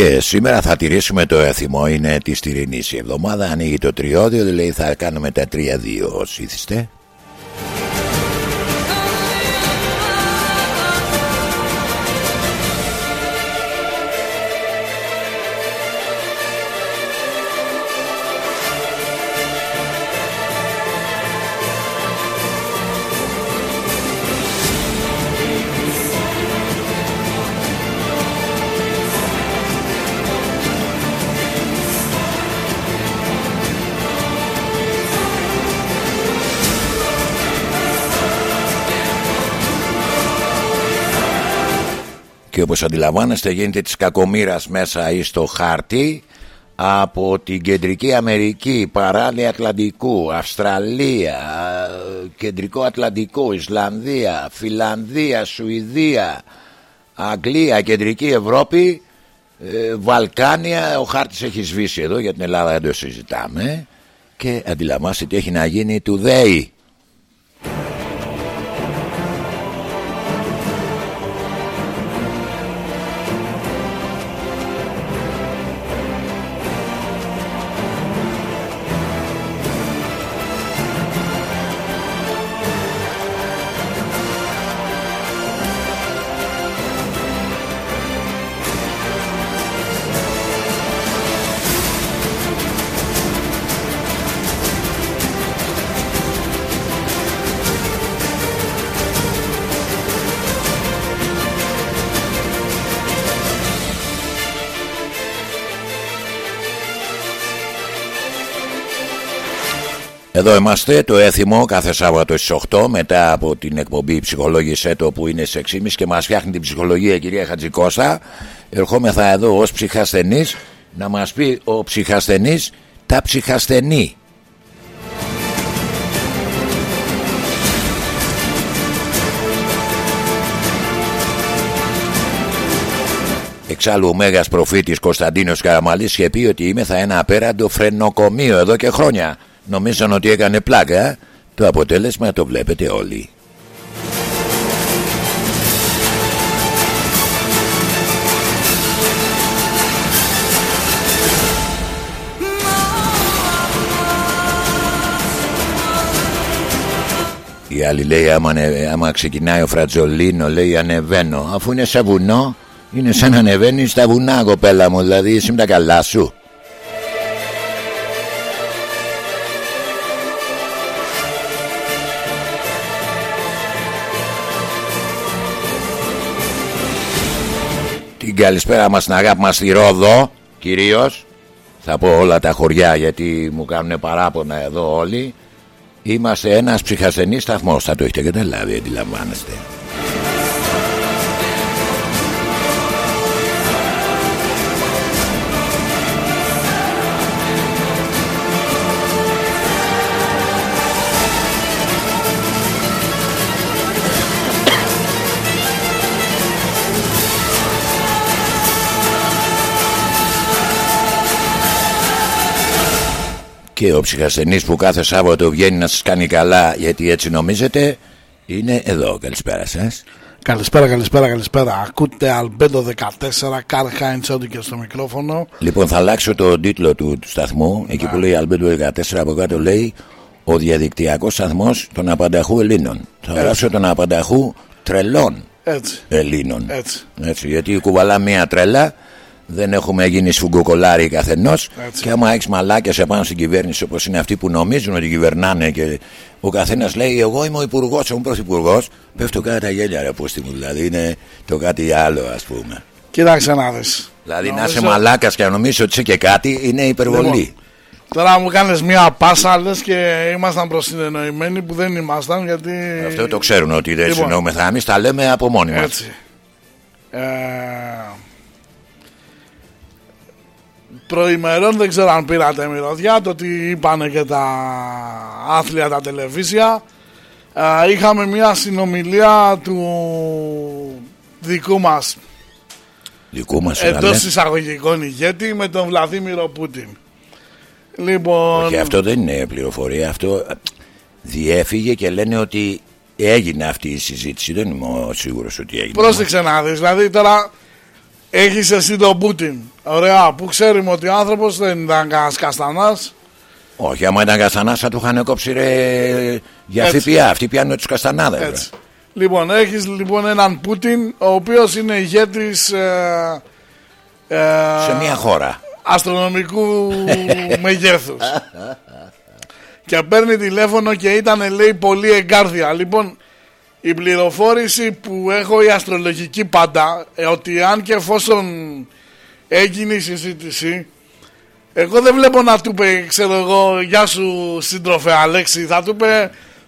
Και σήμερα θα τηρήσουμε το έθιμο, είναι της τυρινής η εβδομάδα. Ανοίγει το τριώδιο, δηλαδή θα κάνουμε τα τρία-δύο όσοι ήθιστε. Και όπως αντιλαμβάνεστε γίνεται της κακομήρας μέσα ή στο χάρτη από την Κεντρική Αμερική, παράλια Ατλαντικού, Αυστραλία, Κεντρικό Ατλαντικό, Ισλανδία, Φιλανδία, Σουηδία, Αγγλία, Κεντρική Ευρώπη, ε, Βαλκάνια, ο χάρτης έχει σβήσει εδώ για την Ελλάδα δεν το συζητάμε. Και αντιλαμβάνεστε τι έχει να γίνει του Εδώ είμαστε το έθιμο κάθε Σάββατο στις 8 μετά από την εκπομπή Ψυχολόγησέ το που είναι σε 6.30 και μας φτιάχνει την ψυχολογία η κυρία Χατζικώστα. Ερχόμεθα εδώ ως ψυχασθενής να μας πει ο ψυχασθενής τα ψυχασθενή. Εξάλλου ο Μέγας Προφήτης Κωνσταντίνος Καραμαλής είχε πει ότι είμαι θα ένα απέραντο φρενοκομείο εδώ και χρόνια Νομίζαν ότι έκανε πλάκα Το αποτέλεσμα το βλέπετε όλοι. Η άλλη λέει άμα, άμα ξεκινάει ο Φρατζολίνο λέει ανεβαίνω Αφού είναι σε βουνό είναι σαν να ανεβαίνεις στα βουνά κοπέλα μου Δηλαδή εσύ με τα καλά σου καλησπέρα μας στην αγάπη μας στη Ρόδο. Κυρίως θα πω όλα τα χωριά γιατί μου κάνουν παράπονα εδώ όλοι. Είμαστε ένας ψυχασθενής σταθμός. Θα το έχετε καταλάβει αντιλαμβάνεστε και ο ψυχασθενής που κάθε Σάββατο βγαίνει να σας κάνει καλά γιατί έτσι νομίζετε είναι εδώ. Καλησπέρα σας. Καλησπέρα, καλησπέρα, καλησπέρα. Ακούτε Αλμπέντο 14, Καρ Χάιντς και στο μικρόφωνο. Λοιπόν, θα αλλάξω το τίτλο του, του σταθμού. Εκεί που λέει Αλμπέντο 14, από κάτω λέει Ο διαδικτυακός σταθμός των απανταχού Ελλήνων. Θα γράψω τον απανταχού τρελών Έτσι. Ελλήνων. Έτσι. Έτσι. Γιατί κουβαλά μία τρέλα δεν έχουμε γίνει σφουγγοκολάρι καθενός. Και άμα έχεις μαλάκια επάνω στην κυβέρνηση όπως είναι αυτοί που νομίζουν ότι κυβερνάνε και ο καθένας λέει: Εγώ είμαι ο υπουργός, είμαι πρωθυπουργός. Πέφτω κάτω τα γέλια, ρε πούστη μου. Δηλαδή είναι το κάτι άλλο, ας πούμε. Κοίταξε να δεις. Δηλαδή Νομίζω... να είσαι μαλάκας και να νομίζεις ότι είσαι και κάτι είναι υπερβολή. Λοιπόν, τώρα μου κάνεις μια πάσα λες και ήμασταν προσυνεννοημένοι που δεν ήμασταν γιατί. Αυτό το ξέρουν ότι δεν λοιπόν, συνεννοούμεθα. Εμείς τα λέμε από μόνοι μας. Ε, προημερών δεν ξέρω αν πήρατε μυρωδιά το ότι είπανε και τα άθλια τα τελεβίσια είχαμε μια συνομιλία του δικού μας δικού μας εντός εισαγωγικών ηγέτη με τον Βλαδίμηρο Πούτιν. Λοιπόν Όχι αυτό δεν είναι πληροφορία αυτό διέφυγε και λένε ότι έγινε αυτή η συζήτηση. Δεν είμαι σίγουρος ότι έγινε. Πρόσεξε να δεις δηλαδή τώρα Έχεις εσύ τον Πούτιν. Ωραία, που ξέρουμε ότι ο άνθρωπος δεν ήταν κανένας καστανάς. Όχι, άμα ήταν καστανάς θα του είχαν κόψει ρε, για ΦΠΑ. Αυτοί πιάνουν τους καστανάδες. Έτσι. Λοιπόν, έχεις λοιπόν έναν Πούτιν, ο οποίος είναι ηγέτης. Ε, ε, Σε μια χώρα. Αστρονομικού μεγέθους. και παίρνει τηλέφωνο και ήταν, λέει, πολύ εγκάρδια. Λοιπόν, η πληροφόρηση που έχω η αστρολογική πάντα, ε, ότι αν και εφόσον έγινε η συζήτηση, εγώ δεν βλέπω να του πει, ξέρω εγώ, γεια σου σύντροφε Αλέξη, θα του πει,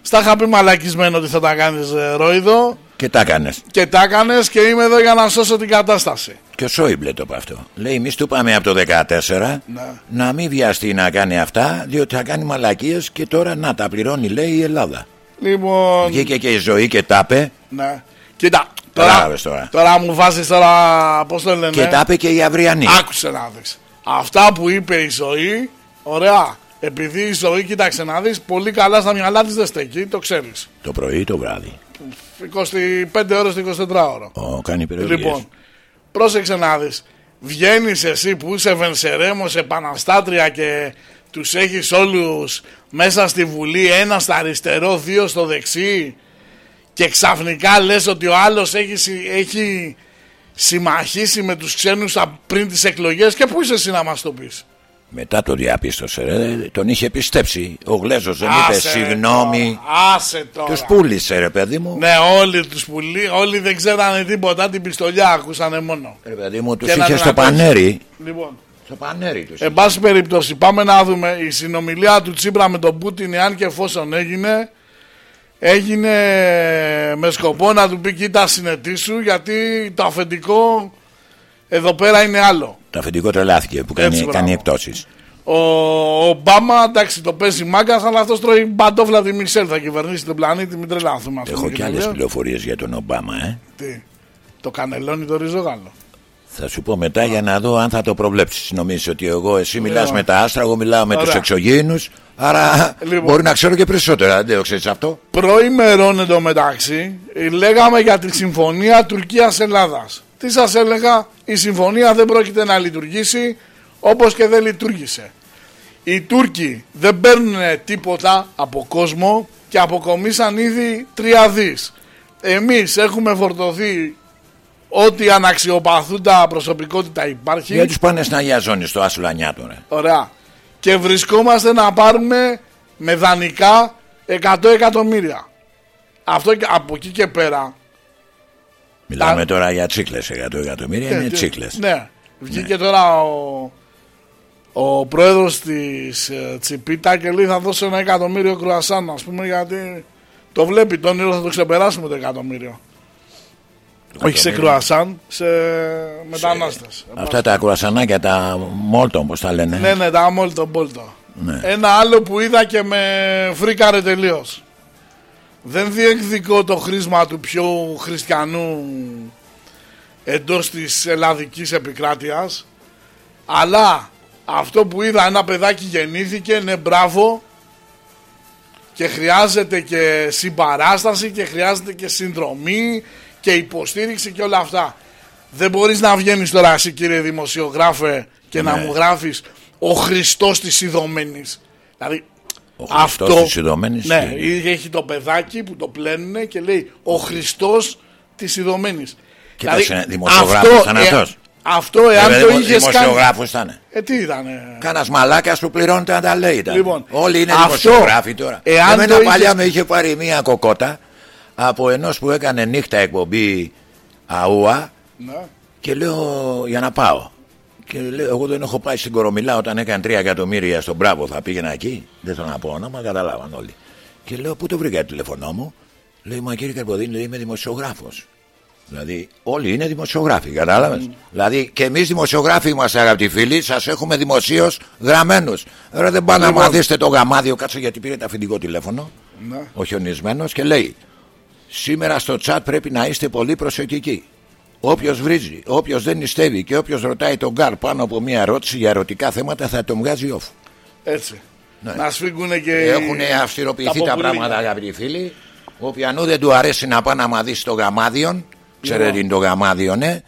στα είχα πει μαλακισμένο ότι θα τα κάνεις ε, ρόιδο. Και τα έκανες. Και τα έκανες και είμαι εδώ για να σώσω την κατάσταση. Και ο Σόιμπλε το είπε αυτό. Λέει: Εμείς του πάμε από το 2014 Ναι. να μην βιαστεί να κάνει αυτά, διότι θα κάνει μαλακίες και τώρα να τα πληρώνει, λέει η Ελλάδα. Λοιπόν, Βγήκε και η ζωή και τα είπε. ναι. Κοίτα, τώρα, Κατάλαβες τώρα. τώρα μου βάζεις τώρα, πώς το λένε, Και τα είπε και η Αυριανή. άκουσε να δεις. Αυτά που είπε η ζωή, ωραία, επειδή η ζωή, κοίταξε να δεις, πολύ καλά στα μυαλά της δεν στέκει, το ξέρεις. Το πρωί ή το βράδυ. 25 ώρες το 24 ώρο. Ο, κάνει περιοχές. Λοιπόν, πρόσεξε να δεις. Βγαίνεις εσύ που είσαι βενσερέμος, επαναστάτρια και τους έχεις όλους μέσα στη Βουλή, ένα στα αριστερό, δύο στο δεξί και ξαφνικά λες ότι ο άλλος έχει, συ- έχει συμμαχίσει με τους ξένους α- πριν τις εκλογές και πού είσαι εσύ να μας το πεις; Μετά το διαπίστωσε, ρε, τον είχε πιστέψει. Ο Γλέζος δεν είπε Άσε συγγνώμη. τώρα, Άσε τώρα. Τους πούλησε, ρε παιδί μου. Ναι, όλοι τους πουλί, όλοι δεν ξέρανε τίποτα, την πιστολιά ακούσανε μόνο. Ρε παιδί μου, τους Και να είχε τον στο ακούσει. πανέρι. Λοιπόν, Στο πανέρι του. Εν πάση περιπτώσει, πάμε να δούμε η συνομιλία του Τσίπρα με τον Πούτιν, εάν και εφόσον έγινε, έγινε με σκοπό να του πει: Κοίτα, συνετήσου, γιατί το αφεντικό εδώ πέρα είναι άλλο. Το αφεντικό τρελάθηκε που κάνει, Έτσι, μπράβο. κάνει εκτόσει. Ο Ομπάμα, εντάξει, το παίζει μάγκας, αλλά αυτός τρώει μπαντόφλα τη Μισελ. Θα κυβερνήσει τον πλανήτη, μην τρελάθουμε. ας πούμε, Έχω και και το άλλες λέω. πληροφορίες για τον Ομπάμα, ε. Τι, το κανελόνι το ριζόγαλο. Θα σου πω μετά για να δω αν θα το προβλέψεις. Νομίζεις ότι εγώ, εσύ μιλάς Λοιπόν. με τα άστρα, εγώ μιλάω με Ωραία. του εξωγήινους. Άρα Λοιπόν. μπορεί να ξέρω και περισσότερα. Δεν το ξέρεις αυτό. Προημερών εντωμεταξύ λέγαμε για τη συμφωνία Τουρκίας-Ελλάδας. Τι σας έλεγα, η συμφωνία δεν πρόκειται να λειτουργήσει όπως και δεν λειτουργήσε. Οι Τούρκοι δεν παίρνουν τίποτα από κόσμο και αποκομίσαν ήδη τρία δις. Εμείς έχουμε φορτωθεί ό,τι αναξιοπαθούντα προσωπικότητα υπάρχει. Για τους πάνε στην Αγία Ζώνη, στο Άσουλα Νιάτο, ρε. Ωραία. Και βρισκόμαστε να πάρουμε με δανεικά 100 εκατομμύρια. Αυτό και από εκεί και πέρα. Μιλάμε τώρα για τσίκλες. 100 εκατομμύρια είναι Ε, τσίκλες. Ναι. Βγήκε τώρα ο, ο πρόεδρος της ε, Τσιπίτα και λέει θα δώσω ένα εκατομμύριο κρουασάν ας πούμε γιατί το βλέπει το όνειρο θα το ξεπεράσουμε το εκατομμύριο. Όχι σε κρουασάν, σε μετανάστες. Αυτά τα κουρασανάκια, τα μόλτον, πώ τα λένε. Ναι, ναι, τα μόλτο μπόλτο. Ναι. Ένα άλλο που είδα και με φρίκαρε τελείως. Δεν διεκδικώ το χρήσμα του πιο χριστιανού εντός της ελλαδικής επικράτειας αλλά αυτό που είδα ένα παιδάκι γεννήθηκε ναι μπράβο και χρειάζεται και συμπαράσταση και χρειάζεται και συνδρομή και υποστήριξη και όλα αυτά. Δεν μπορείς να βγαίνεις τώρα εσύ κύριε δημοσιογράφε και να Ναι. μου γράφεις ο Χριστός της Ιδωμένης. Δηλαδή Ο Χριστός αυτό της Ιδωμένης, ναι, τι- έχει το παιδάκι που το πλένουνε και λέει ο Χριστός της Ιδωμένης. Κοίταξε, δημοσιογράφος ήταν αυτός. ε, αυτό εάν Βέβαια, το δημο- είχες κάνει... δημοσιογράφος ήταν. Ε, τι ήτανε; Κάνας μαλάκας που πληρώνεται να τα λέει. Ήταν. Λοιπόν, Όλοι είναι αυτό, δημοσιογράφοι τώρα. εάν Εμένα το παλιά είχες- με είχε πάρει μία κοκότα από ενός που έκανε νύχτα εκπομπή αούα Ναι. και λέω για να πάω. Και λέω, εγώ δεν έχω πάει στην Κορομιλά όταν έκανε 3 εκατομμύρια στον Μπράβο. Θα πήγαινα εκεί. Δεν θέλω να πω όνομα, καταλάβαν όλοι. Και λέω, Πού το βρήκα το τηλεφωνό μου; Λέει, Μα κύριε Καρποδίνη, λέει, είμαι δημοσιογράφος. Δηλαδή, όλοι είναι δημοσιογράφοι, κατάλαβες. Δηλαδή, και εμείς δημοσιογράφοι είμαστε, αγαπητοί φίλοι, σας έχουμε δημοσίως γραμμένους. Τώρα δεν πάνε Λοιπόν. να μαθήσετε το γαμάδιο, κάτσε γιατί πήρε το αφεντικό τηλέφωνο. Ναι. Ο χιονισμένος και λέει: Σήμερα στο τσάτ πρέπει να είστε πολύ προσεκτικοί. Όποιος βρίζει, όποιος δεν νηστεύει και όποιος ρωτάει τον Γκάρ πάνω από μια ερώτηση για ερωτικά θέματα θα τον βγάζει off. Έτσι. Ναι. Να σφίγγουνε και. Έχουν αυστηροποιηθεί τα, ποπουλίκια. πράγματα, αγαπητοί φίλοι. Όποιανού δεν του αρέσει να πάει να μαδίσει το γαμάδιον, ξέρετε Λοιπόν. τι είναι το γαμάδιον, ναι.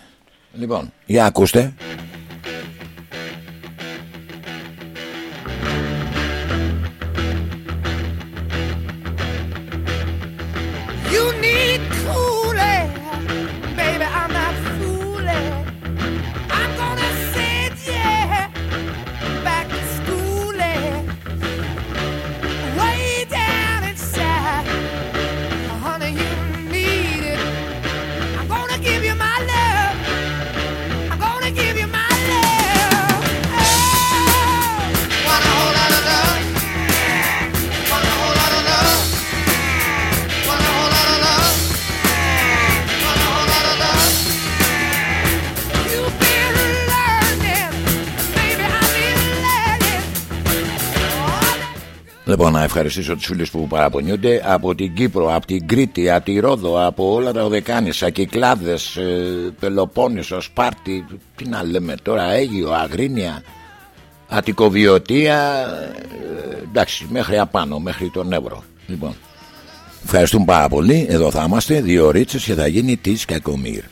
Λοιπόν, για ακούστε. Ευχαριστήσω τους φίλους που παραπονιούνται από την Κύπρο, από την Κρήτη, από τη Ρόδο, από όλα τα Οδεκάνησα, Κυκλάδες, ε, Πελοπόννησο, Σπάρτη, τι να λέμε τώρα, Αίγιο, Αγρίνια, Αττικοβιωτία, ε, εντάξει, μέχρι απάνω, μέχρι τον Εύρο. Λοιπόν, ευχαριστούμε πάρα πολύ, εδώ θα είμαστε, δύο ωρίτσες και θα γίνει της Κακομύρ.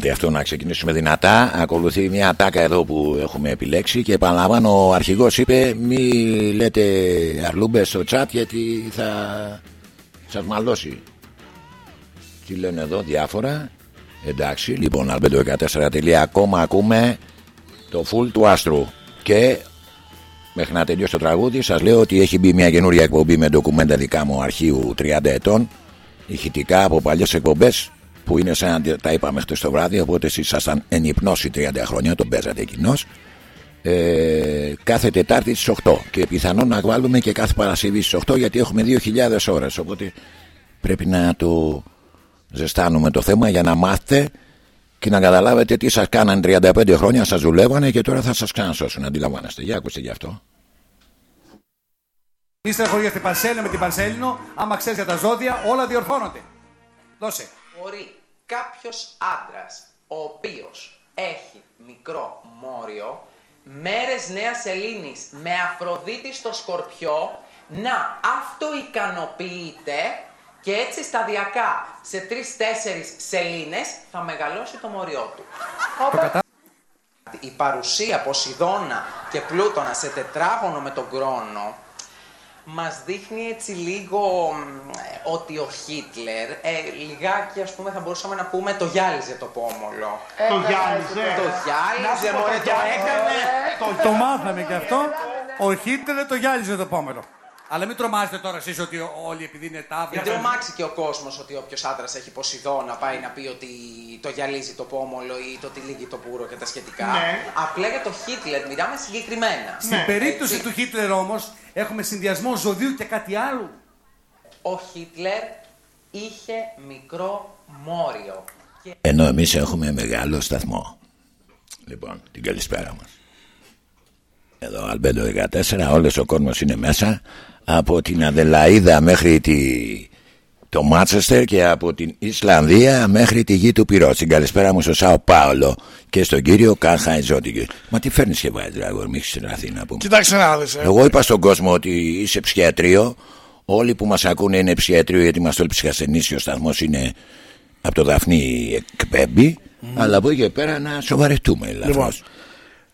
Κομμάτι αυτό να ξεκινήσουμε δυνατά. Ακολουθεί μια ατάκα εδώ που έχουμε επιλέξει και επαναλαμβάνω ο αρχηγός είπε μη λέτε αρλούμπες στο chat γιατί θα σας μαλώσει. Τι λένε εδώ διάφορα. Εντάξει, λοιπόν, αλμπέντο14.com ακούμε το full του άστρου και μέχρι να τελειώσει το τραγούδι, σας λέω ότι έχει μπει μια καινούρια εκπομπή με ντοκουμέντα δικά μου αρχείου 30 ετών. Ηχητικά από παλιές εκπομπές που είναι σαν να τα είπαμε χτες το βράδυ. Οπότε εσείς ήσασταν εν υπνώση 30 χρόνια, τον παίζατε εκείνος. Ε, κάθε Τετάρτη στις 8 και πιθανόν να βάλουμε και κάθε Παρασκευή στις 8 γιατί έχουμε 2.000 ώρες. Οπότε πρέπει να το ζεστάνουμε το θέμα για να μάθετε και να καταλάβετε τι σας κάνανε 35 χρόνια, σας δουλεύανε και τώρα θα σας ξανασώσουν. Αντιλαμβάνεστε. Για ακούστε γι' αυτό. Είστε χωρί την Πανσέλινο με την Πανσέλινο. Άμα ξέρεις για τα ζώδια, όλα διορθώνονται. Δώσε. Μπορεί κάποιος άντρας ο οποίος έχει μικρό μόριο, μέρες Νέας Ελλήνης με Αφροδίτη στο Σκορπιό, να αυτοικανοποιείται και έτσι σταδιακά σε τρει-τέσσερι σελήνες θα μεγαλώσει το μοριό του. Η παρουσία Ποσειδώνα και Πλούτονα σε τετράγωνο με τον χρόνο μας δείχνει έτσι λίγο ε, ότι ο Χίτλερ, ε, λιγάκι ας πούμε θα μπορούσαμε να πούμε το γυάλιζε το πόμολο. το γυάλιζε. Το γυάλιζε, μωρέ, το έκανε. Το, το μάθαμε και αυτό. Ο Χίτλερ το γυάλιζε το πόμελο. Αλλά μην τρομάζετε τώρα εσείς ότι όλοι επειδή είναι τάβια. Γιατί τρομάξει και ο κόσμος ότι όποιος άντρας έχει Ποσειδώνα πάει να πει ότι το γυαλίζει το πόμολο ή το τυλίγει το πουρο και τα σχετικά. Ναι. Απλά για το Χίτλερ μιλάμε συγκεκριμένα. Στην περίπτωση του Χίτλερ όμως έχουμε συνδυασμό ζωδίου και κάτι άλλο. Ο Χίτλερ είχε μικρό μόριο. Και... Ενώ εμείς έχουμε μεγάλο σταθμό. Λοιπόν, την καλησπέρα μας. Εδώ, Αλμπέντο 14, όλος ο κόσμος είναι μέσα από την Αδελαίδα μέχρι τη... το Μάτσεστερ και από την Ισλανδία μέχρι τη γη του Πυρός. Στην καλησπέρα μου στο Σάο Πάολο και στον κύριο Κάχα Ιζώτικη. Μα τι φέρνεις και βάζει, αγόρι, μη ξεναθεί να πούμε. Κοίταξε να δεις, ε. Εγώ είπα στον κόσμο ότι είσαι ψυχιατρίο. Όλοι που μας ακούνε είναι ψυχιατρίο γιατί είμαστε όλοι ψυχασθενεί και ο σταθμός είναι από το Δαφνί εκπέμπει. Αλλά από εκεί και πέρα να σοβαρευτούμε. Λοιπόν, ελαφρώς.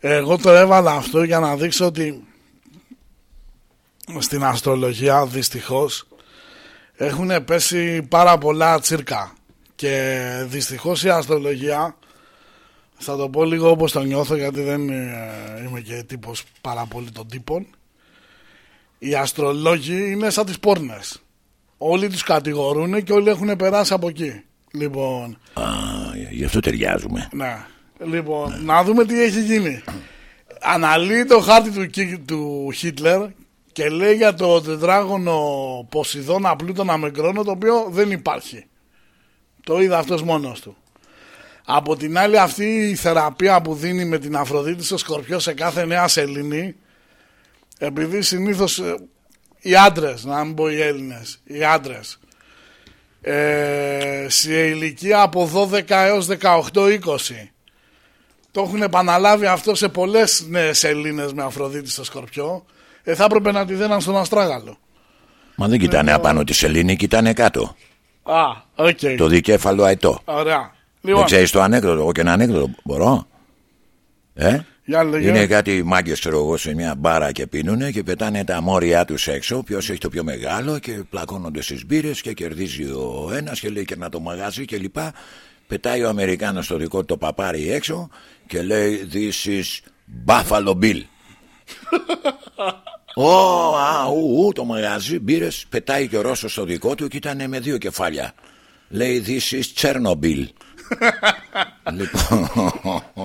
εγώ το έβαλα αυτό για να δείξω ότι στην αστρολογία δυστυχώς έχουν πέσει πάρα πολλά τσίρκα και δυστυχώς η αστρολογία θα το πω λίγο όπως το νιώθω γιατί δεν ε, είμαι και τύπος πάρα πολύ των τύπων οι αστρολόγοι είναι σαν τις πόρνες όλοι τους κατηγορούν και όλοι έχουν περάσει από εκεί λοιπόν Α, γι' αυτό ταιριάζουμε. ναι. Λοιπόν, να δούμε τι έχει γίνει. Αναλύει το χάρτη του, Κι- του Χίτλερ και λέει για το τετράγωνο Ποσειδώνα Πλούτονα με Κρόνο το οποίο δεν υπάρχει. Το είδα αυτός μόνος του. Από την άλλη αυτή η θεραπεία που δίνει με την Αφροδίτη στο Σκορπιό σε κάθε νέα σελήνη επειδή συνήθως ε, οι άντρες, να μην πω οι Έλληνες, οι άντρες ε, σε ηλικία από 12 έως 18-20 το έχουν επαναλάβει αυτό σε πολλές νέες σελήνες με Αφροδίτη στο Σκορπιό ε, θα έπρεπε να τη δέναν στον Αστράγαλο Μα δεν κοιτάνε απάνω τη σελήνη, κοιτάνε κάτω. Α, οκ Το δικέφαλο αετό. Ωραία Δεν Λοιπόν, ξέρεις το ανέκδοτο, εγώ και ένα ανέκδοτο μπορώ; Ε; για λέγε. Είναι κάτι μάγκες, ξέρω εγώ, σε μια μπάρα και πίνουνε και πετάνε τα μόρια τους έξω. Ποιος έχει το πιο μεγάλο και πλακώνονται στις μπύρες και κερδίζει ο ένας και λέει και να το μαγαζί και λοιπά. Πετάει ο Αμερικάνος το δικό του το παπάρι έξω και λέει This is Buffalo Bill. Ω, α, ου, ου, το μαγαζί, μπύρες. Πετάει και ο Ρώσος το δικό του και ήταν με δύο κεφάλια. Λέει This is Chernobyl. λοιπόν,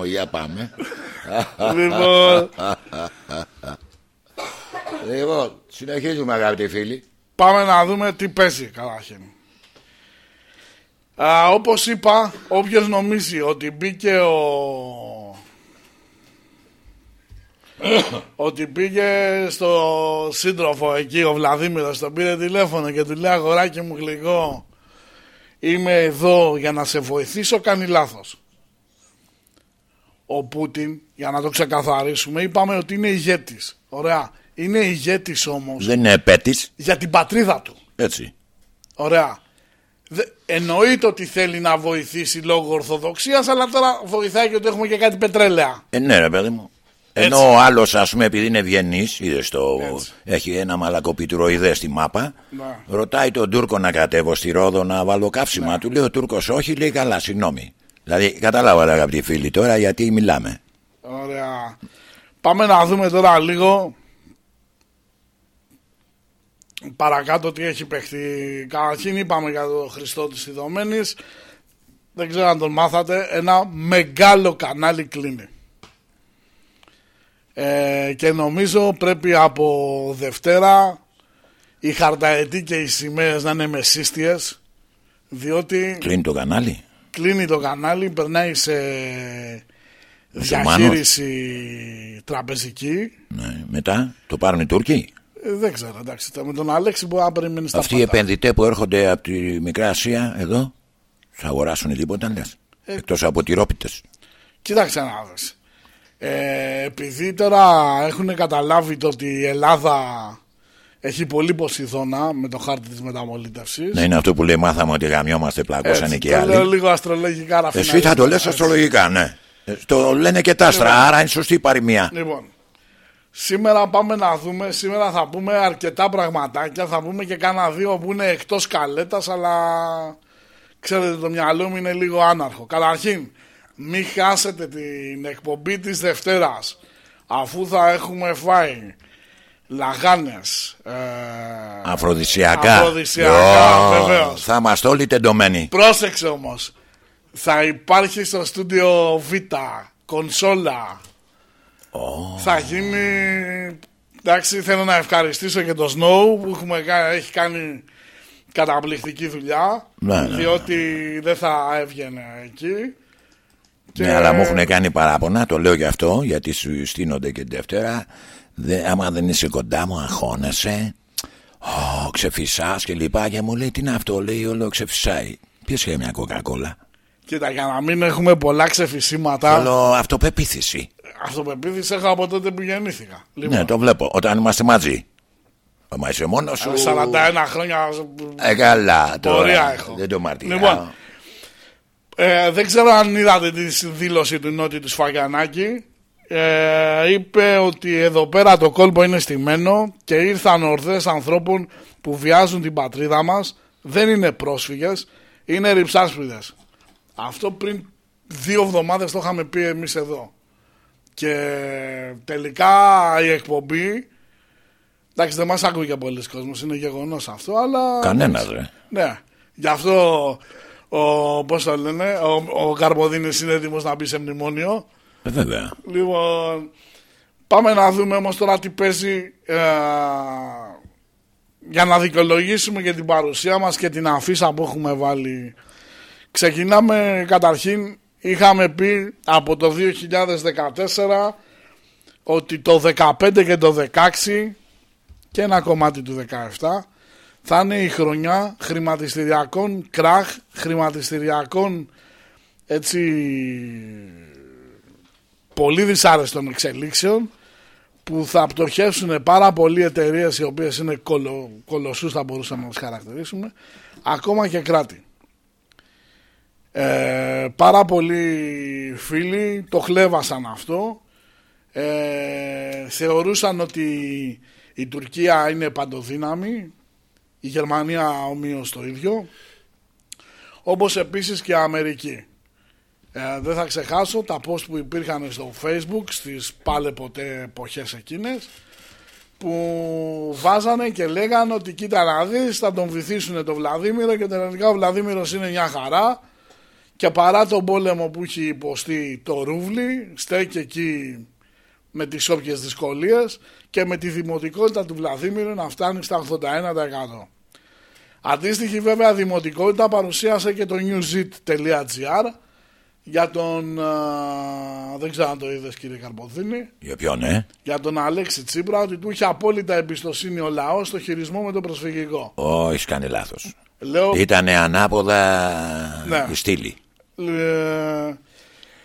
για πάμε. λοιπόν, Λοιπόν, συνεχίζουμε αγαπητοί φίλοι. πάμε να δούμε τι παίζει καταρχήν. Α, όπως είπα, όποιος νομίζει ότι μπήκε ο... ότι πήγε στο σύντροφο εκεί ο Βλαδίμηρος τον πήρε τηλέφωνο και του λέει αγοράκι μου γλυκό είμαι εδώ για να σε βοηθήσω κάνει λάθος ο Πούτιν για να το ξεκαθαρίσουμε είπαμε ότι είναι ηγέτης ωραία είναι ηγέτης όμως Δεν είναι επέτης, για την πατρίδα του έτσι. Ωραία. Δε, εννοείται ότι θέλει να βοηθήσει λόγω Ορθοδοξίας αλλά τώρα βοηθάει και ότι έχουμε και κάτι πετρέλαια. Ε, ναι, ρε παιδί μου. Έτσι. Ενώ ο άλλος, ας πούμε, επειδή είναι ευγενή, είδες το. Έτσι. Έχει ένα μαλακοπιτουροειδέ στη μάπα. Ναι. Ρωτάει τον Τούρκο να κατέβω στη Ρόδο να βάλω καύσιμα. Του λέει ο Τούρκος όχι, λέει καλά, συγγνώμη. Δηλαδή, καταλάβατε αγαπητοί φίλοι τώρα γιατί μιλάμε. Ωραία. Πάμε να δούμε τώρα λίγο παρακάτω τι έχει παιχτεί. Καταρχήν είπαμε για τον Χριστό της Ιδωμένης. Δεν ξέρω αν τον μάθατε. Ένα μεγάλο κανάλι κλείνει. Ε, και νομίζω πρέπει από Δευτέρα οι χαρταετοί και οι σημαίες να είναι μεσίστιες διότι Κλείνει το κανάλι. κλείνει το κανάλι, περνάει σε Μουσουλμάνος. διαχείριση τραπεζική. Ναι. Μετά το πάρουν οι Τούρκοι; Ε, δεν ξέρω, εντάξει. Με τον Αλέξη μπορεί να περιμένει στα Αυτοί οι πάντα. επενδυτές που έρχονται από τη Μικρά Ασία εδώ θα αγοράσουν τίποτα λες. Ε, Εκτός από τυρόπιτες. Κοίταξε να δεις. Ε, επειδή τώρα έχουν καταλάβει το ότι η Ελλάδα έχει πολύ ποσειδώνα με το χάρτη της μεταμολύτευσης. Να είναι αυτό που λέει μάθαμε ότι γαμιόμαστε πλακώσανε και το λέω άλλοι. λίγο αστρολογικά Εσύ ραφιναρισμένα. θα το λες Έτσι. αστρολογικά, ναι. Ε, Το λένε και τα άστρα, άρα είναι σωστή η παροιμία. Λοιπόν, σήμερα πάμε να δούμε, σήμερα θα πούμε αρκετά πραγματάκια, θα πούμε και κάνα δύο που είναι εκτός καλέτας, αλλά ξέρετε το μυαλό μου είναι λίγο άναρχο. Καταρχήν, μην χάσετε την εκπομπή της Δευτέρας, αφού θα έχουμε φάει λαγάνες, ε, Αφροδισιακά. Αφροδισιακά, Ω, βεβαίως. Θα είμαστε όλοι τεντωμένοι. Πρόσεξε όμως, θα υπάρχει στο στούντιο Β, κονσόλα, θα γίνει. Εντάξει, θέλω να ευχαριστήσω και τον Snow που έχουμε, κα- έχει κάνει καταπληκτική δουλειά. Ναι, ναι, ναι. διότι δεν θα έβγαινε εκεί. Και- Ναι, αλλά μου έχουν κάνει παράπονα, το λέω γι' αυτό, γιατί σου στείνονται και τη Δευτέρα. Δε, άμα δεν είσαι κοντά μου, αγχώνεσαι. Ω, ξεφυσάς και λοιπά. Και μου λέει, τι είναι αυτό, λέει, όλο ξεφυσάει. Ποιος είχε μια κοκακόλα; Κοίτα, για να μην έχουμε πολλά ξεφυσίματα, Θέλω αυτοπεποίθηση. αυτοπεποίθηση έχω από τότε που γεννήθηκα. Λοιπόν, Ναι, το βλέπω. Όταν είμαστε μαζί. Μα είσαι μόνος σου. 41 χρόνια. Ε, καλά. τώρα. Πορεία έχω. Δεν το μαρτυράω. Λοιπόν, Ε, δεν ξέρω αν είδατε τη δήλωση του Νότι του Σφαγιανάκη. Ε, είπε ότι εδώ πέρα το κόλπο είναι στημένο και ήρθαν ορδές ανθρώπων που βιάζουν την πατρίδα μας. Δεν είναι πρόσφυγες, είναι ρυψάσπιδες. Αυτό πριν δύο εβδομάδες το είχαμε πει εμείς εδώ. Και τελικά η εκπομπή Εντάξει, δεν μας ακούει και πολλοί κόσμος, είναι γεγονός αυτό, αλλά. Κανένας, ρε. Ναι. Γι' αυτό ο, πώς το λένε, ο, ο Καρποδίνης είναι έτοιμος να μπει σε μνημόνιο. Ε, βέβαια. Λοιπόν, πάμε να δούμε όμως τώρα τι παίζει ε, για να δικαιολογήσουμε και την παρουσία μας και την αφίσα που έχουμε βάλει. Ξεκινάμε καταρχήν, είχαμε πει από το 2014 ότι το 15 και το 16 και ένα κομμάτι του 17 θα είναι η χρονιά χρηματιστηριακών κράχ, χρηματιστηριακών έτσι πολύ δυσάρεστων εξελίξεων που θα πτωχεύσουν πάρα πολλοί εταιρείες οι οποίες είναι κολο, κολοσσούς θα μπορούσαμε να τις χαρακτηρίσουμε ακόμα και κράτη. Ε, πάρα πολλοί φίλοι το χλέβασαν αυτό ε, θεωρούσαν ότι η Τουρκία είναι παντοδύναμη η Γερμανία ομοίως το ίδιο όπως επίσης και η Αμερική. Ε, δεν θα ξεχάσω τα post που υπήρχαν στο facebook στις πάλε ποτέ εποχές εκείνες που βάζανε και λέγανε ότι κοίτα να δεις θα τον βυθίσουν τον Βλαδίμηρο και τελικά ο Βλαδίμηρος είναι μια χαρά και παρά τον πόλεμο που έχει υποστεί το Ρούβλι στέκει εκεί με τις όποιες δυσκολίες και με τη δημοτικότητα του Βλαδίμηρου να φτάνει στα 81%. Αντίστοιχη βέβαια δημοτικότητα παρουσίασε και το newzit.gr για τον, α, δεν ξέρω αν το είδες κύριε Καρποδίνη, Για ποιον, ε; για τον Αλέξη Τσίπρα ότι του είχε απόλυτα εμπιστοσύνη ο λαός στο χειρισμό με το προσφυγικό. Ω, έχεις κάνει λάθος. Λέω, Ήτανε ανάποδα Ναι. η στήλη. ε,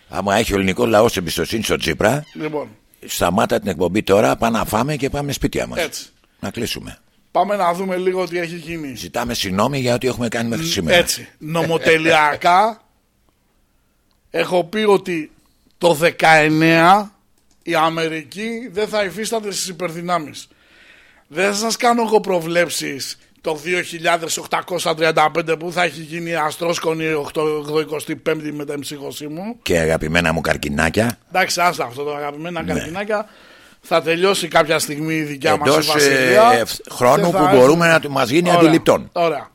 Άμα έχει ο ελληνικό λαός εμπιστοσύνη στο Τσίπρα, λοιπόν, σταμάτα την εκπομπή τώρα, πάμε να φάμε και πάμε σπίτια μα. έτσι. Να κλείσουμε. Πάμε να δούμε λίγο τι έχει γίνει. Ζητάμε συγγνώμη για ό,τι έχουμε κάνει μέχρι σήμερα. Έτσι. Νομοτελειακά έχω πει ότι το 19 η Αμερική δεν θα υφίσταται στις υπερδυνάμεις. Δεν θα σας κάνω εγώ προβλέψεις το 2835 που θα έχει γίνει αστρόσκονη 85η με την ψυχωσή μου. Και αγαπημένα μου καρκινάκια. Εντάξει, άστα αυτό το αγαπημένα καρκινάκια. θα τελειώσει κάποια στιγμή η δικιά μας η Εντός βασιλεία. ε, χρόνου και που θα μπορούμε έχουμε- να του μας γίνει Ωραία, αντιληπτών. Ωραία.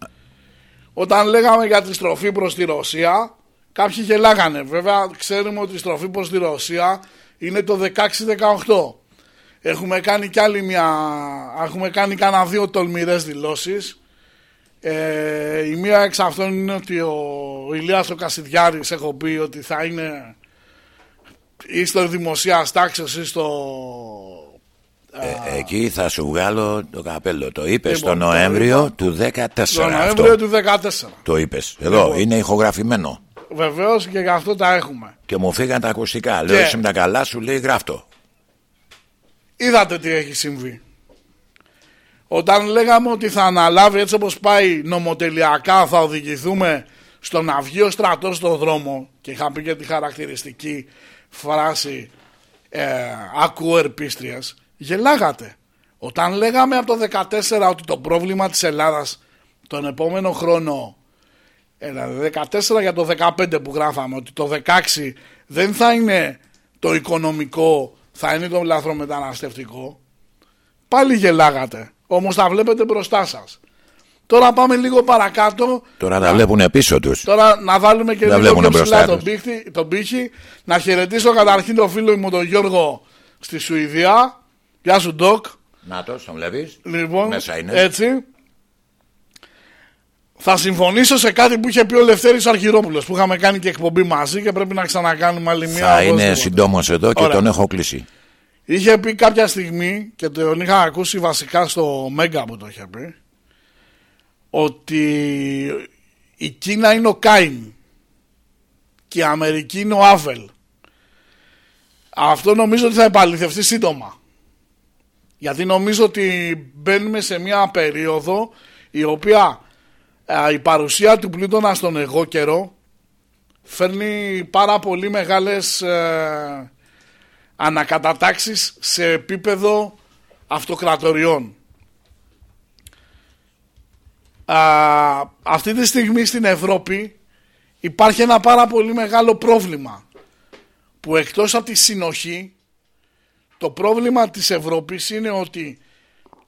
Όταν λέγαμε για τη στροφή προς τη Ρωσία, κάποιοι γελάγανε. Βέβαια, ξέρουμε ότι η στροφή προς τη Ρωσία είναι το 16-18. Έχουμε κάνει κι άλλη μια... Έχουμε κάνει κάνα δύο τολμηρές δηλώσεις. Ε, η μία εξ αυτών είναι ότι ο Ηλίας ο Κασιδιάρης έχω πει ότι θα είναι ή στο δημοσία τάξης ή στο Ε, εκεί θα σου βγάλω το καπέλο. Το είπες Λοιπόν, το το Νοέμβριο του 14 το Νοέμβριο αυτό. του 14. Το είπες. Εδώ Λοιπόν. είναι ηχογραφημένο. Βεβαίως και γι' αυτό τα έχουμε. Και μου φύγαν τα ακουστικά. Λέω Και- εσύ με τα καλά σου λέει γράφτο. Είδατε τι έχει συμβεί. Όταν λέγαμε ότι θα αναλάβει έτσι όπως πάει νομοτελειακά θα οδηγηθούμε στο να βγει ο στρατός στον δρόμο και είχα πει και τη χαρακτηριστική φράση ε, ακούω ερπίστριας γελάγατε. Όταν λέγαμε από το 14 ότι το πρόβλημα της Ελλάδας τον επόμενο χρόνο ε, δηλαδή 14 για το 15 που γράφαμε ότι το 16 δεν θα είναι το οικονομικό θα είναι το λαθρομεταναστευτικό πάλι γελάγατε όμως τα βλέπετε μπροστά σας τώρα πάμε λίγο παρακάτω Τώρα τα βλέπουν πίσω τους. Τώρα να βάλουμε και Τα λίγο βλέπουνε πιο ψηλά μπροστά τον, τους. πύχτη, τον πύχη να χαιρετήσω καταρχήν τον φίλο μου τον Γιώργο στη Σουηδία Γεια σου Ντοκ Να το, τον βλέπεις. Λοιπόν, Μέσα είναι. έτσι. Θα συμφωνήσω σε κάτι που είχε πει ο Λευτέρης Αρχιρόπουλος που είχαμε κάνει και εκπομπή μαζί και πρέπει να ξανακάνουμε άλλη μία. Θα είναι οπωσδήποτε. συντόμως εδώ και Ωραία. τον έχω κλείσει. Είχε πει κάποια στιγμή και τον είχα ακούσει βασικά στο Μέγκα που το είχε πει ότι η Κίνα είναι ο Κάιν και η Αμερική είναι ο Άβελ. Αυτό νομίζω ότι θα επαληθευτεί σύντομα. Γιατί νομίζω ότι μπαίνουμε σε μια περίοδο η οποία α, η παρουσία του πλούτονα στον εγώ καιρό φέρνει πάρα πολύ μεγάλες ε, ανακατατάξεις σε επίπεδο αυτοκρατοριών. Α, αυτή τη στιγμή στην Ευρώπη υπάρχει ένα πάρα πολύ μεγάλο πρόβλημα που εκτός από τη συνοχή το πρόβλημα της Ευρώπης είναι ότι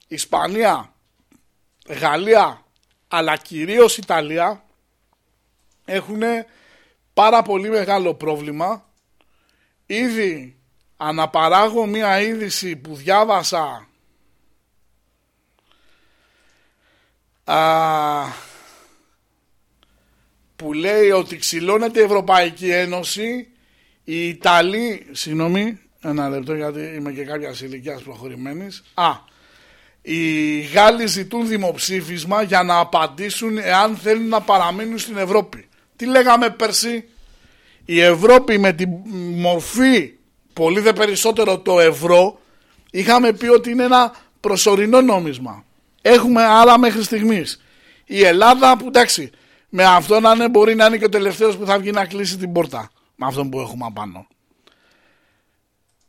Ισπανία, Γαλλία αλλά κυρίως Ιταλία έχουν πάρα πολύ μεγάλο πρόβλημα. Ήδη αναπαράγω μία είδηση που διάβασα. Α, που λέει ότι ξυλώνεται η Ευρωπαϊκή Ένωση. Οι Ιταλοί, συγγνώμη, ένα λεπτό γιατί είμαι και κάποια ηλικίας προχωρημένης. Α, οι Γάλλοι ζητούν δημοψήφισμα για να απαντήσουν εάν θέλουν να παραμείνουν στην Ευρώπη. Τι λέγαμε πέρσι, η Ευρώπη με τη μορφή πολύ δε περισσότερο το ευρώ είχαμε πει ότι είναι ένα προσωρινό νόμισμα. Έχουμε άλλα μέχρι στιγμής. Η Ελλάδα που εντάξει με αυτό να είναι μπορεί να είναι και ο τελευταίος που θα βγει να κλείσει την πόρτα με αυτόν που έχουμε απάνω.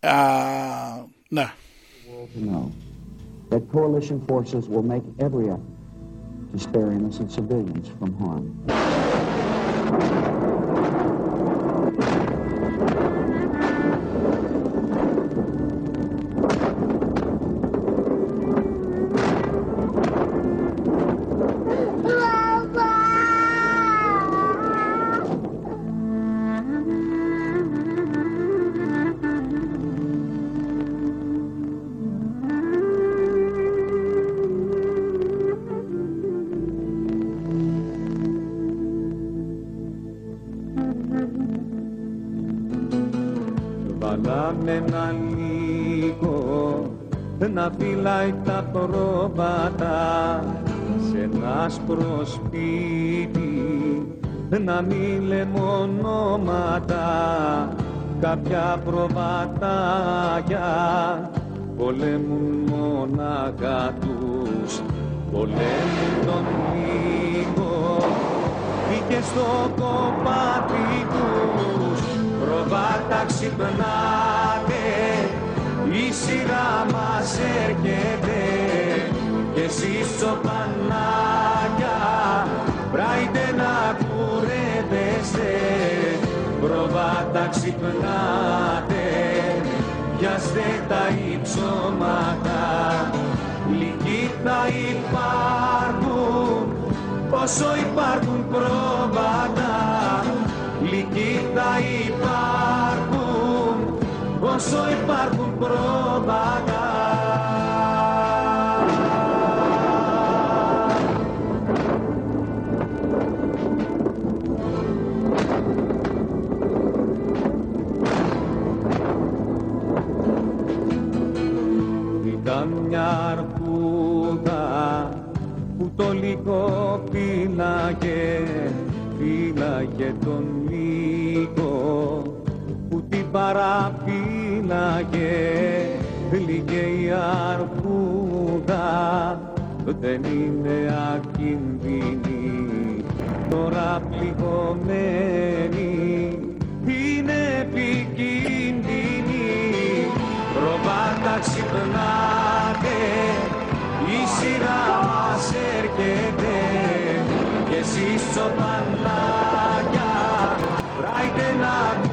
Α, ναι. to know that coalition forces will make every effort to spare innocent civilians from harm. Βάλαμε ένα λίγο να φυλάει τα πρόβατα σε ένα άσπρο σπίτι να μην λέμε ονόματα κάποια προβατάκια πολέμουν μονάχα τους. Πολέμουν τον λίγο Μπήκε στο κομμάτι τους προβάτα ξυπνάτε η σειρά μας έρχεται. Και εσείς τσοπανάκια πράιτε να κουρεύεστε. Προβάτα ξυπνάτε πιάστε τα υψώματα. Λυκοί θα υπάρχουν όσο υπάρχουν πρόβατα λυκοί θα υπάρχουν όσο υπάρχουν πρόβατα Ήταν μια αρκούδα που το λίγο φύλαγε, φύλαγε που την παραφύλαγε, φύλαγε η αρκούδα. Δεν είναι ακίνδυνη τώρα πληγωμένη. Είναι επικίνδυνη προβάτα ξυπνάτε η σειρά μας έρχεται. Και εσείς τσοπανάκια πράιτε να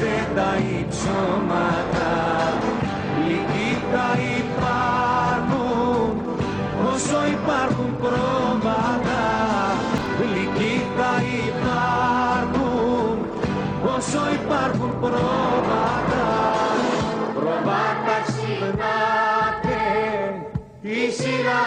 πιάστε τα υψώματα. Λυκοί θα υπάρχουν όσο υπάρχουν πρόβατα. Λυκοί θα υπάρχουν όσο υπάρχουν πρόβατα. Πρόβατα ξυπνάτε η σειρά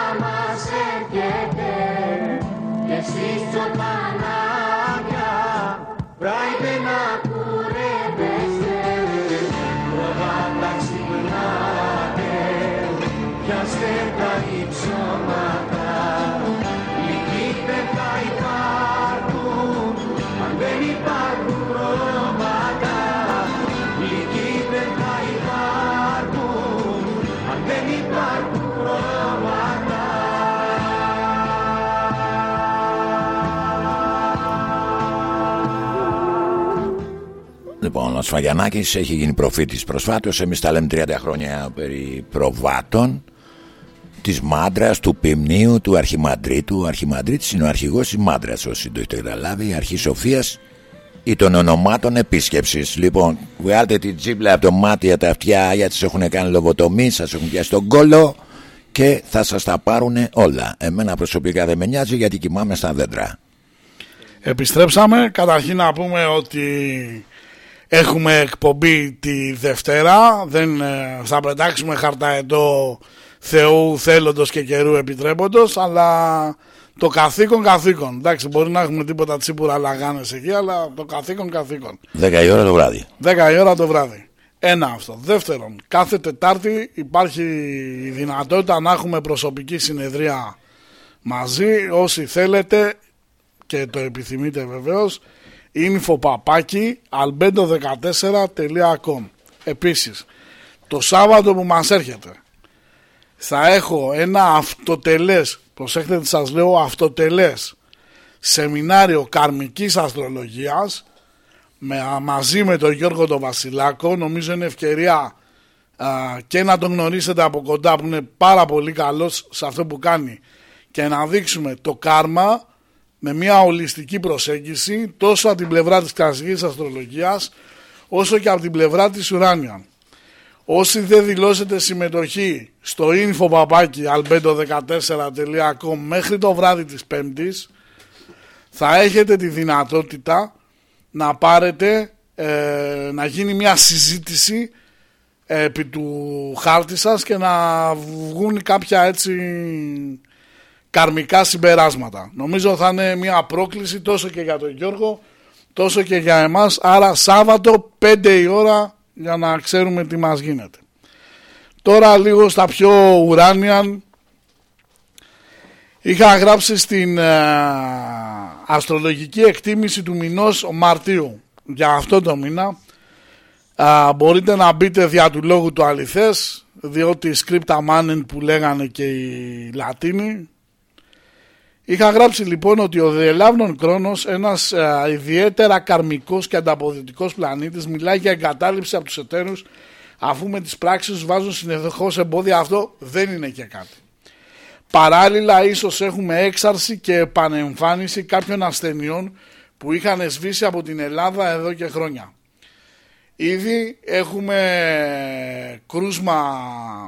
Λοιπόν, ο Σφαγιανάκης έχει γίνει προφήτης προσφάτως. Εμείς τα λέμε 30 χρόνια περί προβάτων της Μάντρας, του Πιμνίου, του Αρχιμαντρίτου. Ο Αρχιμαντρίτης είναι ο αρχηγός της Μάντρας, όσοι το έχετε καταλάβει, η Αρχή Σοφίας ή των ονομάτων επίσκεψης. Λοιπόν, βγάλτε την τζίμπλα από το μάτι τα αυτιά, γιατί σας έχουν κάνει λογοτομή, σας έχουν πιάσει τον κόλο και θα σας τα πάρουν όλα. Εμένα προσωπικά δεν με νοιάζει γιατί κοιμάμαι στα δέντρα. Επιστρέψαμε. Καταρχήν να πούμε ότι έχουμε εκπομπή τη Δευτέρα. Δεν ε, θα πετάξουμε χαρταετό Θεού θέλοντος και καιρού επιτρέποντος, αλλά το καθήκον καθήκον. Εντάξει, μπορεί να έχουμε τίποτα τσίπουρα λαγάνες εκεί, αλλά το καθήκον καθήκον. 10 η ώρα το βράδυ. 10 η ώρα το βράδυ. Ένα αυτό. Δεύτερον, κάθε Τετάρτη υπάρχει η δυνατότητα να έχουμε προσωπική συνεδρία μαζί. Όσοι θέλετε και το επιθυμείτε βεβαίως, info παπάκι albedo14.com Επίσης, το Σάββατο που μας έρχεται θα έχω ένα αυτοτελές, προσέχετε τι σας λέω, αυτοτελές σεμινάριο καρμικής αστρολογίας με, μαζί με τον Γιώργο τον Βασιλάκο. Νομίζω είναι ευκαιρία α, και να τον γνωρίσετε από κοντά που είναι πάρα πολύ καλός σε αυτό που κάνει. Και να δείξουμε το κάρμα με μια ολιστική προσέγγιση τόσο από την πλευρά της κλασικής αστρολογίας όσο και από την πλευρά της ουράνια. Όσοι δεν δηλώσετε συμμετοχή στο info.albedo14.com μέχρι το βράδυ της Πέμπτης θα έχετε τη δυνατότητα να πάρετε ε, να γίνει μια συζήτηση επί του χάρτη σας και να βγουν κάποια έτσι καρμικά συμπεράσματα. Νομίζω θα είναι μια πρόκληση τόσο και για τον Γιώργο τόσο και για εμάς. Άρα Σάββατο 5 η ώρα για να ξέρουμε τι μας γίνεται. Τώρα λίγο στα πιο ουράνια είχα γράψει στην ε, αστρολογική εκτίμηση του μηνός Μαρτίου για αυτό το μήνα Α, μπορείτε να μπείτε δια του λόγου του αληθές διότι scripta manen που λέγανε και οι Λατίνοι Είχα γράψει λοιπόν ότι ο Διελάβνων Κρόνος, ένας α, ιδιαίτερα καρμικός και ανταποδοτικός πλανήτης, μιλάει για εγκατάλειψη από τους εταίρους αφού με τις πράξεις βάζουν συνεχώς εμπόδια. Αυτό δεν είναι και κάτι. Παράλληλα ίσως έχουμε έξαρση και επανεμφάνιση κάποιων ασθενειών που είχαν σβήσει από την Ελλάδα εδώ και χρόνια. Ήδη έχουμε κρούσμα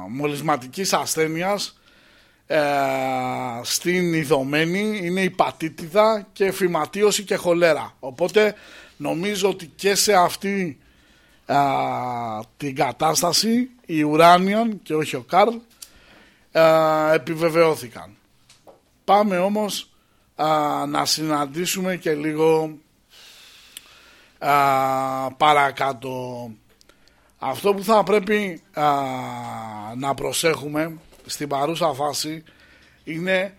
μολυσματικής ασθένειας ε, στην ειδωμένη, είναι η πατήτιδα και φυματίωση και χολέρα. Οπότε νομίζω ότι και σε αυτή ε, την κατάσταση η Ουράνιον και όχι ο Καρλ ε, επιβεβαιώθηκαν. Πάμε όμως να συναντήσουμε και λίγο παρακάτω. Αυτό που θα πρέπει να προσέχουμε στην παρούσα φάση είναι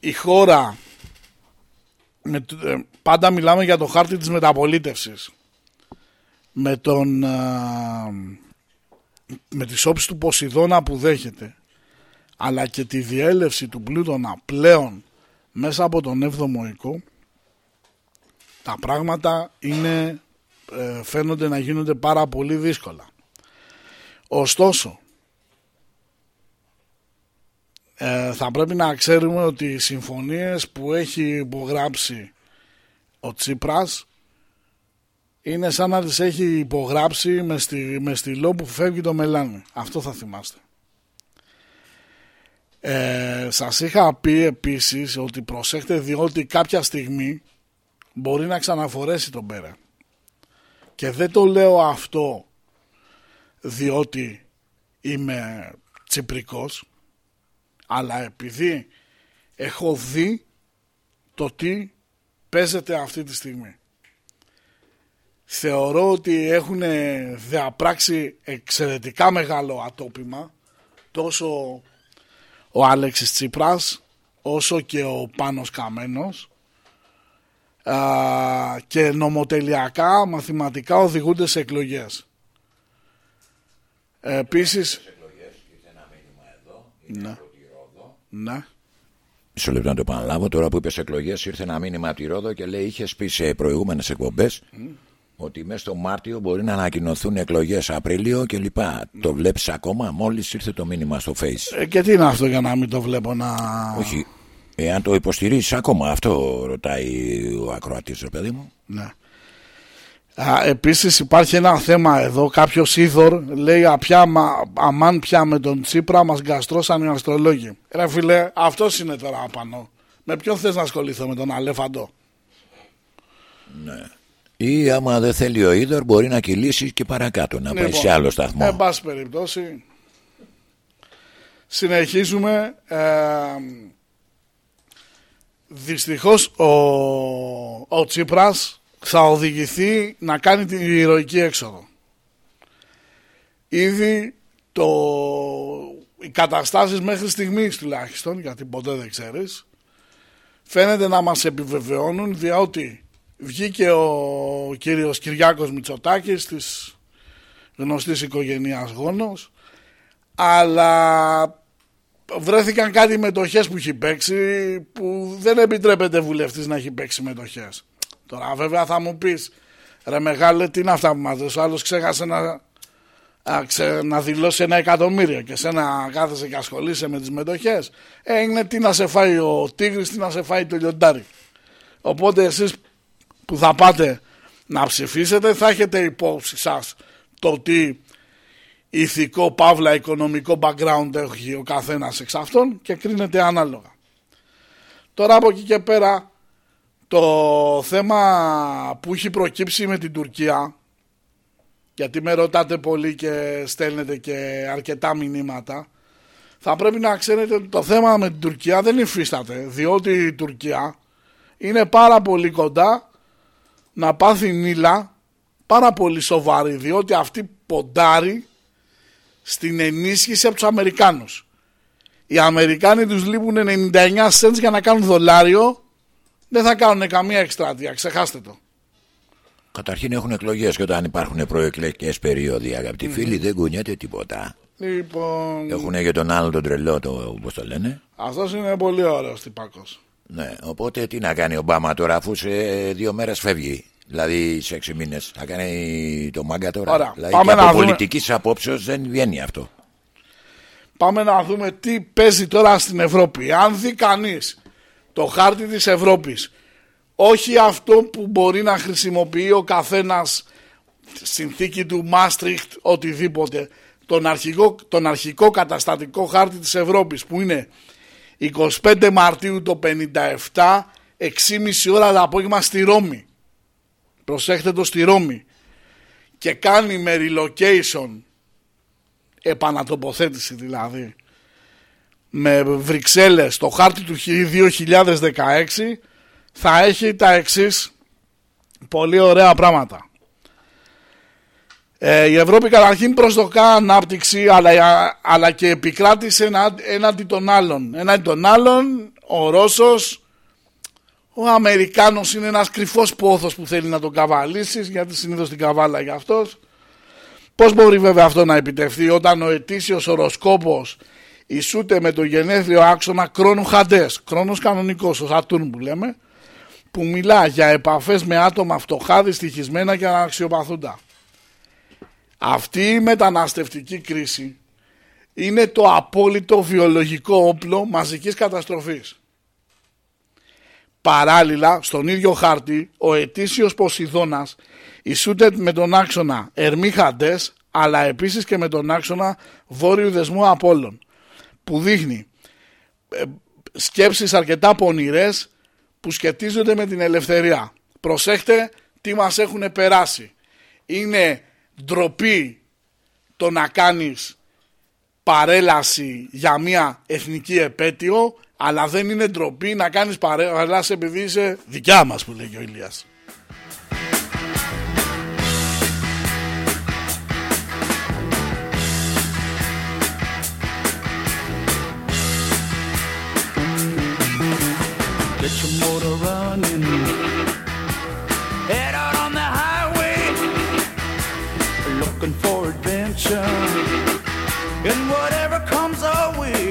η χώρα με, ε, πάντα μιλάμε για το χάρτη της μεταπολίτευσης με τον με τις όψεις του Ποσειδώνα που δέχεται αλλά και τη διέλευση του Πλούτονα πλέον μέσα από τον 7ο οικό τα πράγματα είναι, ε, φαίνονται να γίνονται πάρα πολύ δύσκολα. Ωστόσο, ε, θα πρέπει να ξέρουμε ότι οι συμφωνίες που έχει υπογράψει ο Τσίπρας είναι σαν να τις έχει υπογράψει με, στη, με στυλό που φεύγει το μελάνι. Αυτό θα θυμάστε. Ε, σας είχα πει επίσης ότι προσέχτε διότι κάποια στιγμή μπορεί να ξαναφορέσει τον πέρα. Και δεν το λέω αυτό διότι είμαι τσιπρικός αλλά επειδή έχω δει το τι παίζεται αυτή τη στιγμή. Θεωρώ ότι έχουν διαπράξει εξαιρετικά μεγάλο ατόπιμα τόσο ο Άλεξης Τσίπρας όσο και ο Πάνος Καμένος και νομοτελειακά μαθηματικά οδηγούνται σε εκλογές. Επίσης... Ναι. Ναι. Μισό λεπτό να το επαναλάβω. Τώρα που είπες εκλογές, ήρθε ένα μήνυμα από τη Ρόδο και λέει: Είχες πει σε προηγούμενες εκπομπές ότι μέσα στο Μάρτιο μπορεί να ανακοινωθούν εκλογές Απρίλιο κλπ. Το βλέπεις ακόμα, μόλις ήρθε το μήνυμα στο Face. Ε, και τι είναι αυτό για να μην το βλέπω να. Όχι. Εάν το υποστηρίζεις ακόμα, αυτό ρωτάει ο ακροατής, ρε παιδί μου. Ναι. Α, επίσης υπάρχει ένα θέμα εδώ. Κάποιος είδωρ λέει απιά, αμάν πια με τον Τσίπρα μας γκαστρώσαν οι αστρολόγοι Ρε φίλε αυτός είναι τώρα απάνω. Με ποιον θες να ασχοληθώ με τον Αλέφαντο; Ναι. Ή άμα δεν θέλει ο Ίδωρ μπορεί να κυλήσει και παρακάτω Να πάει Λοιπόν, σε άλλο σταθμό. Εν πάση περιπτώσει Συνεχίζουμε ε, Δυστυχώς ο, ο Τσίπρας θα οδηγηθεί να κάνει την ηρωική έξοδο. Ήδη το, οι καταστάσεις μέχρι στιγμής τουλάχιστον, γιατί ποτέ δεν ξέρεις, φαίνεται να μας επιβεβαιώνουν διότι βγήκε ο κύριος Κυριάκος Μητσοτάκης της γνωστής οικογενείας Γόνος αλλά βρέθηκαν κάτι μετοχές που έχει παίξει που δεν επιτρέπεται βουλευτής να έχει παίξει μετοχές. Τώρα βέβαια θα μου πεις ρε μεγάλε τι είναι αυτά που μας Ο άλλος ξέχασε να, α, ξε, να δηλώσει ένα εκατομμύριο και σε να κάθεσαι και ασχολείσαι με τις μετοχές. Ε, είναι τι να σε φάει ο τίγρης, τι να σε φάει το λιοντάρι. Οπότε εσείς που θα πάτε να ψηφίσετε θα έχετε υπόψη σας το τι ηθικό, παύλα, οικονομικό background έχει ο καθένας εξ αυτών και κρίνεται ανάλογα. Τώρα από εκεί και πέρα το θέμα που έχει προκύψει με την Τουρκία γιατί με ρωτάτε πολύ και στέλνετε και αρκετά μηνύματα θα πρέπει να ξέρετε ότι το θέμα με την Τουρκία δεν υφίσταται διότι η Τουρκία είναι πάρα πολύ κοντά να πάθει νύλα πάρα πολύ σοβαρή διότι αυτή ποντάρει στην ενίσχυση από τους Αμερικάνους. Οι Αμερικάνοι τους λείπουν 99 cents για να κάνουν δολάριο δεν θα κάνουν καμία εκστράτεια, ξεχάστε το. Καταρχήν έχουν εκλογές και όταν υπάρχουν προεκλογικές περίοδοι, αγαπητοί φίλοι, δεν κουνιέται τίποτα. Λοιπόν, Έχουν και τον άλλο τον τρελό, το, πώς το λένε; αυτός είναι πολύ ωραίος τυπάκος. Ναι, οπότε τι να κάνει ο Ομπάμα τώρα, αφού σε δύο μέρες φεύγει. Δηλαδή σε έξι μήνες. Θα κάνει το μάγκα τώρα. Ωραία, δηλαδή πάμε και να από δούμε. πολιτικής απόψεως δεν βγαίνει αυτό. Πάμε να δούμε τι παίζει τώρα στην Ευρώπη. Αν δει κανείς το χάρτη της Ευρώπης. Όχι αυτό που μπορεί να χρησιμοποιεί ο καθένας συνθήκη του Μάστριχτ οτιδήποτε. Τον αρχικό, τον αρχικό καταστατικό χάρτη της Ευρώπης που είναι 25 Μαρτίου το 57 6,5 ώρα το απόγευμα στη Ρώμη. Προσέχτε το στη Ρώμη. Και κάνει με relocation επανατοποθέτηση δηλαδή με Βρυξέλλες το χάρτη του 2016 θα έχει τα εξής πολύ ωραία πράγματα. Ε, η Ευρώπη καταρχήν προσδοκά ανάπτυξη αλλά, αλλά και επικράτησε έναντι των άλλων. Έναντι των άλλων ο Ρώσος, ο Αμερικάνος είναι ένας κρυφός πόθος που θέλει να τον καβαλήσεις γιατί συνήθως την καβάλα για αυτός. Πώς μπορεί βέβαια αυτό να επιτευχθεί όταν ο ετήσιος οροσκόπος ισούται με το γενέθλιο άξονα κρόνου χαντές, κρόνος κανονικός, ο Σατούρν που λέμε, που μιλά για επαφές με άτομα φτωχά, δυστυχισμένα και αναξιοπαθούντα. Αυτή η μεταναστευτική κρίση είναι το απόλυτο βιολογικό όπλο μαζικής καταστροφής. Παράλληλα, στον ίδιο χάρτη, ο ετήσιος Ποσειδώνας ισούται με τον άξονα Ερμή Χαντές, αλλά επίσης και με τον άξονα Βόρειου Δεσμού Απόλλων, που δείχνει ε, σκέψεις αρκετά πονηρές που σχετίζονται με την ελευθερία. Προσέχτε τι μας έχουν περάσει. Είναι ντροπή το να κάνεις παρέλαση για μια εθνική επέτειο αλλά δεν είναι ντροπή να κάνεις παρέλαση επειδή είσαι δικιά μας που λέει ο Ηλίας. Looking for adventure. And whatever comes our way,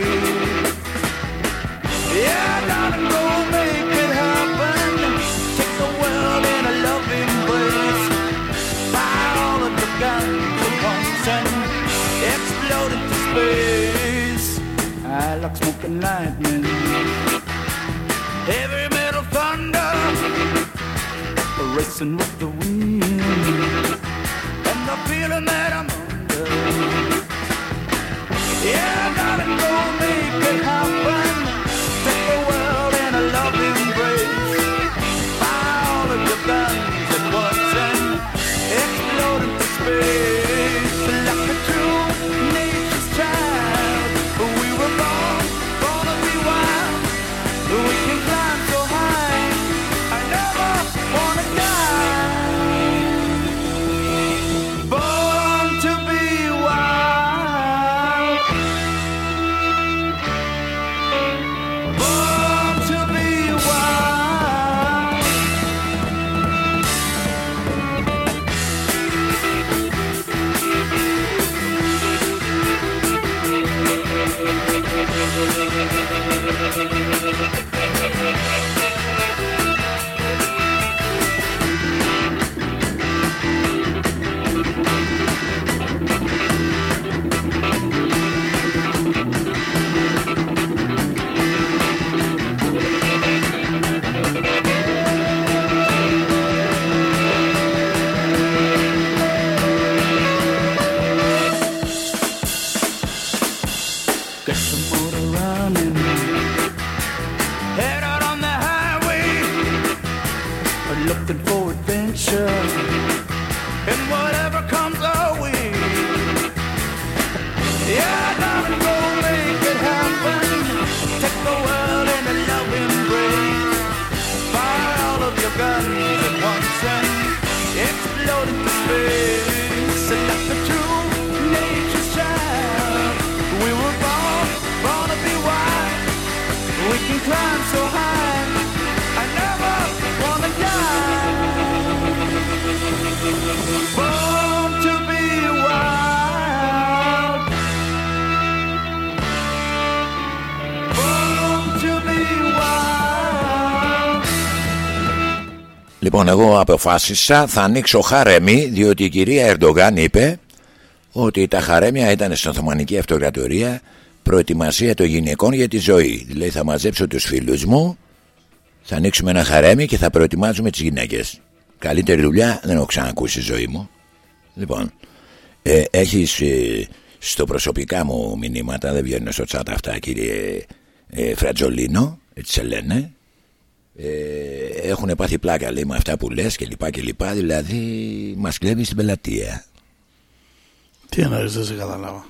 yeah, darling, go make it happen. Take the world in a loving embrace. Fire all of the guns at once and explode into space. I like smoking lightning. Heavy metal thunder Racing with the wind Yeah, darling, go make it happen Λοιπόν, εγώ αποφάσισα θα ανοίξω χαρέμι διότι η κυρία Ερντογάν είπε ότι τα χαρέμια ήταν στην Οθωμανική Αυτοκρατορία προετοιμασία των γυναικών για τη ζωή. Δηλαδή θα μαζέψω τους φίλους μου Θα ανοίξουμε ένα χαρέμι και θα προετοιμάζουμε τις γυναίκες. Καλύτερη δουλειά δεν έχω ξανακούσει στη ζωή μου. Λοιπόν, ε, έχεις ε, στο προσωπικά μου μηνύματα, δεν βγαίνουν στο chat αυτά κύριε ε, Φρατζολίνο, έτσι σε λένε. Ε, έχουν πάθει πλάκα λέει με αυτά που λες και λοιπά και λοιπά, δηλαδή μας κλέβεις στην πελατεία. Τι εννοείς, δεν σε καταλάβα.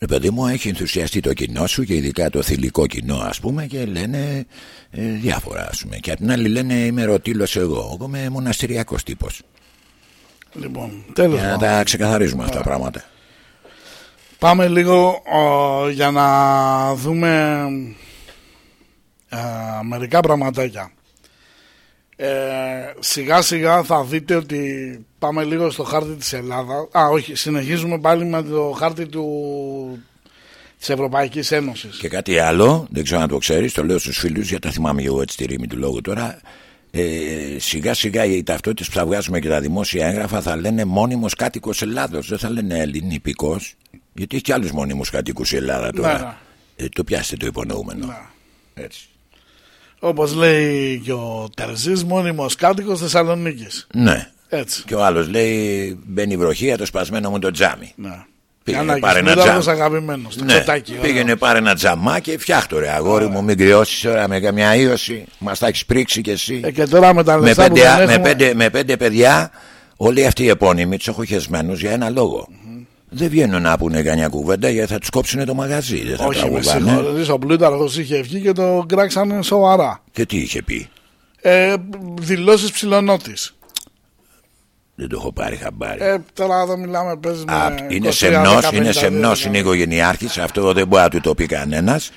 Ρε παιδί μου, έχει ενθουσιαστεί το κοινό σου και ειδικά το θηλυκό κοινό, ας πούμε, και λένε ε, διάφορα, ας πούμε. Και απ' την άλλη λένε είμαι ρωτήλος εγώ. Εγώ είμαι μοναστηριακός τύπος. Λοιπόν, τέλος Για να πάντων. τα ξεκαθαρίζουμε αυτά τα πράγματα. Πάμε λίγο ο, για να δούμε ε, μερικά πραγματάκια. Ε, σιγά σιγά θα δείτε ότι πάμε λίγο στο χάρτη της Ελλάδας. Α, όχι, συνεχίζουμε πάλι με το χάρτη του, της Ευρωπαϊκής Ένωσης. Και κάτι άλλο, δεν ξέρω αν το ξέρεις, το λέω στους φίλους, γιατί τα θυμάμαι εγώ έτσι τη ρήμη του λόγου τώρα. Ε, σιγά σιγά οι ταυτότητες που θα βγάζουμε και τα δημόσια έγγραφα θα λένε μόνιμος κάτοικος Ελλάδος. Δεν θα λένε ελληνικό. Γιατί έχει και άλλους μόνιμους κατοίκου η Ελλάδα τώρα. Ναι, Ε, το πιάστε το υπονοούμενο. Ναι. Έτσι. Όπως λέει και ο Τερζής, μόνιμος κάτοικος Θεσσαλονίκης. Ναι. Έτσι. Και ο άλλος λέει: Μπαίνει η βροχή, το σπασμένο μου το τζάμι. Ναι. Πήγαινε Γιάννακης πάρε ένα Μίδαρος, τζάμι. αγαπημένος. Το Ναι, τσοτάκι, ωραίο. πήγαινε πάρε ένα τζαμάκι και φτιάχτο ρε αγόρι μου, μην κρυώσεις τώρα με καμιά ίωση. Μας τα έχεις πρίξει κι εσύ. Ε, και τώρα με τα με, λεφτά που πέντε, δεν με, έχουμε... πέντε, με πέντε παιδιά, όλοι αυτοί οι επώνυμοι τους έχω χεσμένους για ένα λόγο. Δεν βγαίνουν να πούνε κανένα κουβέντα γιατί θα τους κόψουν το μαγαζί. Δεν θα Όχι, με τραγουδάνε. συγχωρείς, ο Πλούταρχος είχε βγει και το κράξανε σοβαρά. Και τι είχε πει; Ε, δηλώσεις ψηλονότης. Δεν το έχω πάρει χαμπάρι. Ε, τώρα εδώ μιλάμε, παίζει με Α, είναι 23, σεμνός, 15, είναι σεμνός, δηλαδή. είναι οικογενειάρχης Αυτό δεν μπορεί να του το πει κανένας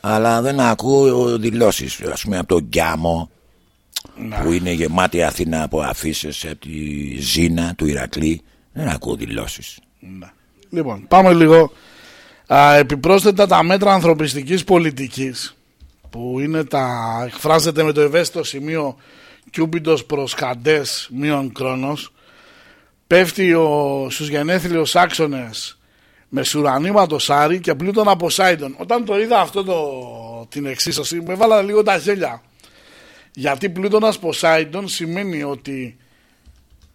Αλλά δεν ακούω δηλώσεις Ας πούμε από τον Γκιάμο Ναι. Που είναι γεμάτη Αθήνα από αφήσει Από τη Ζήνα του Ηρακλή Δεν ακούω δηλώσεις Ναι. Λοιπόν, πάμε λίγο. Α, επιπρόσθετα τα μέτρα ανθρωπιστικής πολιτικής που είναι τα, εκφράζεται με το ευαίσθητο σημείο κιούμπιντος προς καντές μείον κρόνος πέφτει ο, στους γενέθλιους άξονες με σουρανίματο Σάρι και πλούτον από Σάιντον. Όταν το είδα αυτό το, την εξίσωση με βάλα λίγο τα γέλια. Γιατί πλούτονας Ποσάιντον σημαίνει ότι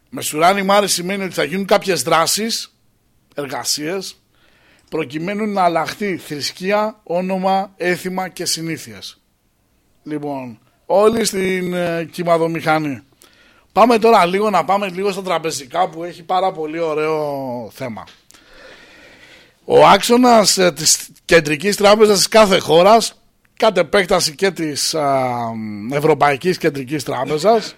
Μεσουράνι Μάρη σημαίνει ότι θα γίνουν κάποιες δράσεις, εργασίες, προκειμένου να αλλάχθεί θρησκεία, όνομα, έθιμα και συνήθειες. Λοιπόν, όλοι στην ε, κυμαδομηχανή. Πάμε τώρα λίγο να πάμε λίγο στα τραπεζικά που έχει πάρα πολύ ωραίο θέμα. Ο άξονας ε, της κεντρικής τράπεζας της κάθε χώρας, κατ' επέκταση και της α, Ευρωπαϊκής Κεντρικής Τράπεζας,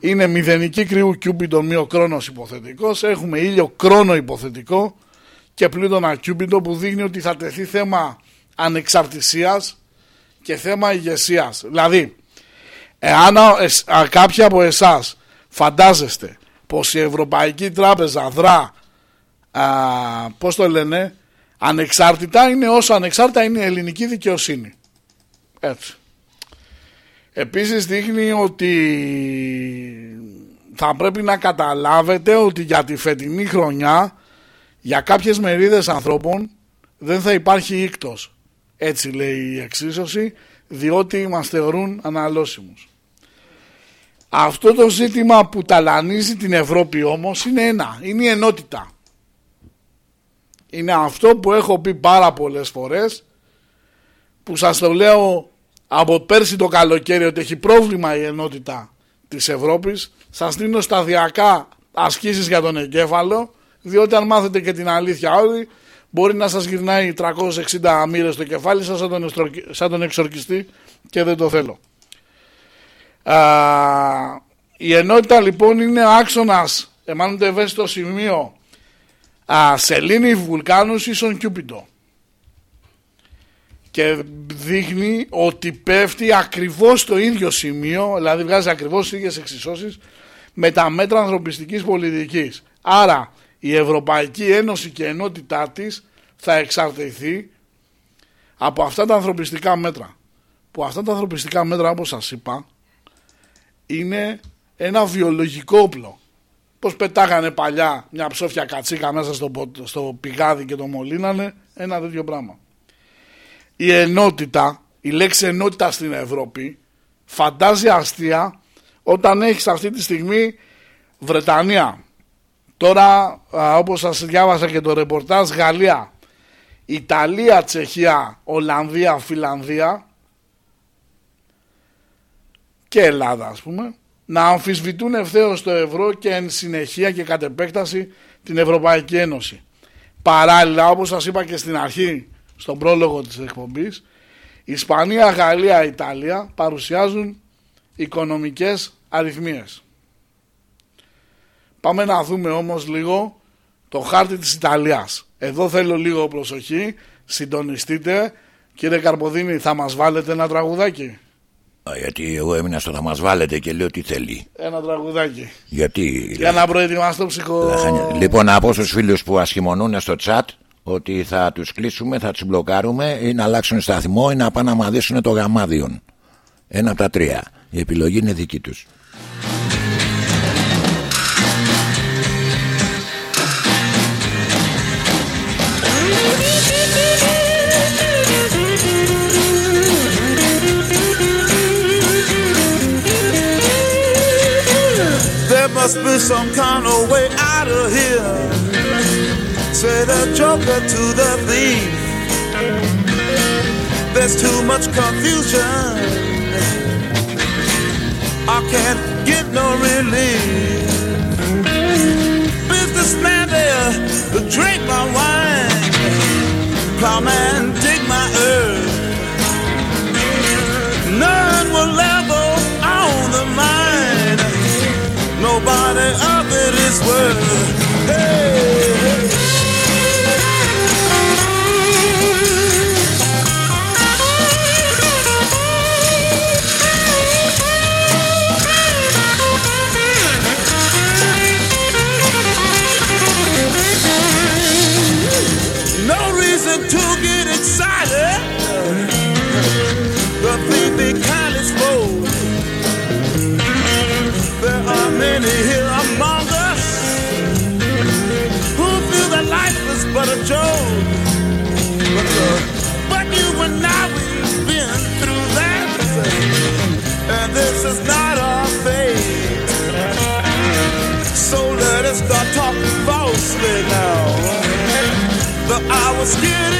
είναι μηδενική κρύου Κιούμπιντον μείω κρόνος υποθετικός. Έχουμε ήλιο κρόνο υποθετικό και πλούτονα Κιούμπιντον που δείχνει ότι θα τεθεί θέμα ανεξαρτησίας και θέμα ηγεσίας. Δηλαδή, εάν α, εσ- α, κάποιοι από εσάς φαντάζεστε πως η Ευρωπαϊκή Τράπεζα δρά α, πώς το λένε ανεξάρτητα είναι όσο ανεξάρτητα είναι η ελληνική δικαιοσύνη. Έτσι. Επίσης δείχνει ότι θα πρέπει να καταλάβετε ότι για τη φετινή χρονιά για κάποιες μερίδες ανθρώπων δεν θα υπάρχει ίκτος. Έτσι λέει η εξίσωση διότι μας θεωρούν αναλώσιμους. Αυτό το ζήτημα που ταλανίζει την Ευρώπη όμως είναι ένα, είναι η ενότητα. Είναι αυτό που έχω πει πάρα πολλές φορές που σας το λέω από πέρσι το καλοκαίρι ότι έχει πρόβλημα η ενότητα της Ευρώπης σας δίνω σταδιακά ασκήσεις για τον εγκέφαλο διότι αν μάθετε και την αλήθεια όλοι μπορεί να σας γυρνάει 360 μοίρες στο κεφάλι σας σαν τον, εστροκ- σαν τον εξορκιστή και δεν το θέλω. Α, η ενότητα λοιπόν είναι άξονας εμάνουν το ευαίσθητο σημείο α, σελήνη βουλκάνους ίσον Κιούπιτο και δείχνει ότι πέφτει ακριβώς στο ίδιο σημείο, δηλαδή βγάζει ακριβώς τις ίδιες εξισώσεις με τα μέτρα ανθρωπιστικής πολιτικής. Άρα η Ευρωπαϊκή Ένωση και η ενότητά της θα εξαρτηθεί από αυτά τα ανθρωπιστικά μέτρα. Που αυτά τα ανθρωπιστικά μέτρα όπως σας είπα είναι ένα βιολογικό όπλο. Πώς πετάγανε παλιά μια ψόφια κατσίκα μέσα στο, πο- στο πηγάδι και το μολύνανε, ένα τέτοιο πράγμα η ενότητα, η λέξη ενότητα στην Ευρώπη φαντάζει αστεία όταν έχεις αυτή τη στιγμή Βρετανία. Τώρα, α, όπως σας διάβασα και το ρεπορτάζ, Γαλλία, Ιταλία, Τσεχία, Ολλανδία, Φιλανδία και Ελλάδα ας πούμε να αμφισβητούν ευθέως το ευρώ και εν συνεχεία και κατ' επέκταση την Ευρωπαϊκή Ένωση. Παράλληλα όπως σας είπα και στην αρχή στον πρόλογο της εκπομπής Ισπανία, Γαλλία, Ιταλία παρουσιάζουν οικονομικές αριθμίες. Πάμε να δούμε όμως λίγο το χάρτη της Ιταλίας. Εδώ θέλω λίγο προσοχή, συντονιστείτε. Κύριε Καρποδίνη, θα μας βάλετε ένα τραγουδάκι; Α, Γιατί εγώ έμεινα στο να μας βάλετε και λέω τι θέλει. Ένα τραγουδάκι. Γιατί. Για να προετοιμαστώ ψυχο... Λαχανιά. Λοιπόν, να πω στους φίλους που ασχημονούν στο chat ότι θα τους κλείσουμε, θα τους μπλοκάρουμε ή να αλλάξουν σταθμό ή να πάνε να μαδίσουν το γαμάδιον. Ένα από τα τρία. Η επιλογή είναι δική τους. There must be some kind of way out of here. Say the joker to the thief. There's too much confusion. I can't get no relief. Businessman there, drink my wine. Plowman, dig my earth. None will level reason to get was getting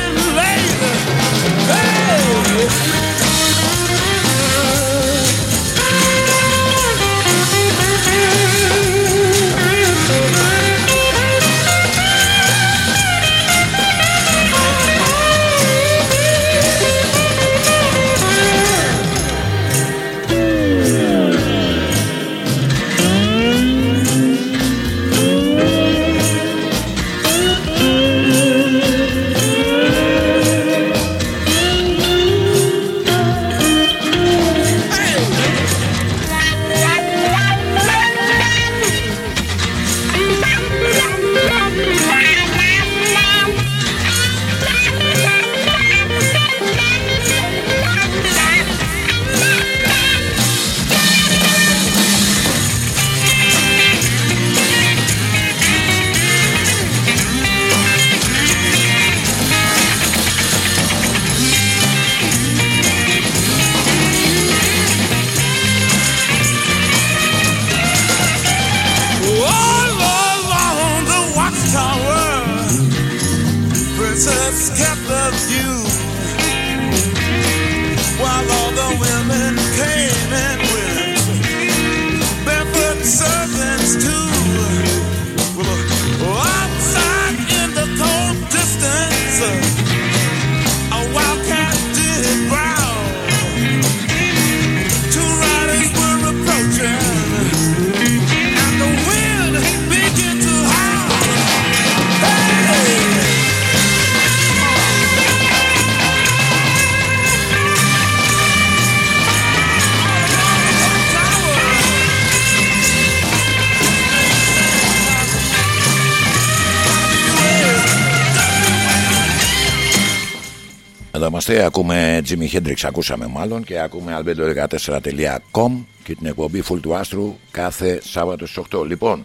ακούμε Jimmy Hendrix, ακούσαμε μάλλον και ακούμε albedo14.com και την εκπομπή Full του Άστρου κάθε Σάββατο στις 8. Λοιπόν,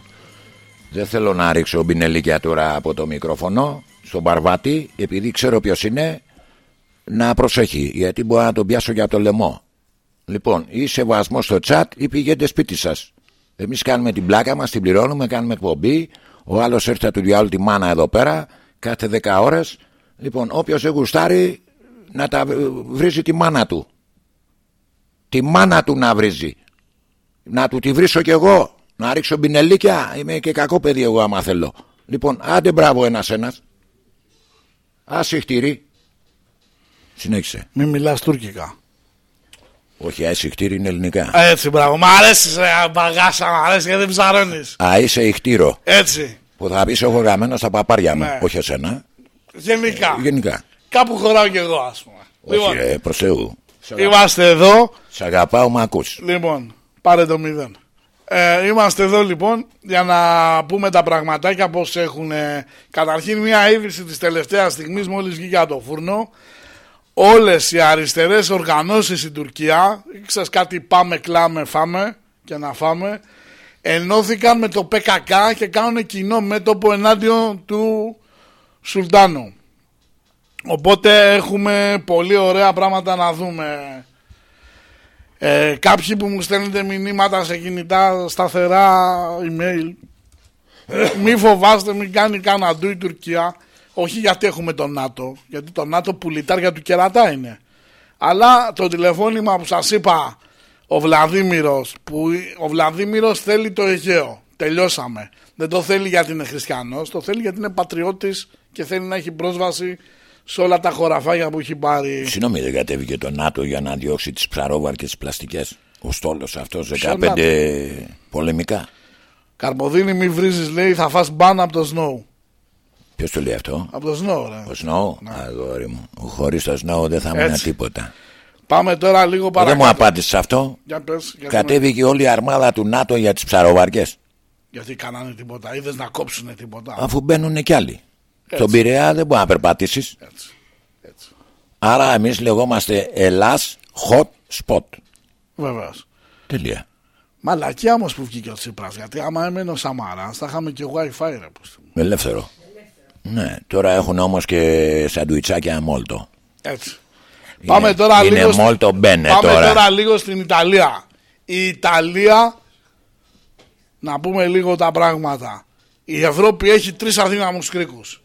δεν θέλω να ρίξω μπινελίκια τώρα από το μικρόφωνο στον Παρβάτη, επειδή ξέρω ποιος είναι, να προσέχει, γιατί μπορώ να τον πιάσω για το λαιμό. Λοιπόν, ή σεβασμό στο chat ή πηγαίνετε σπίτι σας. Εμείς κάνουμε την πλάκα μας, την πληρώνουμε, κάνουμε εκπομπή. Ο άλλος έρθει του διάλογου τη μάνα εδώ πέρα κάθε 10 ώρες. Λοιπόν, όποιος δεν γουστάρει να τα βρίζει τη μάνα του. Τη μάνα του να βρίζει. Να του τη βρίσω κι εγώ. Να ρίξω μπινελίκια. Είμαι και κακό παιδί εγώ άμα θέλω. Λοιπόν, άντε μπράβο ένας ένας. Ασυχτήρι. Συνέχισε. Μην μιλάς τουρκικά. Όχι, ασυχτήρι είναι ελληνικά. Έτσι, μπράβο. Μ' αρέσεις, ρε, μπαγάσα, μ' αρέσεις γιατί ψαρώνεις. Α, είσαι ηχτήρο. Έτσι. Που θα πεις έχω γραμμένο στα παπάρια μου. Ναι. Όχι εσένα. Γενικά. Γενικά. Κάπου χωράω κι εγώ, ας πούμε. Όχι, ρε, προς Θεού. Είμαστε εδώ. Σ' αγαπάω, μ' ακούς. Λοιπόν, πάρε το μηδέν. Ε, είμαστε εδώ λοιπόν για να πούμε τα πραγματάκια πως έχουν ε, καταρχήν μια είδηση της τελευταίας στιγμής μόλις βγήκε από το φούρνο όλες οι αριστερές οργανώσεις στην Τουρκία ξέρεις κάτι πάμε κλάμε φάμε και να φάμε ενώθηκαν με το ΠΚΚ και κάνουν κοινό μέτωπο ενάντιον του Σουλτάνου οπότε έχουμε πολύ ωραία πράγματα να δούμε. Ε, κάποιοι που μου στέλνετε μηνύματα σε κινητά σταθερά email μη φοβάστε μην κάνει κανένα η Τουρκία. Όχι γιατί έχουμε τον ΝΑΤΟ γιατί το ΝΑΤΟ πουλιτάρια του κερατά είναι. Αλλά το τηλεφώνημα που σας είπα ο Βλαδίμηρος που ο Βλαδίμηρος θέλει το Αιγαίο. Τελειώσαμε. Δεν το θέλει γιατί είναι χριστιανός το θέλει γιατί είναι πατριώτης και θέλει να έχει πρόσβαση σε όλα τα χωραφάγια που έχει πάρει Συγγνώμη, δεν κατέβηκε το ΝΑΤΟ για να διώξει τις ψαρόβαρκες πλαστικές; Ο στόλος αυτός Ποιο 15 πολεμικά. Καρποδίνη μη βρίζεις λέει θα φας μπαν από το Snow Ποιος το λέει αυτό, Από το Snow ρε Ο Σνόου. Αγόρι μου. Χωρίς το Σνόου δεν θα ήμουν Έτσι. τίποτα. Πάμε τώρα λίγο Δεν παρακάτω μου απάντησε αυτό. Για πες, γιατί, Κατέβηκε όλη η αρμάδα του ΝΑΤΟ για τις ψαροβαρκέ. γιατί κάνανε τίποτα Είδες να κόψουνε τίποτα Αφού μπαίνουν κι άλλοι. Στον Πειραιά δεν μπορεί να περπατήσεις. Έτσι, έτσι. Άρα εμείς λεγόμαστε Ελλάς hot spot. Βεβαίως Τελεία. Μαλακία όμως που βγήκε ο Τσίπρας Γιατί άμα έμενε ο Σαμαράς θα είχαμε και wifi ρε πως. Ελεύθερο. Ναι, τώρα έχουν όμως και σαντουιτσάκια μόλτο. Έτσι Πάμε τώρα είναι λίγο στη- μόλτο μπαίνε Πάμε τώρα. τώρα λίγο στην Ιταλία Η Ιταλία Να πούμε λίγο τα πράγματα Η Ευρώπη έχει τρεις αδύναμους κρίκους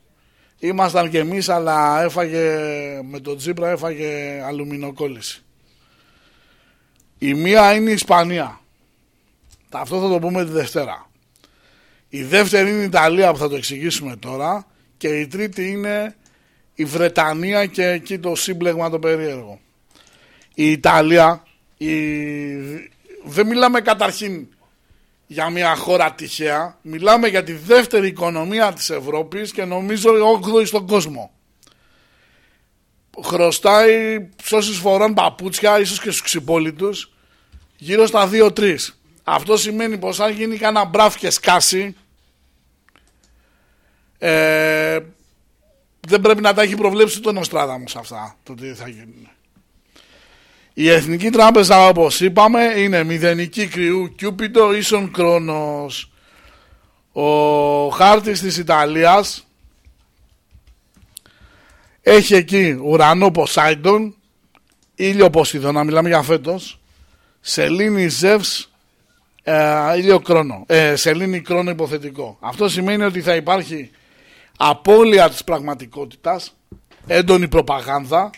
Ήμασταν και εμείς αλλά έφαγε με τον Τσίπρα έφαγε αλουμινοκόλληση. Η μία είναι η Ισπανία. Αυτό θα το πούμε τη Δευτέρα. Η δεύτερη είναι η Ιταλία που θα το εξηγήσουμε τώρα και η τρίτη είναι η Βρετανία και εκεί το σύμπλεγμα το περίεργο. Η Ιταλία, η... δεν μιλάμε καταρχήν για μια χώρα τυχαία, μιλάμε για τη δεύτερη οικονομία της Ευρώπης και νομίζω η όγδοη στον κόσμο. Χρωστάει σε όσους φοράνε παπούτσια, ίσως και στους ξυπόλυτους, γύρω στα 2-3. Αυτό σημαίνει πως αν γίνει κανένα μπράφ και σκάσει, ε, δεν πρέπει να τα έχει προβλέψει τον Νοστράδαμος αυτά, το τι θα γίνουν. Η Εθνική Τράπεζα όπως είπαμε είναι μηδενική κρυού Κιούπιτο ίσον Κρόνος. Ο χάρτης της Ιταλίας έχει εκεί ουρανό Ποσάιντον, ήλιο Ποσειδώνα, μιλάμε για φέτος, σελήνη Ζεύς, ε, ήλιο Κρόνο, ε, σελήνη Κρόνο υποθετικό. Αυτό σημαίνει ότι θα υπάρχει απώλεια της πραγματικότητας, έντονη προπαγάνδα,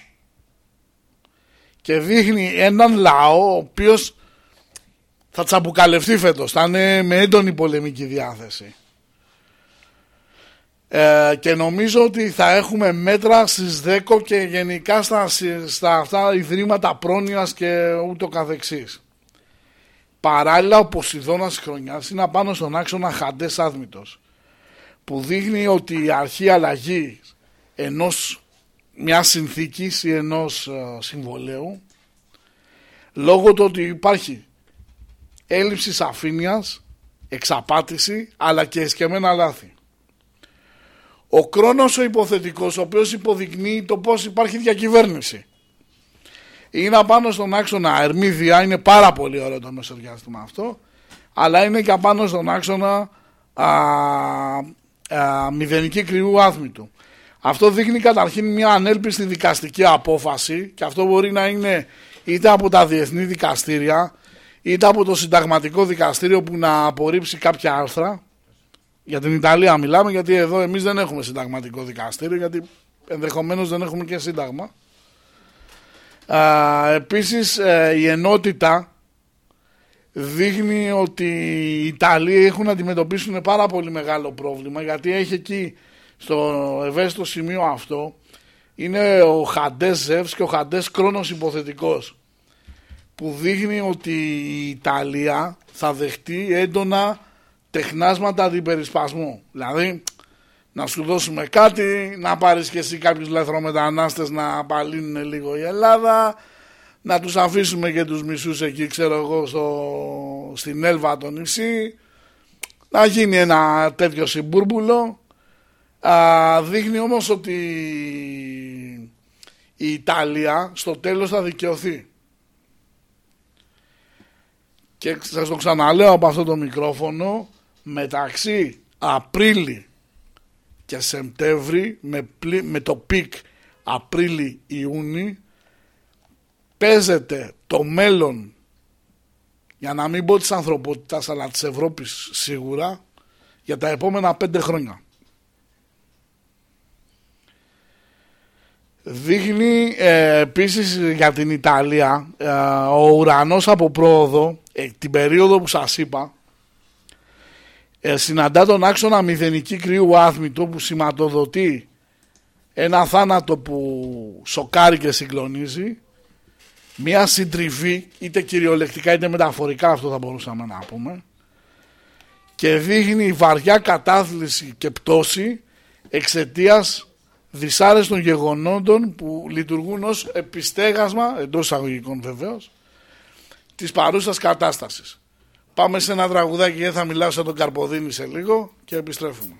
και δείχνει έναν λαό ο οποίος θα τσαμπουκαλευτεί φέτος, θα είναι με έντονη πολεμική διάθεση. Ε, και νομίζω ότι θα έχουμε μέτρα στις ΔΕΚΟ και γενικά στα, στα αυτά ιδρύματα πρόνοιας και ούτω καθεξής. Παράλληλα ο Ποσειδώνας της χρονιάς είναι απάνω στον άξονα Χαντές Άδμητος που δείχνει ότι η αρχή αλλαγής ενός μια συνθήκης ή ενός ε, συμβολέου λόγω του ότι υπάρχει έλλειψης σαφήνειας, εξαπάτηση αλλά και εσκεμμένα λάθη. Ο κρόνος ο υποθετικός ο οποίος υποδεικνύει το πως υπάρχει διακυβέρνηση. Είναι απάνω στον άξονα Ερμίδια, είναι πάρα πολύ ωραίο το μεσοδιάστημα αυτό αλλά είναι και απάνω στον άξονα α, α, μηδενική κρυού άθμητου. Αυτό δείχνει καταρχήν μια ανέλπιστη δικαστική απόφαση και αυτό μπορεί να είναι είτε από τα διεθνή δικαστήρια είτε από το συνταγματικό δικαστήριο που να απορρίψει κάποια άρθρα. Για την Ιταλία μιλάμε γιατί εδώ εμείς δεν έχουμε συνταγματικό δικαστήριο γιατί ενδεχομένως δεν έχουμε και σύνταγμα. Α, επίσης ε, η ενότητα δείχνει ότι οι Ιταλοί έχουν να αντιμετωπίσουν πάρα πολύ μεγάλο πρόβλημα γιατί έχει εκεί στο ευαίσθητο σημείο αυτό είναι ο Χαντές Ζεύς και ο Χαντές Κρόνος υποθετικός που δείχνει ότι η Ιταλία θα δεχτεί έντονα τεχνάσματα αντιπερισπασμού. Δηλαδή να σου δώσουμε κάτι, να πάρεις και εσύ κάποιους λαθρομετανάστες να απαλύνουν λίγο η Ελλάδα, να τους αφήσουμε και τους μισούς εκεί ξέρω εγώ στο, στην Έλβα το νησί, να γίνει ένα τέτοιο συμπούρμπουλο. Α, δείχνει όμως ότι η Ιταλία στο τέλος θα δικαιωθεί. Και σας το ξαναλέω από αυτό το μικρόφωνο, μεταξύ Απρίλη και Σεπτέμβρη με, με το peak Απρίλη-Ιούνι παίζεται το μέλλον για να μην πω της ανθρωπότητας αλλά της Ευρώπης σίγουρα για τα επόμενα πέντε χρόνια. Δείχνει ε, επίσης για την Ιταλία ε, ο ουρανός από πρόοδο ε, την περίοδο που σας είπα ε, συναντά τον άξονα μηδενική κρύου άθμητο που σηματοδοτεί ένα θάνατο που σοκάρει και συγκλονίζει μια συντριβή είτε κυριολεκτικά είτε μεταφορικά αυτό θα μπορούσαμε να πούμε και δείχνει βαριά κατάθλιση και πτώση εξαιτίας δυσάρεστων γεγονότων που λειτουργούν ως επιστέγασμα εντός εισαγωγικών βεβαίως της παρούσας κατάστασης. Πάμε σε ένα τραγουδάκι γιατί θα μιλάω σαν τον Καρποδίνη σε λίγο και επιστρέφουμε.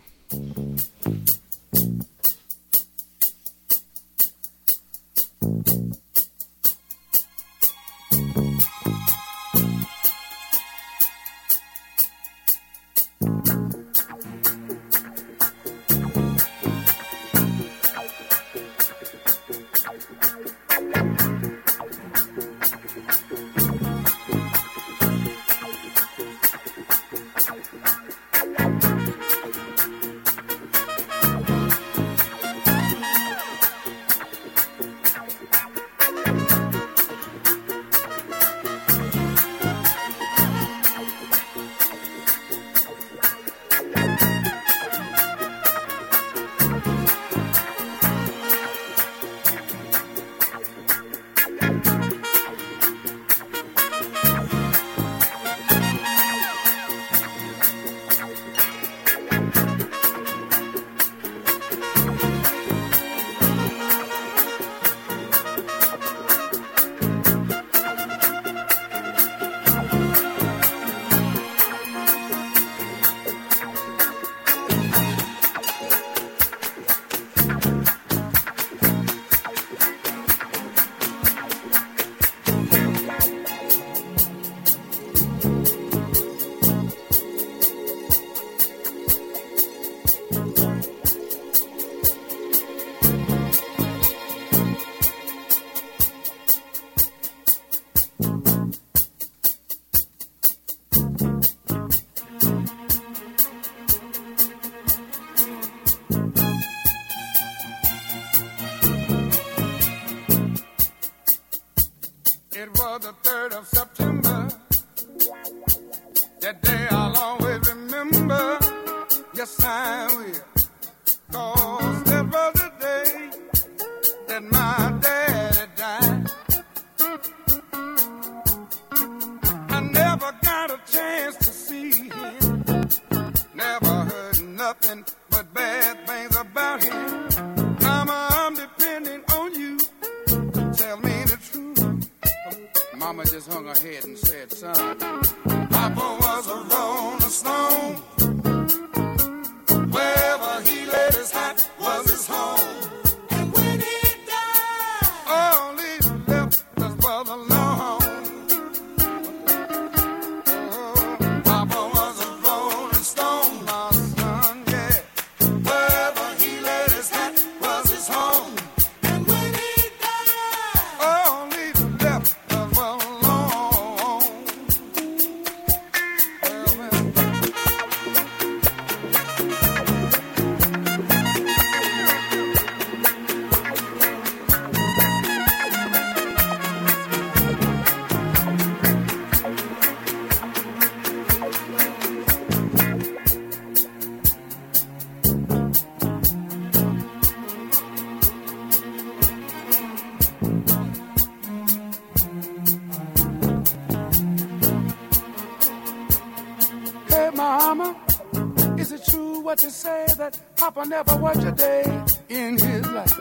Worked a day in his life?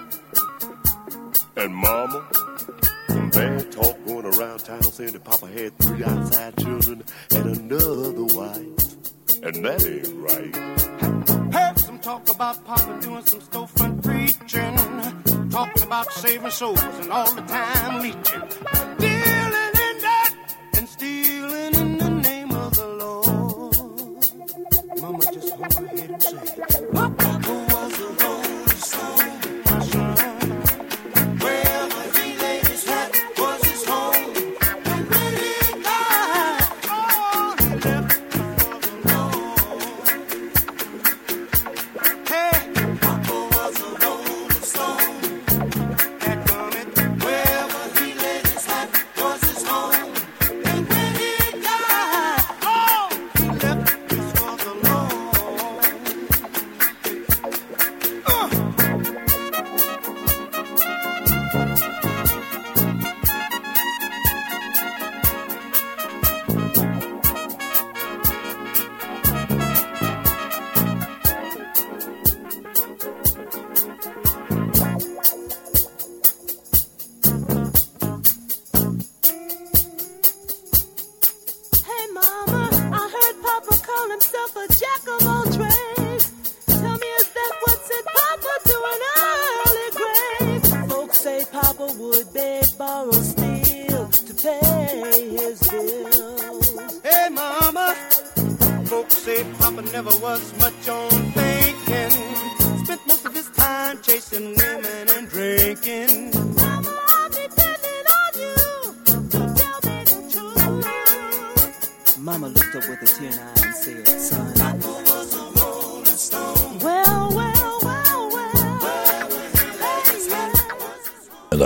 And mama, some bad talk going around town saying that Papa had three outside children and another wife. And that ain't right. Heard some talk about Papa doing some storefront preaching, talking about saving souls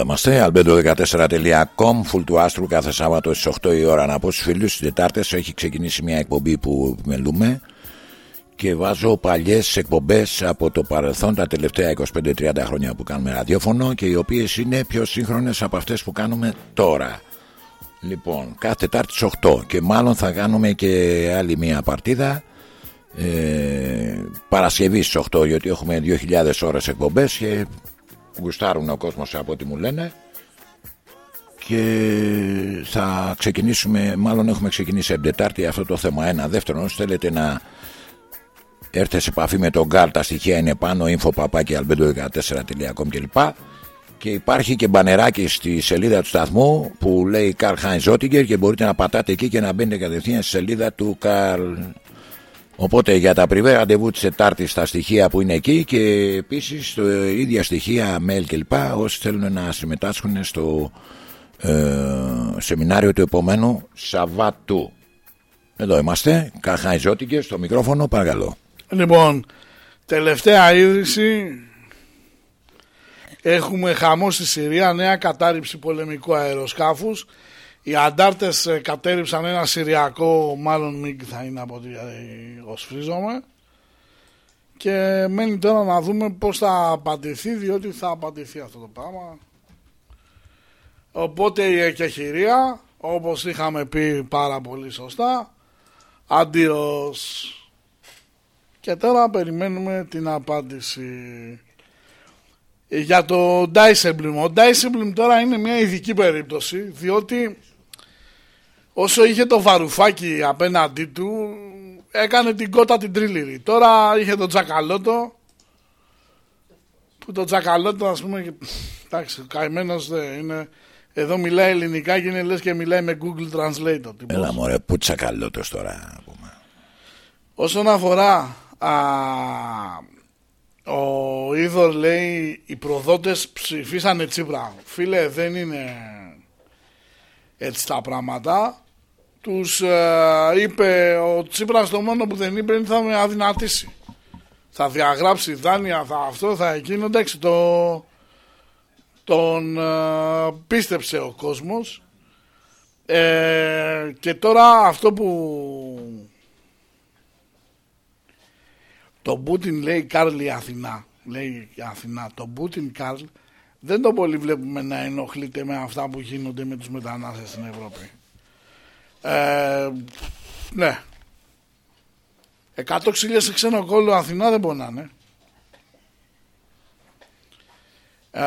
είμαστε, albedo14.com, full του άστρου κάθε Σάββατο στις 8 η ώρα. Να πω στους φίλους, στις Τετάρτες έχει ξεκινήσει μια εκπομπή που επιμελούμε και βάζω παλιές εκπομπές από το παρελθόν τα τελευταία 25-30 χρόνια που κάνουμε ραδιόφωνο και οι οποίες είναι πιο σύγχρονες από αυτές που κάνουμε τώρα. Λοιπόν, κάθε Τετάρτη στις 8 και μάλλον θα κάνουμε και άλλη μια παρτίδα ε, Παρασκευή στις 8 γιατί έχουμε 2.000 ώρες εκπομπές και γουστάρουν ο κόσμος από ό,τι μου λένε και θα ξεκινήσουμε, μάλλον έχουμε ξεκινήσει από την Τετάρτη αυτό το θέμα. Ένα δεύτερο, όσοι θέλετε να έρθετε σε επαφή με τον Γκάρ, τα στοιχεία είναι πάνω, info.albedo14.com κλπ. Και υπάρχει και μπανεράκι στη σελίδα του σταθμού που λέει Καρλ Χάιν Ζότιγκερ και μπορείτε να πατάτε εκεί και να μπαίνετε κατευθείαν στη σελίδα του Καρλ. Οπότε για τα πριβέ ραντεβού της Τετάρτης στα στοιχεία που είναι εκεί και επίσης το ίδια στοιχεία, mail κλπ. Όσοι θέλουν να συμμετάσχουν στο ε, σεμινάριο του επομένου Σαββάτου. Εδώ είμαστε. Καρχάι Ζώτικε στο μικρόφωνο, παρακαλώ. Λοιπόν, τελευταία είδηση. Έχουμε χαμό στη Συρία, νέα κατάρριψη πολεμικού αεροσκάφους. Οι αντάρτες ε, κατέριψαν ένα συριακό, μάλλον μίγκ θα είναι από ό,τι ε, οσφρίζομαι. Και μένει τώρα να δούμε πώς θα απαντηθεί, διότι θα απαντηθεί αυτό το πράγμα. Οπότε η εκεχηρία, όπως είχαμε πει πάρα πολύ σωστά, αντίος. Και τώρα περιμένουμε την απάντηση για το Dijsselbloem. Ο Dijsselbloem τώρα είναι μια ειδική περίπτωση, διότι όσο είχε το βαρουφάκι απέναντί του, έκανε την κότα την τρίληρη. Τώρα είχε το τσακαλώτο, που το τσακαλώτο ας πούμε, εντάξει, ο καημένος δεν είναι... Εδώ μιλάει ελληνικά και είναι λες και μιλάει με Google Translator. τύπος. Έλα μωρέ, πού τσακαλώτος τώρα. να πούμε. Όσον αφορά α, ο Ίδωρ λέει οι προδότες ψηφίσανε Τσίπρα. Φίλε δεν είναι έτσι τα πράγματα. Τους ε, είπε ο Τσίπρας το μόνο που δεν είπε είναι θα με αδυνατίσει. Θα διαγράψει δάνεια, θα αυτό, θα εκείνο. Εντάξει, το, τον ε, πίστεψε ο κόσμος. Ε, και τώρα αυτό που το Πούτιν λέει Κάρλ η Αθηνά. Λέει η Αθηνά. Το Πούτιν Κάρλ δεν το πολύ βλέπουμε να ενοχλείται με αυτά που γίνονται με τους μετανάστες στην Ευρώπη. Ε, ναι. 100 ξύλια σε ξένο κόλλο Αθηνά δεν πονάνε. Ε,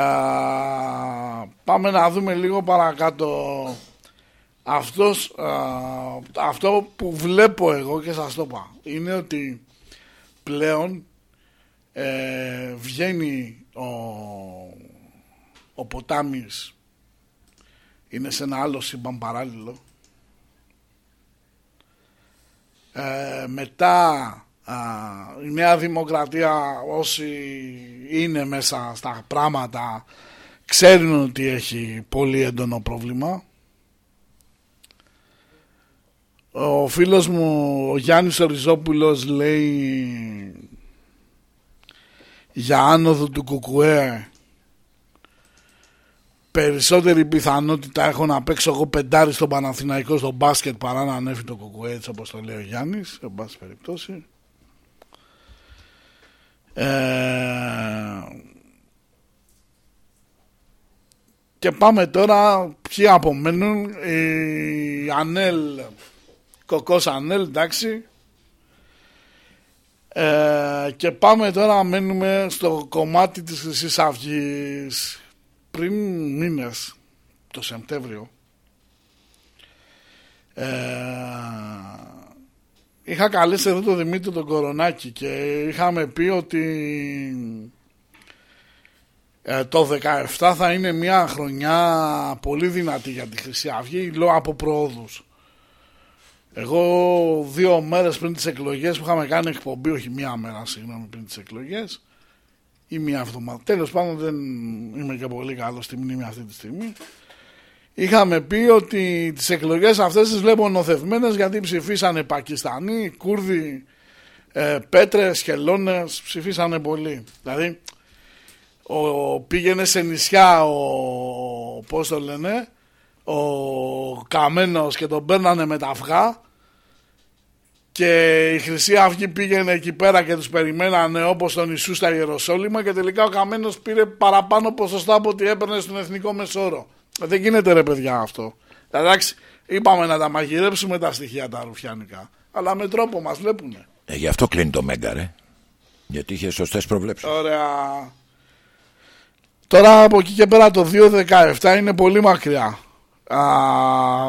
πάμε να δούμε λίγο παρακάτω αυτός, α, αυτό που βλέπω εγώ και σας το είπα είναι ότι πλέον ε, βγαίνει ο, ο ποτάμις είναι σε ένα άλλο σύμπαν παράλληλο. Ε, μετά α, η Νέα Δημοκρατία όσοι είναι μέσα στα πράγματα ξέρουν ότι έχει πολύ έντονο πρόβλημα. Ο φίλος μου ο Γιάννης Οριζόπουλος λέει για άνοδο του Κουκουέ περισσότερη πιθανότητα έχω να παίξω εγώ πεντάρι στο Παναθηναϊκό στο μπάσκετ παρά να ανέβει το Κουκουέ έτσι όπως το λέει ο Γιάννης σε πάση περιπτώσει. Ε, και πάμε τώρα ποιοι απομένουν η Ανέλ Κοκός Ανέλ εντάξει. Ε, και πάμε τώρα μένουμε στο κομμάτι της χρυσής αυγής πριν μήνες το Σεπτέμβριο ε, είχα καλέσει εδώ τον Δημήτρη τον Κορονάκη και είχαμε πει ότι ε, το 17 θα είναι μια χρονιά πολύ δυνατή για τη Χρυσή Αυγή λόγω από προόδους. Εγώ δύο μέρες πριν τις εκλογές που είχαμε κάνει εκπομπή, όχι μία μέρα συγγνώμη πριν τις εκλογές ή μία εβδομάδα. Τέλος πάντων δεν είμαι και πολύ καλός στη μνήμη αυτή τη στιγμή. Είχαμε πει ότι τις εκλογές αυτές τις βλέπω νοθευμένες γιατί ψηφίσανε Πακιστανοί, Κούρδοι, ε, Πέτρες, Χελώνες, ψηφίσανε πολύ. Δηλαδή ο, πήγαινε σε νησιά ο, πώς το λένε, ο Καμένος και τον παίρνανε με τα αυγά και η Χρυσή Αυγή πήγαινε εκεί πέρα και τους περιμένανε όπως τον Ιησού στα Ιεροσόλυμα και τελικά ο Καμένος πήρε παραπάνω ποσοστά από ό,τι έπαιρνε στον Εθνικό Μεσόρο. Δεν γίνεται ρε παιδιά αυτό. Εντάξει, είπαμε να τα μαγειρέψουμε τα στοιχεία τα ρουφιάνικα, αλλά με τρόπο μας βλέπουνε. Ε, γι' αυτό κλείνει το Μέγκα, ρε. Γιατί είχε σωστές προβλέψεις. Ωραία. Τώρα από εκεί και πέρα το 2017 είναι πολύ μακριά. Α,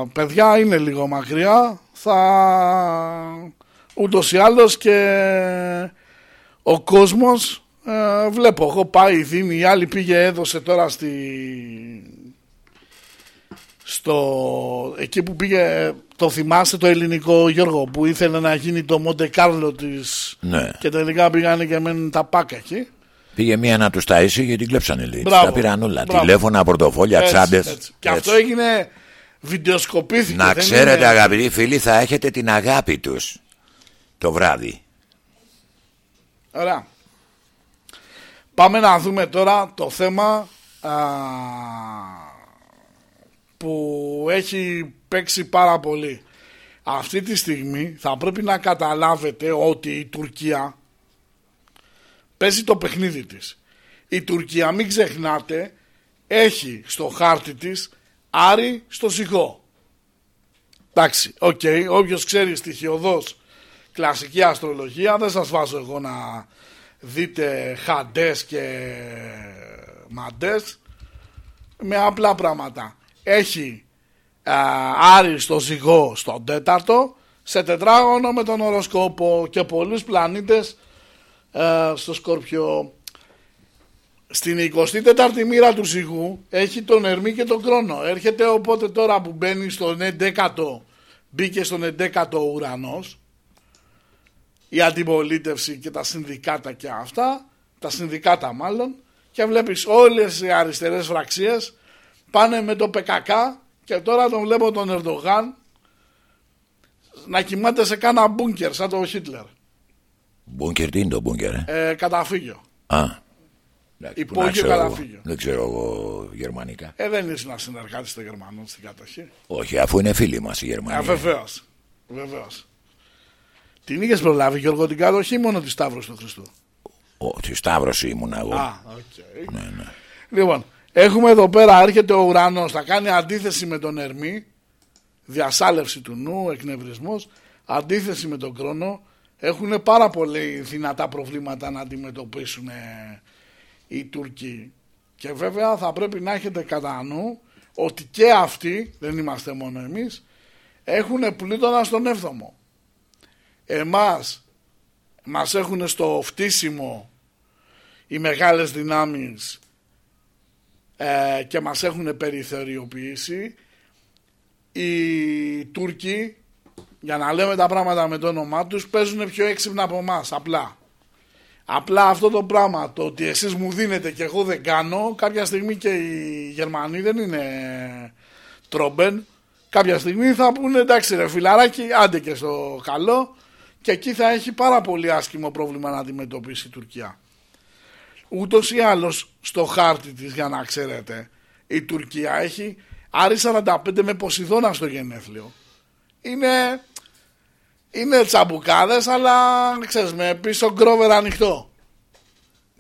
παιδιά είναι λίγο μακριά. Θα ούτως ή άλλως και ο κόσμος ε, βλέπω έχω πάει δίνει η άλλη πήγε έδωσε τώρα στη στο εκεί που πήγε το θυμάστε το ελληνικό Γιώργο που ήθελε να γίνει το Μοντε Κάρλο της Ναι. και τελικά πήγανε και μένουν τα πάκα εκεί Πήγε μία να τους ταΐσει γιατί την κλέψανε λέει. Μπράβο. Τα πήραν όλα. Μπράβο. Τηλέφωνα, πορτοφόλια, Έτσι, τσάντε. έτσι. και αυτό έγινε βιντεοσκοπήθηκε Να δεν ξέρετε είναι- αγαπητοί φίλοι θα έχετε την αγάπη τους το βράδυ. Ωραία. Πάμε να δούμε τώρα το θέμα α, που έχει παίξει πάρα πολύ. Αυτή τη στιγμή θα πρέπει να καταλάβετε ότι η Τουρκία παίζει το παιχνίδι της. Η Τουρκία μην ξεχνάτε έχει στο χάρτη της Άρη στο Ζυγό. Εντάξει, οκ, όποιος ξέρει στοιχειωδώς κλασική αστρολογία δεν σας βάζω εγώ να δείτε χαντές και μαντές με απλά πράγματα. Έχει α, Άρη στο ζυγό στον τέταρτο σε τετράγωνο με τον οροσκόπο και πολλούς πλανήτες α, στο Σκορπιό. Στην 24η μοίρα του ζυγού έχει τον Ερμή και τον Κρόνο. Έρχεται οπότε τώρα που μπαίνει στον 11ο, μπήκε στον 11ο ουρανός, η αντιπολίτευση και τα συνδικάτα και αυτά, τα συνδικάτα μάλλον, και βλέπεις όλες οι αριστερές φραξίες πάνε με το ΠΚΚ και τώρα τον βλέπω τον Ερντογάν να κοιμάται σε κάνα μπούνκερ σαν τον Χίτλερ. Μπούνκερ, τι είναι το μπούνκερ, ε; Ε, καταφύγιο. Α. Εντάξει, που να Υπόγειο ξέρω εγώ. καταφύγιο. Δεν ξέρω εγώ γερμανικά. Ε, δεν ήσουν να συνεργάτης των Γερμανών στην κατοχή. Όχι, αφού είναι φίλοι μας οι Ε, Γερμανοί. Βεβαίως. Βεβαίως. Την είχες προλάβει Γιώργο την κατοχή ή μόνο τη Σταύρωση του Χριστού. Ω, Τη Σταύρωση ήμουν εγώ. Α, οκ. Ναι, ναι. Λοιπόν, έχουμε εδώ πέρα, έρχεται ο ουρανός, θα κάνει αντίθεση με τον Ερμή, διασάλευση του νου, εκνευρισμός, αντίθεση με τον Κρόνο, έχουν πάρα πολύ δυνατά προβλήματα να αντιμετωπίσουν ε, οι Τούρκοι. Και βέβαια θα πρέπει να έχετε κατά νου ότι και αυτοί, δεν είμαστε μόνο εμείς, έχουν πλήτονα στον 7ο. Εμάς μας έχουν στο φτύσιμο οι μεγάλες δυνάμεις ε, και μας έχουν περιθωριοποιήσει οι Τούρκοι για να λέμε τα πράγματα με το όνομά τους παίζουν πιο έξυπνα από εμάς απλά. Απλά αυτό το πράγμα το ότι εσείς μου δίνετε και εγώ δεν κάνω κάποια στιγμή και οι Γερμανοί δεν είναι τρόμπεν. Κάποια στιγμή θα πούνε εντάξει ρε φιλαράκι άντε και στο καλό και εκεί θα έχει πάρα πολύ άσχημο πρόβλημα να αντιμετωπίσει η Τουρκία ούτως ή άλλως στο χάρτη της για να ξέρετε η Τουρκία έχει Άρη 45 με Ποσειδώνα στο γενέθλιο είναι είναι τσαμπουκάδες αλλά ξέρεις με πίσω γκρόβερ ανοιχτό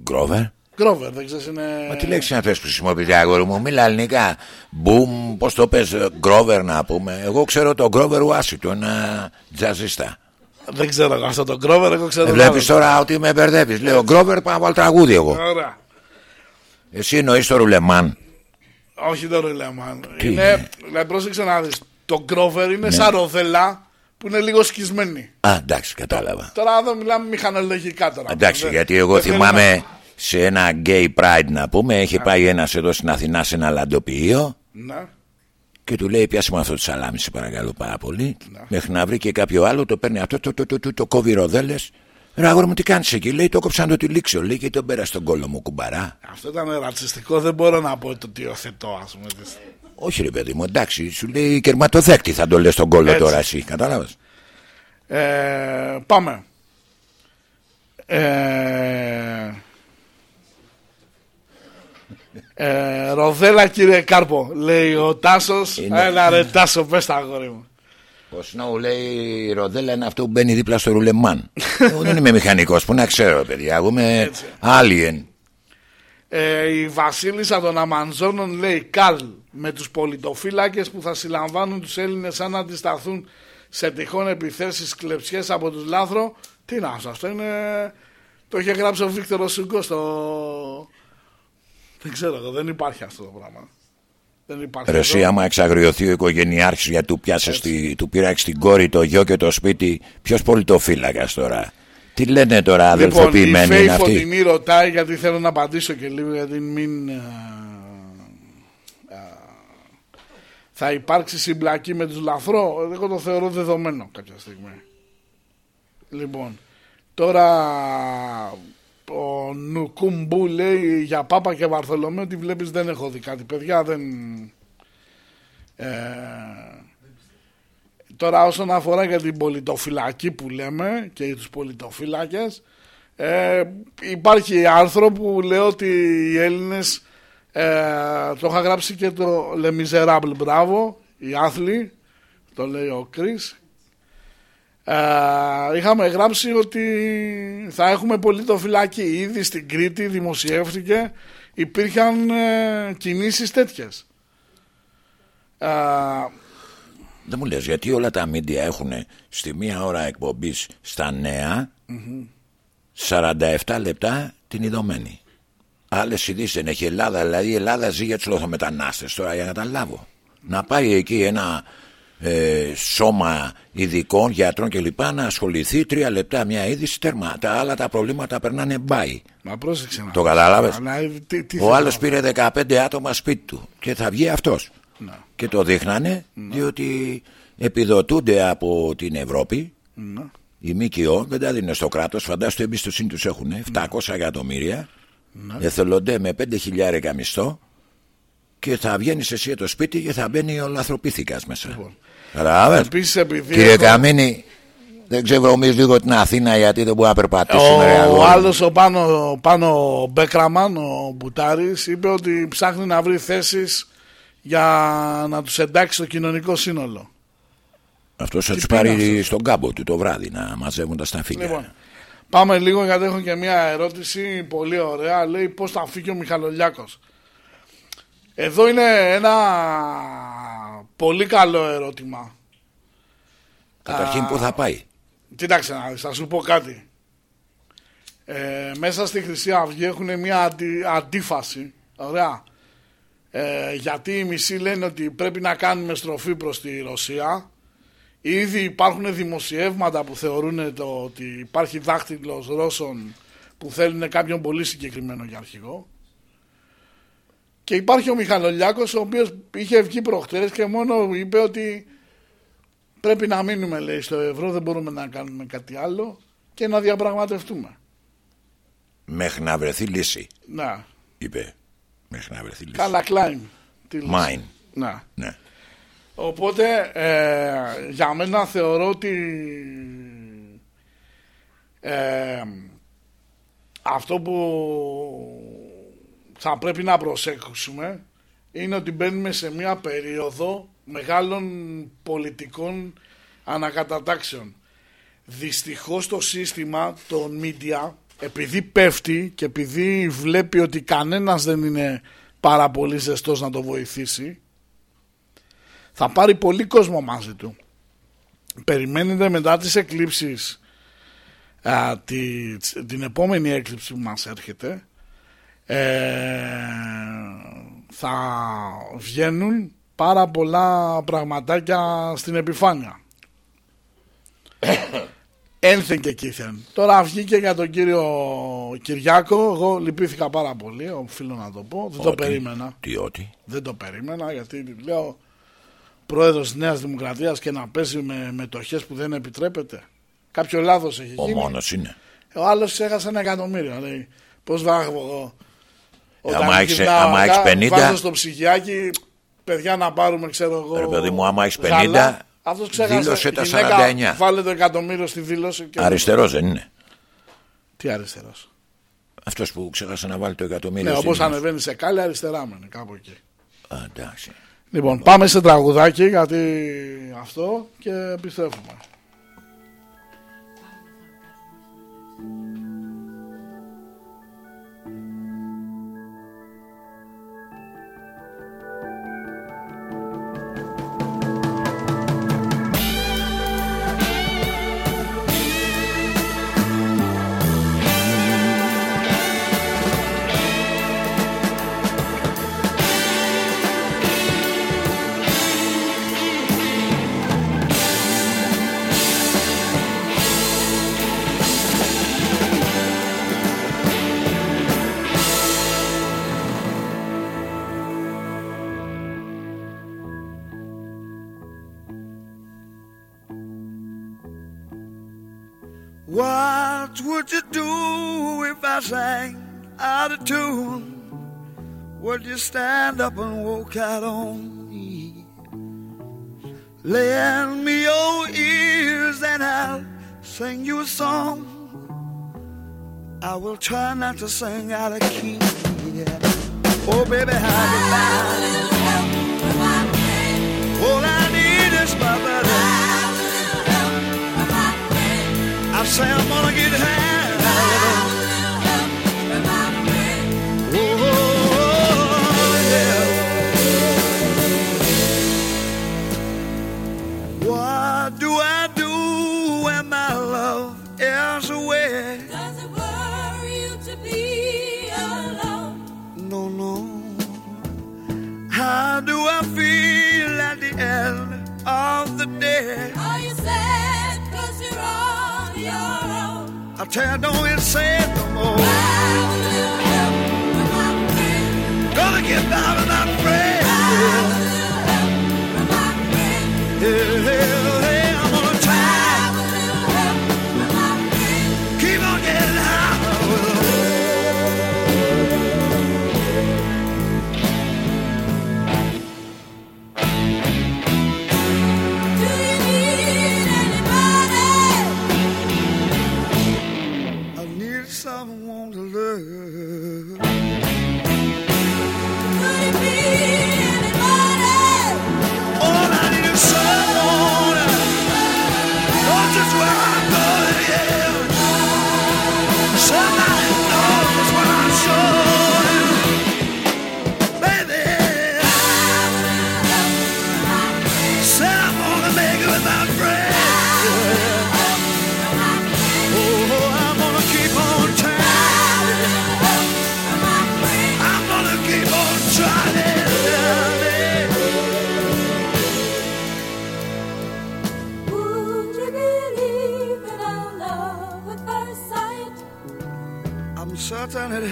Γκρόβερ; γκρόβερ δεν ξέρεις είναι Μα τι λέξεις να θες που χρησιμοποιείς αγόρι μου, μίλα ελληνικά. Μπουμ, πώς το πες, γκρόβερ να πούμε. Εγώ ξέρω τον γκρόβερ Ουάσιτο, ένα τζαζίστα. Δεν ξέρω εγώ αυτό το γκρόβερ εγώ ξέρω Ε, το Βλέπεις άλλο. τώρα ότι με μπερδεύεις. Λέω γκρόβερ, πάω να βάλω τραγούδι εγώ. Ωραία. Εσύ εννοείς το ρουλεμάν. όχι το ρουλέμαν Τι είναι, είναι; δηλαδή πρόσεξε να δεις το γκρόβερ είναι σαν ροδελά που είναι λίγο σκισμένη Α, εντάξει, κατάλαβα. τώρα εδώ μιλάμε μηχανολογικά τώρα Εντάξει, Δεν- γιατί εγώ δεν θέλω θυμάμαι σε ένα gay pride να πούμε, έχει πάει ένας εδώ στην Αθηνά σε ένα λαντοποιείο να, ναι. Και του λέει πιάσε μου αυτό το σαλάμι σε παρακαλώ πάρα πολύ μέχρι να βρει και κάποιο άλλο το παίρνει αυτό το, το, το, το, το κόβει ροδέλες Ρε αγόρι μου τι κάνεις εκεί λέει το κόψαν το τυλίξιο λέει και τον πέρασε στον κόλλο μου κουμπαρά αυτό ήταν ρατσιστικό δεν μπορώ να πω το τι υιοθετώ ας πούμε της- Όχι ρε παιδί μου εντάξει σου λέει κερματοδέκτη θα το λες στον κόλλο Έτσι. τώρα εσύ κατάλαβες. Ε, πάμε. Ε, ε, Ροδέλα κύριε Κάρπο Λέει ο Τάσος. Είναι. Έλα ρε Τάσο πες τα αγόρι μου. Ο Σνόου λέει η ροδέλα είναι αυτό που μπαίνει δίπλα στο ρουλεμάν. Εγώ δεν είμαι μηχανικός που να ξέρω παιδιά Εγώ είμαι alien. Ε, Η βασίλισσα των Αμανζόνων λέει Καλ με τους πολιτοφύλακες που θα συλλαμβάνουν τους Έλληνες αν αντισταθούν σε τυχόν επιθέσεις κλεψιές από τους Λάθρο Τι να αυτό, αυτό είναι Το είχε γράψει ο Βίκτορος Σουγκός στο Δεν ξέρω εγώ δεν υπάρχει αυτό το πράγμα Δεν υπάρχει Ρε εσύ εδώ. άμα εξαγριωθεί ο οικογενειάρχης γιατί του πιάσες στη, του πήραξε την κόρη, το γιο και το σπίτι Ποιος πολιτοφύλακας τώρα; Τι λένε τώρα Λοιπόν, η αδελφοποιημένοι Φέη είναι αυτοί; Φωτεινή ρωτάει γιατί θέλω να απαντήσω και λίγο γιατί μην... α, α, θα υπάρξει συμπλακή με τους λαθρό. Εγώ το θεωρώ δεδομένο κάποια στιγμή. Λοιπόν, τώρα ο Νουκούμπου λέει για Πάπα και Βαρθολομέο ότι βλέπεις δεν έχω δει κάτι. Παιδιά δεν... Ε, Τώρα όσον αφορά για την πολιτοφυλακή που λέμε και τους πολιτοφύλακες ε, υπάρχει άρθρο που λέω ότι οι Έλληνες ε, το είχα γράψει και το Le Miserable μπράβο οι άθλοι το λέει ο Κρίς ε, είχαμε γράψει ότι θα έχουμε πολιτοφυλακή ήδη στην Κρήτη δημοσιεύτηκε υπήρχαν ε, κινήσεις τέτοιες ε, Δεν μου λες γιατί όλα τα μίντια έχουν στη μία ώρα εκπομπής στα νέα 47 λεπτά την ειδωμένη. Άλλες ειδήσεις δεν έχει η Ελλάδα, δηλαδή η Ελλάδα ζει για τους λοθομετανάστες τώρα για να καταλάβω. Να πάει εκεί ένα ε, σώμα ειδικών, γιατρών κλπ. να ασχοληθεί τρία λεπτά μια είδηση τέρμα. Τα άλλα τα προβλήματα περνάνε μπάι. Μα πρόσεξε να Το δεις. κατάλαβες; Αλλά, ε, τι- τι Ο θέλω άλλος να- πήρε 15 άτομα σπίτι του και θα βγει αυτός. Να. Και το δείχνανε διότι επιδοτούνται από την Ευρώπη. Να. Η ΜΚΟ δεν τα δίνουν στο κράτος, φαντάσου εμπιστοσύνη τους έχουν 700 εκατομμύρια. Εθελοντέ με 5 χιλιάρικα μισθό και θα βγαίνει εσύ το σπίτι και θα μπαίνει ο λαθροπήθηκας μέσα. Κατάλαβες; Επίσης επειδή Κύριε έχω- Καμίνη, δεν ξεβρωμείς λίγο την Αθήνα γιατί δεν μπορεί να περπατήσουμε. ρε Ο αγόρι μου. άλλος ο πάνω, πάνω Μπέκραμαν, ο Μπουτάρης, είπε ότι ψάχνει να βρει θέσεις για να τους εντάξει στο κοινωνικό σύνολο. Αυτός θα Τι τους πει πάρει αυτός; στον κάμπο του το βράδυ να μαζεύουν τα σταφύλια. Λοιπόν, πάμε λίγο γιατί έχω και μια ερώτηση πολύ ωραία. Λέει πώς θα φύγει ο Μιχαλολιάκος; Εδώ είναι ένα πολύ καλό ερώτημα. Καταρχήν Α, που θα πάει; Κοίταξε να δεις, θα σου πω κάτι. Ε, μέσα στη Χρυσή Αυγή έχουν μια αντι- αντίφαση. Ωραία. Ε, γιατί οι μισοί λένε ότι πρέπει να κάνουμε στροφή προς τη Ρωσία. Ήδη υπάρχουν δημοσιεύματα που θεωρούν το ότι υπάρχει δάχτυλος Ρώσων που θέλουν κάποιον πολύ συγκεκριμένο για αρχηγό. Και υπάρχει ο Μιχαλολιάκος ο οποίος είχε βγει προχτές και μόνο είπε ότι πρέπει να μείνουμε λέει στο ευρώ, δεν μπορούμε να κάνουμε κάτι άλλο και να διαπραγματευτούμε. Μέχρι να βρεθεί λύση, Να, είπε. Μέχρι να βρεθεί λύση. καλά κλάιν. Τι λες. Μάιν. Να. Ναι. Οπότε ε, για μένα θεωρώ ότι ε, αυτό που θα πρέπει να προσέξουμε είναι ότι μπαίνουμε σε μια περίοδο μεγάλων πολιτικών ανακατατάξεων. Δυστυχώς το σύστημα των media επειδή πέφτει και επειδή βλέπει ότι κανένας δεν είναι πάρα πολύ ζεστός να το βοηθήσει θα πάρει πολύ κόσμο μαζί του. Περιμένετε μετά τις εκλήψεις α, τη- την επόμενη έκλειψη που μας έρχεται ε, θα βγαίνουν πάρα πολλά πραγματάκια στην επιφάνεια. Ένθεν και κήθεν. Τώρα βγήκε για τον κύριο Κυριάκο. Εγώ λυπήθηκα πάρα πολύ, οφείλω να το πω. Δεν το Ότι- περίμενα. Τι ότι; Δεν το περίμενα γιατί λέω πρόεδρος της Νέας Δημοκρατίας και να παίζει με μετοχές που δεν επιτρέπεται. Κάποιο λάθος έχει Ο γίνει. μόνος είναι. Ο άλλος έχασε ένα εκατομμύριο. Λέει, πώς βάγω εγώ; Άμα έχεις- γυρνάω άμα έχεις αργά, 50, Βάζω στο ψυχιάκι, παιδιά να πάρουμε, ξέρω εγώ. Ρε παιδί μου, άμα έχεις 50, γάλα. Αυτός ξέχασε. δήλωσε τα γυναίκα, 49. Βάλε το εκατομμύριο στη δήλωση. Και... Αριστερός δεν είναι. Τι αριστερός; Αυτός που ξέχασε να βάλει το εκατομμύριο. Ναι, στην όπως δήλωση. ανεβαίνει σε κάλλη αριστερά μένει κάπου εκεί. Α, εντάξει. Λοιπόν, πάμε σε τραγουδάκι γιατί αυτό και επιστρέφουμε. You stand up and walk out on me? Lend me your ears and I'll sing you a song. I will try not to sing out of key. Yeah. Oh, baby, how you like? All I need is my buddy. I say I'm gonna get high. Feel at the end of the day? Are you sad cause you're on your own? I tell you, don't say it no more. Gonna get by without friends.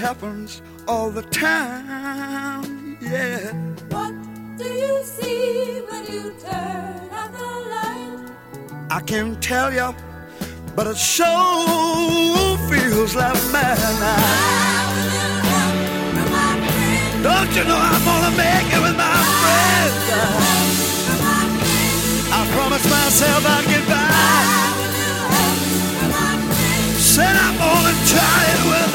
Happens all the time. Yeah. What do you see when you turn out the light? I can't tell you, but it sure feels like midnight. Don't you know I'm gonna make it with my friends? I promised myself I'd get by. Said I'm gonna try it with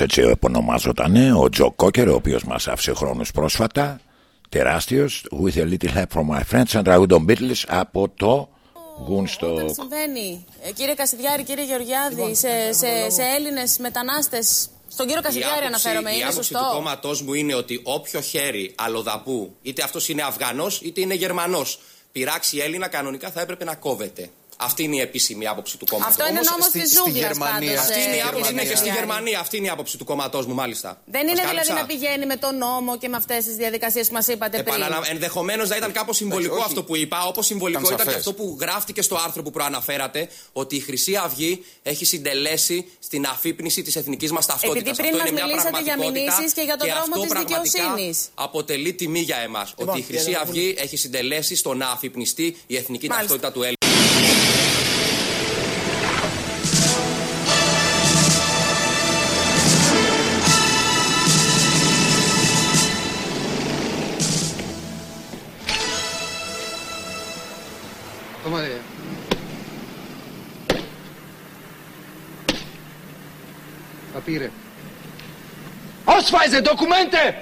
Λευκός Νέγρος έτσι επωνομάζονταν ο Τζο Κόκερ ο οποίος μας άφησε χρόνους πρόσφατα τεράστιος With a little help from my friends σαν τραγούδι των Beatles από το Γούνστο Όταν συμβαίνει, ε, κύριε Κασιδιάρη, κύριε Γεωργιάδη, σε, σε, σε Έλληνες μετανάστες. Στον κύριο Κασιδιάρη αναφέρομαι, η είναι άποψη του σωστό. κόμματός μου είναι ότι όποιο χέρι αλλοδαπού, είτε αυτός είναι Αφγανός είτε είναι Γερμανός, πειράξει Έλληνα, κανονικά θα έπρεπε να κόβεται. Αυτή είναι η επίσημη άποψη του κόμματος. Αυτό είναι νόμος της ζούγκλας πάντως, Αυτή είναι η ε, άποψη, κύριε ναι, και στη Κασιδιάρη. Γερμανία. Αυτή είναι η άποψη του κόμματός μου, μάλιστα. Δεν είναι Σας δηλαδή κάλυψα; να πηγαίνει με τον νόμο και με αυτές τις διαδικασίες που μας είπατε πριν. Ενδεχομένως να ήταν κάπως συμβολικό αυτό που είπα, όπως συμβολικό Ήταν ήταν και σαφές. αυτό που γράφτηκε στο άρθρο που προαναφέρατε, ότι η Χρυσή Αυγή έχει συντελέσει στην αφύπνιση της εθνικής μας ταυτότητας. Επειδή πριν μας μιλήσατε για μηνύσεις και για τον δρόμο της δικαιοσύνης. Αποτελεί τιμή για εμάς. Λοιπόν, ότι η Χρυσή κύριε Αυγή έχει συντελέσει στο να αφυπνιστεί η εθνική Μάλιστα. ταυτότητα του Έλληνα. Wertpapiere. Ausweise, Dokumente!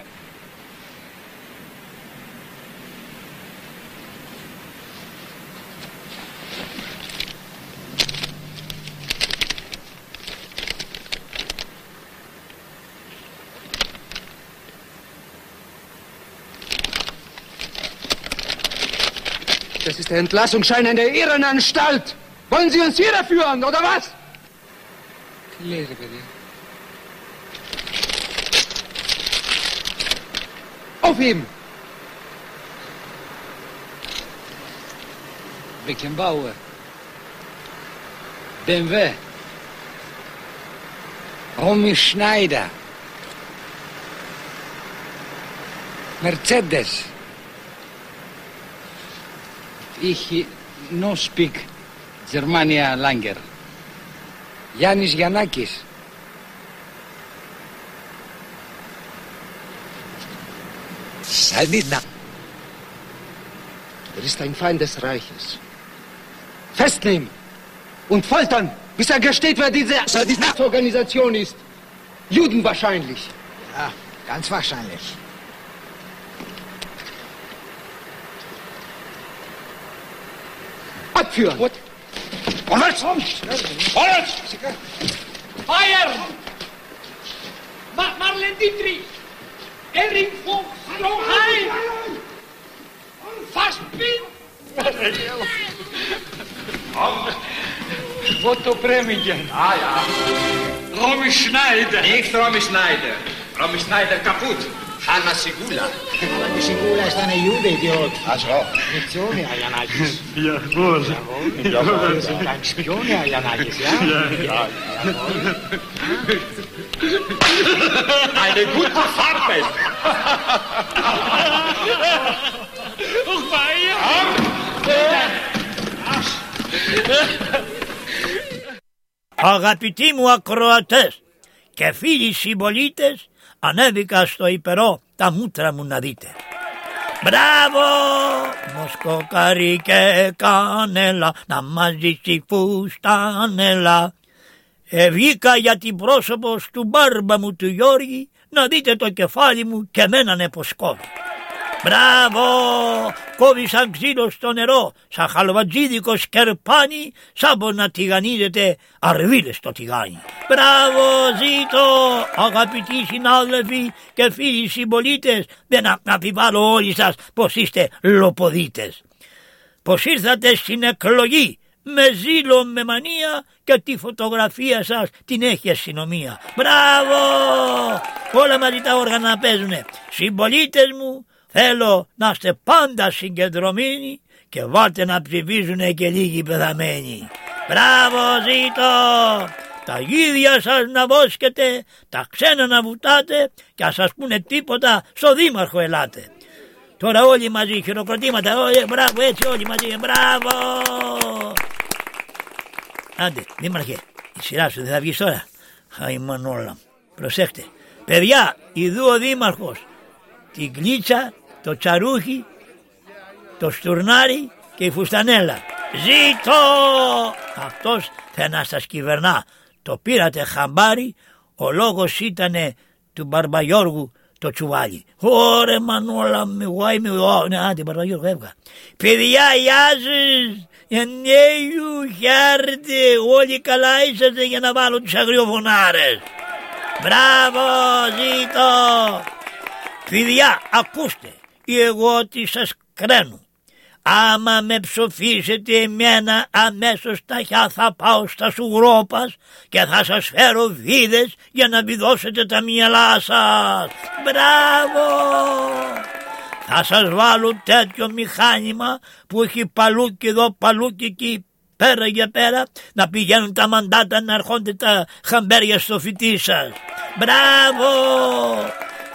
Das ist der Entlassungsschein in der Ehrenanstalt. Wollen Sie uns hier führen, oder was? Lese bitte. Ρε παιδί. Aufheben! Beckenbauer. BMW. Romy Schneider. Mercedes. Ich no speak Germania Langer. Γιάννης Γιαννάκης. Salina. Er ist ein Feind des Reiches. Festnehmen und foltern, bis er gesteht, wer diese Organisation ist. Juden wahrscheinlich. Ja, ganz wahrscheinlich. Abführen. Vorwärts! Vorwärts! Feuer! Ma Marlene Dietrich! Erik Fuchs! Heim! Fassbild! Foto Premigen. Ah ja. Romy Schneider. Nicht Romy Schneider. Romy Schneider kaputt. Θανασιγούλα. Αλλά τη Σιγούλα ήταν Ιούδε ιδιώτη. Άσο. Μητσόνε Αγιανάκης. Jawohl. Jawohl. Ήταν σπιόνε Αγιανάκης, ja? Eine gute Farbe. Och, Maja! Αγαπητοί μου ακροατές και φίλοι συμπολίτες, ανέβηκα στο υπερό τα μούτρα μου να δείτε. Μπράβο! Μοσκοκάρι και κανέλα να μας ζήσει φουστανέλα. Ε, βγήκα για την πρόσωπος του μπάρμπα μου του Γιώργη να δείτε το κεφάλι μου και μένανε πως κόβει. Μπράβο! Κόβει σαν ξύλο στο νερό, σαν χαλβατζίδικο σκερπάνι, σαν πως να τηγανίζεται αρβίλες στο τηγάνι. Μπράβο, ζήτω, αγαπητοί συνάδελφοι και φίλοι συμπολίτες, δεν α- αμφιβάλλω όλοι σας πως είστε λοποδίτες. Πως ήρθατε στην εκλογή με ζήλο, με μανία και τη φωτογραφία σας την έχει η αστυνομία. Μπράβο! Όλα μαζί τα όργανα να παίζουνε. Συμπολίτες μου, θέλω να είστε πάντα συγκεντρωμένοι και βάλτε να ψηφίζουνε και λίγοι πεθαμένοι. Μπράβο, ζήτω! Τα γίδια σας να βόσκετε, τα ξένα να βουτάτε και ας σας πούνε τίποτα στο δήμαρχο ελάτε. Τώρα όλοι μαζί, χειροκροτήματα, όλοι, μπράβο, έτσι όλοι μαζί, μπράβο! Άντε, δήμαρχε, η σειρά σου δεν θα βγεις τώρα. Χαϊ μανόλα. Προσέχτε. Παιδιά, ειδού ο δήμαρχος. Την κλίτσα, το τσαρούχι, το στουρνάρι και η φουστανέλα. Ζήτω! Αυτός θα να σας κυβερνά. Το πήρατε χαμπάρι, ο λόγος ήτανε του Μπαρμπαγιώργου το τσουβάλι. Ωρε Μανόλα με γουάι με γουάι. Ναι, άντε Μπαρμπαγιώργου έβγα. Παιδιά, γεια σας. Ενέγιου, χάρτε, όλοι καλά είσαστε για να βάλω τους αγριοφωνάρες. Μπράβο, ζήτω. Παιδιά, ακούστε, εγώ τι σας κραίνω. Άμα με ψοφήσετε εμένα αμέσως ταχιά θα πάω στα σουγρόπας και θα σας φέρω βίδες για να βιδώσετε τα μυαλά σας. Μπράβο! Θα σας βάλω τέτοιο μηχάνημα που έχει παλούκι εδώ, παλούκι εκεί, πέρα για πέρα, να πηγαίνουν τα μαντάτα να έρχονται τα χαμπέρια στο φυτί σας. Μπράβο!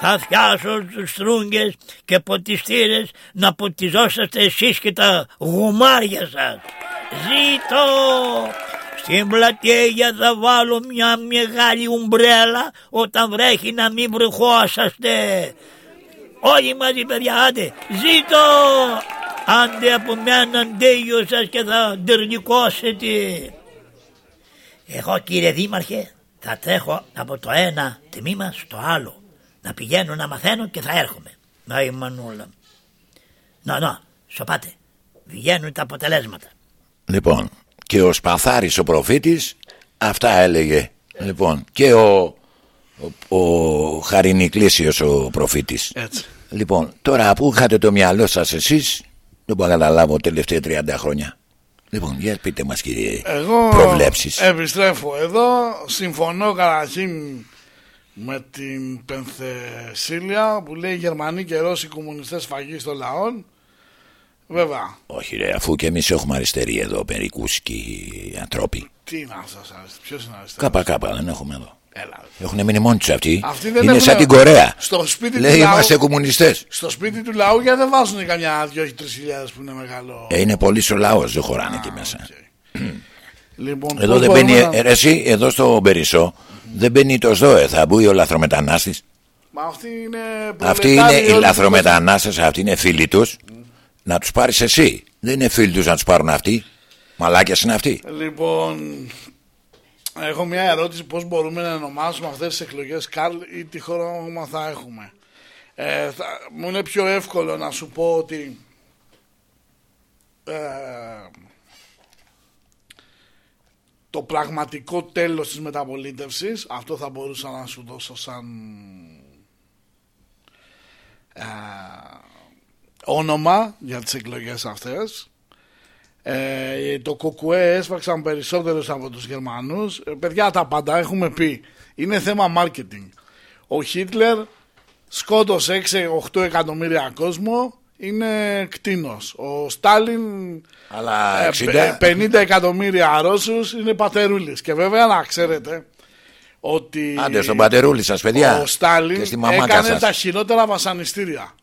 Θα φτιάσω τους στρούγκες και ποτιστήρες να ποτιζόσαστε εσείς και τα γουμάρια σας. Ζήτω! Στην πλατεία θα βάλω μια μεγάλη ουμπρέλα όταν βρέχει να μην βρεχόσαστε. Όλοι μαζί παιδιά, άντε, ζήτω! Άντε από μένα ντέγιο σας και θα ντερνικώσετε. Εγώ κύριε Δήμαρχε θα τρέχω από το ένα τμήμα στο άλλο. Να πηγαίνω να μαθαίνω και θα έρχομαι. Να η μανούλα. Να, να, σοπάτε. Βγαίνουν τα αποτελέσματα. Λοιπόν, και ο Σπαθάρης ο προφήτης αυτά έλεγε. Λοιπόν, και ο, ο, ο Χαρινικλήσιος ο προφήτης. Έτσι. Λοιπόν, τώρα που είχατε το μυαλό σας εσείς, δεν μπορώ να καταλάβω τελευταία 30 χρόνια. Λοιπόν, για πείτε μας κύριε Εγώ προβλέψεις. επιστρέφω εδώ. Συμφωνώ καταρχήν με την Πενθεσίλια που λέει Γερμανοί και Ρώσοι κομμουνιστές φαγή των λαών. Βέβαια, Όχι ρε, αφού και εμείς έχουμε αριστεροί εδώ, μερικούς και ανθρώποι. τι να σας αρέσει, ποιος είναι αριστερός; Κάπα κάπα δεν έχουμε εδώ. Έλα. Έχουν μείνει μόνοι τους αυτοί. Αυτοί δεν Είναι έχουν- σαν την Κορέα. Στο σπίτι Λέει του λαού, είμαστε κομμουνιστές. Στο σπίτι του λαού γιατί δεν βάζουν καμιά δυο ή τρεις χιλιάδες που είναι μεγάλο. Ε, είναι πολύ ο λαός, δεν χωράνε εκεί μέσα. Λοιπόν, Εδώ πώς δεν μπορούμε μπαίνει, να- ε, ρε, εσύ, εδώ στο Περισσό, δεν μπαίνει το ΣΔΟΕ, θα μπει ο λαθρομετανάστης. Μα αυτοί είναι Αυτοί είναι προλετάριοι οι όλοι λαθρομετανάστες, αυτοί είναι φίλοι τους. Να τους πάρεις εσύ. Δεν είναι φίλοι τους να τους πάρουν αυτοί. Μαλάκες είναι αυτοί. Λοιπόν, έχω μια ερώτηση πώς μπορούμε να ονομάσουμε αυτές τις εκλογές Καρλ ή τι χρώμα θα έχουμε. Ε, θα, μου είναι πιο εύκολο να σου πω ότι ε, το πραγματικό τέλος της μεταπολίτευσης, αυτό θα μπορούσα να σου δώσω σαν ε, όνομα για τις εκλογές αυτές. Ε, το Κουκουέ έσπαξαν περισσότερους από τους Γερμανούς. Ε, παιδιά τα πάντα έχουμε πει. Είναι θέμα marketing. Ο Χίτλερ σκότωσε 6-8 εκατομμύρια κόσμο, είναι κτίνος. Ο Στάλιν Αλλά ε, 60. πε- 50 εκατομμύρια Ρώσους είναι πατερούλης. Και βέβαια να ξέρετε ότι Άντε στον πατερούλη σας παιδιά ο Στάλιν και στη μαμάκα έκανε σας. τα χειρότερα βασανιστήρια.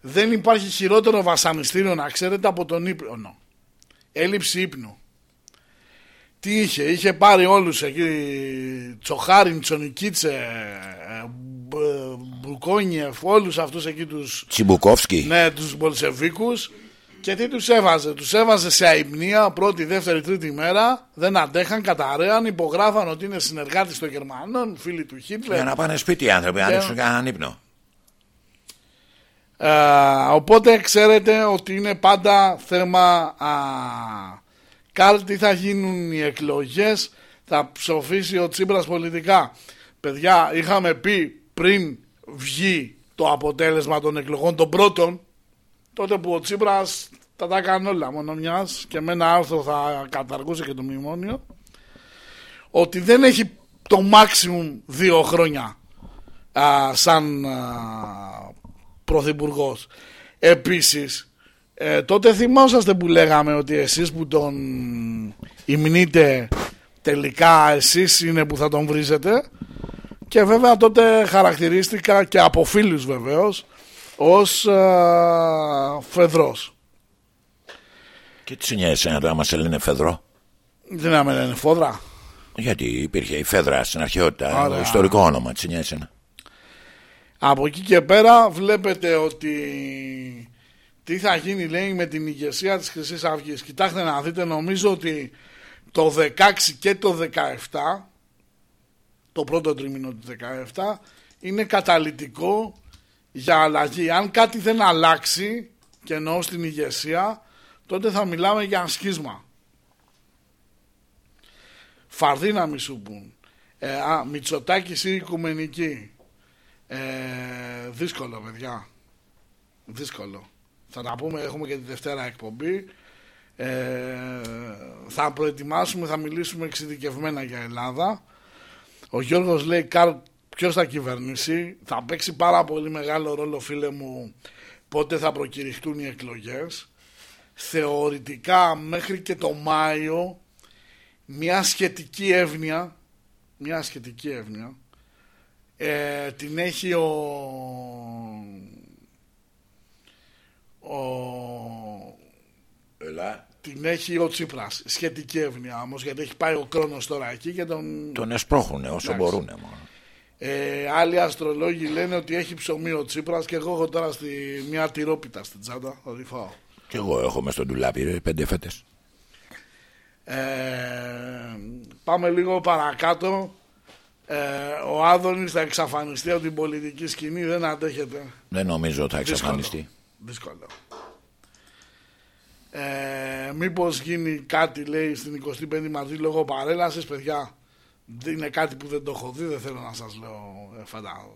Δεν υπάρχει χειρότερο βασανιστήριο να ξέρετε από τον ύπνο. Έλλειψη ύπνου. Τι είχε, είχε πάρει όλους εκεί Τσοχάριν, Τσονικίτσε, ε, Μπ- Μπρουκόνιεφ, όλους αυτούς εκεί τους Τσιμπουκόφσκι. ναι, τους Μπολσεβίκους και τι τους έβαζε. Τους έβαζε σε αϊμνία πρώτη, δεύτερη, τρίτη μέρα. Δεν αντέχαν, καταραίαν, υπογράφαν ότι είναι συνεργάτης των Γερμανών, φίλοι του Χίτλερ. Για να πάνε σπίτι οι άνθρωποι, να Και- ανοίξουν κανέναν ύπνο. Ε, οπότε ξέρετε ότι είναι πάντα θέμα α, Καρλ τι θα γίνουν οι εκλογές θα ψοφήσει ο Τσίπρας πολιτικά παιδιά είχαμε πει πριν βγει το αποτέλεσμα των εκλογών των πρώτων τότε που ο Τσίπρας τα τα έκανε όλα μόνο μιας και με ένα άρθρο θα καταργούσε και το μνημόνιο ότι δεν έχει το maximum δύο χρόνια α, σαν α, Πρωθυπουργός. Επίσης, ε, τότε θυμόσαστε που λέγαμε ότι εσείς που τον υμνείτε τελικά εσείς είναι που θα τον βρίζετε και βέβαια τότε χαρακτηρίστηκα και από φίλους βεβαίως ως α, Φεδρός. Και τι νοιάζει να το άμα σε λένε Φεδρό; Δεν να με λένε φόδρα. Γιατί υπήρχε η Φέδρα στην αρχαιότητα, Ωραία. το ιστορικό όνομα της νοιάζει Από εκεί και πέρα βλέπετε ότι τι θα γίνει λέει με την ηγεσία της Χρυσής Αυγής. Κοιτάξτε να δείτε νομίζω ότι το 16 και το 17 το πρώτο τρίμηνο του 17 είναι καταλητικό για αλλαγή. Αν κάτι δεν αλλάξει και εννοώ στην ηγεσία τότε θα μιλάμε για σχίσμα. Φαρδίνα μη σου πουν. Ε, α, Μητσοτάκης ή Οικουμενική. Ε, δύσκολο, παιδιά. Δύσκολο. Θα τα πούμε, έχουμε και τη Δευτέρα εκπομπή. Ε, θα προετοιμάσουμε, θα μιλήσουμε εξειδικευμένα για Ελλάδα. Ο Γιώργος λέει, Καρ, ποιος θα κυβερνήσει; Θα παίξει πάρα πολύ μεγάλο ρόλο, φίλε μου, πότε θα προκηρυχτούν οι εκλογές. Θεωρητικά, μέχρι και το Μάιο, μια σχετική εύνοια, μια σχετική εύνοια, ε, την έχει ο, ο Ελά. Την έχει ο Τσίπρας σχετική εύνοια όμως γιατί έχει πάει ο Κρόνος τώρα εκεί και τον, Τον εσπρώχουνε όσο Εντάξει. μπορούν. μόνο. ε, άλλοι αστρολόγοι λένε ότι έχει ψωμί ο Τσίπρας και εγώ έχω τώρα στη, μια τυρόπιτα στην τσάντα θα τη φάω Και εγώ έχω μες στο ντουλάπι ρε, πέντε φέτες. Ε, πάμε λίγο παρακάτω. Ε, ο Άδωνης θα εξαφανιστεί από την πολιτική σκηνή, δεν αντέχεται. Δεν νομίζω θα Δύσκολο. εξαφανιστεί. Δύσκολο. Ε, μήπως γίνει κάτι λέει στην 25η Μαρτίου λόγω παρέλασης παιδιά. Δεν είναι κάτι που δεν το έχω δει δεν θέλω να σας λέω ε, φαντα...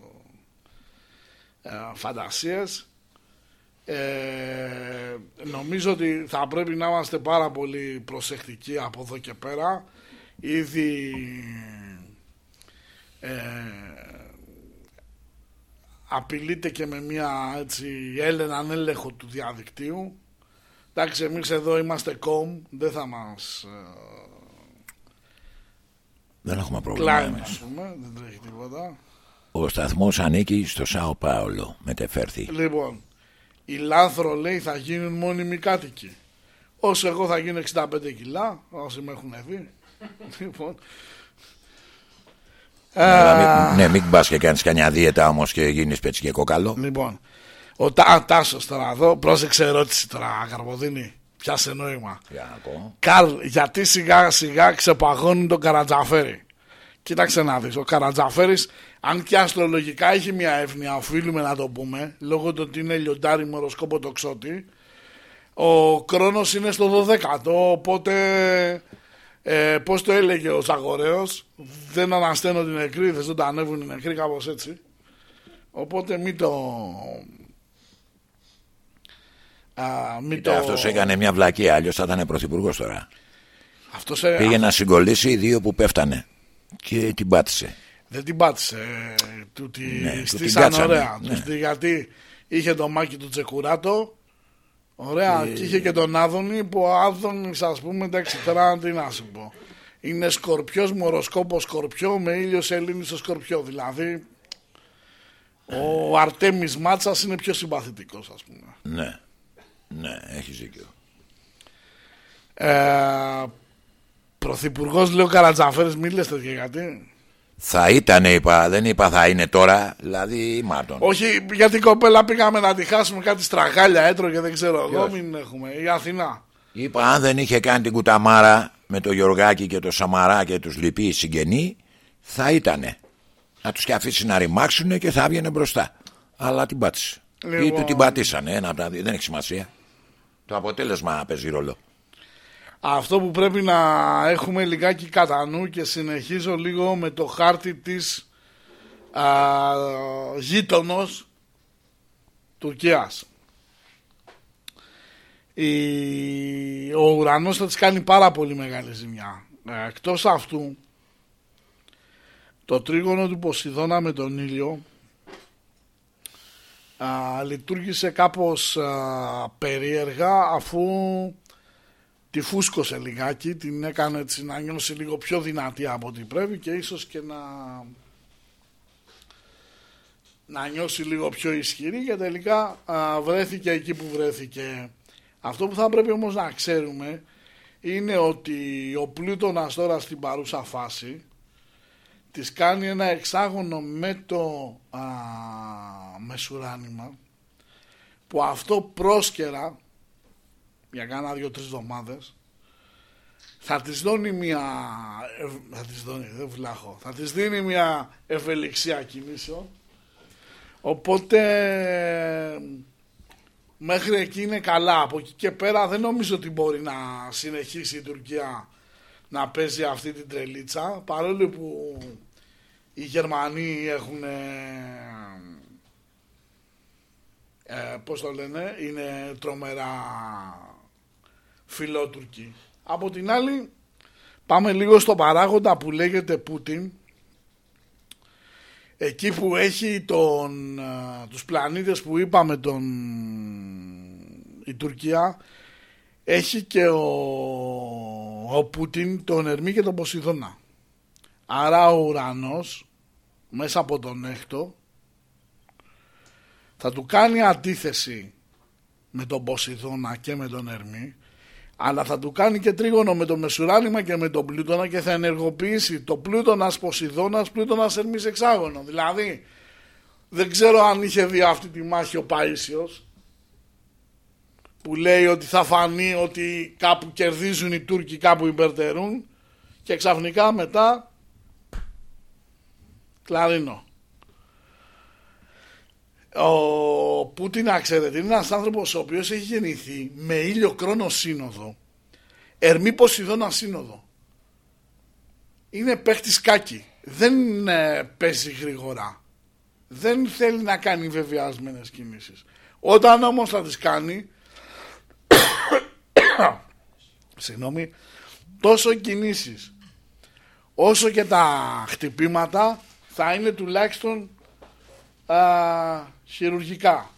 ε, φαντασίες. Ε, νομίζω ότι θα πρέπει να είμαστε πάρα πολύ προσεκτικοί από εδώ και πέρα. Ήδη ε, απειλείται και με μια έτσι έναν έλεγχο του διαδικτύου εντάξει εμείς εδώ είμαστε κομ δεν θα μας ε, Δεν έχουμε πρόβλημα κλάει εμείς. ας πούμε δεν τρέχει τίποτα Ο σταθμός ανήκει στο Σάο Πάολο. Μετεφέρθη. Λοιπόν, οι Λάνθρο λέει θα γίνουν μόνιμοι κάτοικοι. Όσο εγώ θα γίνω 65 κιλά, όσοι με έχουν δει. λοιπόν. Αλλά Α, μην- ναι, μην πας και κάνεις κανένα δίαιτα όμως και γίνεις πέτσι και κόκαλο. Λοιπόν, ο Τα- Τάσος τώρα εδώ, πρόσεξε ερώτηση τώρα, Καρποδίνη. Πιάσε νόημα. Για να ακούω. Καρλ, γιατί σιγά σιγά ξεπαγώνουν τον Καρατζαφέρη; Κοίταξε να δεις, ο Καρατζαφέρης, αν και αστρολογικά έχει μια εύνοια, οφείλουμε να το πούμε, λόγω του ότι είναι λιοντάρι με οροσκόπο τοξότη, ο Κρόνος είναι στο 12ο, οπότε, ε, πώς το έλεγε ο Ζαγορέος, δεν ανασταίνω την νεκρή, δεν τα ανέβουν οι νεκροί, κάπως έτσι. Οπότε μην το... Α, μην Κοίτα, το... αυτός έκανε μια βλακία, αλλιώς θα ήταν πρωθυπουργός τώρα. Αυτός, ε, Πήγε να συγκολλήσει δύο που πέφτανε και την πάτησε. Δεν την πάτησε. ε, Του τη Ναι, του την στήσαν κάτσανε, ωραία. ναι. Τους τη- γιατί είχε το μάκι του Τσεκουράτο. Ωραία. Ε, Και είχε και τον Άδωνη που ο Άδωνης ας πούμε εντάξει τώρα τι να σου πω. Είναι σκορπιός με οροσκόπο σκορπιό με ήλιος σελήνη στο σκορπιό. Δηλαδή ο Αρτέμις Μάτσας είναι πιο συμπαθητικός ας πούμε. Ναι, ναι, έχει δίκιο. Ε, Πρωθυπουργός λέει ο Καρατζαφέρης μη λες τέτοια γιατί. Θα ήταν, είπα, δεν είπα θα είναι τώρα, δηλαδή Μάρτον. Όχι, γιατί η κοπέλα πήγαμε να τη χάσουμε κάτι στραγάλια έτρωγε, δεν ξέρω. Εδώ Ποιος; μην έχουμε. Η Αθηνά. Είπα, αν δεν είχε κάνει την κουταμάρα με το Γιωργάκη και το Σαμαρά και τους λοιποί συγγενεί, θα ήτανε. Να τους και αφήσει να ρημάξουν και θα έβγαινε μπροστά. Αλλά την πάτησε. Ή Λοιπόν. του την πατήσανε, ένα από τα δύο. Δεν έχει σημασία. Το αποτέλεσμα παίζει ρόλο. Αυτό που πρέπει να έχουμε λιγάκι κατά νου και συνεχίζω λίγο με το χάρτη της α, γείτονος Τουρκίας. Η, ο ουρανός θα της κάνει πάρα πολύ μεγάλη ζημιά. Ε, Εκτός αυτού, το τρίγωνο του Ποσειδώνα με τον ήλιο α, λειτουργήσε κάπως α, περίεργα αφού τη φούσκωσε λιγάκι, την έκανε έτσι να νιώσει λίγο πιο δυνατή από ό,τι πρέπει και ίσως και να να νιώσει λίγο πιο ισχυρή και τελικά α, βρέθηκε εκεί που βρέθηκε. Αυτό που θα πρέπει όμως να ξέρουμε είναι ότι ο Πλούτονας τώρα στην παρούσα φάση της κάνει ένα εξάγωνο με το α, μεσουράνημα που αυτό πρόσκαιρα για κάνα δύο-τρεις εβδομάδες θα της δώνει μια ευ- θα της δώνει, δεν βλάχω θα της δίνει μια ευελιξία κινήσεων. Οπότε μέχρι εκεί είναι καλά. Από εκεί και πέρα δεν νομίζω ότι μπορεί να συνεχίσει η Τουρκία να παίζει αυτή την τρελίτσα παρόλο που οι Γερμανοί έχουν ε, πώς το λένε, είναι τρομερά φιλότουρκοι. Από την άλλη, πάμε λίγο στο παράγοντα που λέγεται Πούτιν, εκεί που έχει τον, ε, τους πλανήτες που είπαμε τον, η Τουρκία, έχει και ο, ο Πούτιν τον Ερμή και τον Ποσειδώνα. Άρα ο ουρανός μέσα από τον έκτο θα του κάνει αντίθεση με τον Ποσειδώνα και με τον Ερμή αλλά θα του κάνει και τρίγωνο με το Μεσουράνημα και με τον Πλούτονα και θα ενεργοποιήσει το Πλούτονας Ποσειδώνας Πλούτονας Ερμής εξάγωνο δηλαδή δεν ξέρω αν είχε δει αυτή τη μάχη ο Παΐσιος που λέει ότι θα φανεί ότι κάπου κερδίζουν οι Τούρκοι κάπου υπερτερούν και ξαφνικά μετά κλαρίνο ο Πούτιν, να ξέρετε, είναι ένας άνθρωπος ο οποίος έχει γεννηθεί με ήλιο κρόνο σύνοδο, ερμή Ποσειδώνα σύνοδο. Είναι παίχτης κάκι. Δεν ε, παίζει γρήγορα. Δεν θέλει να κάνει βεβαιασμένες κινήσεις. Όταν όμως θα τις κάνει, συγγνώμη, τόσο οι κινήσεις όσο και τα χτυπήματα θα είναι τουλάχιστον α, χειρουργικά.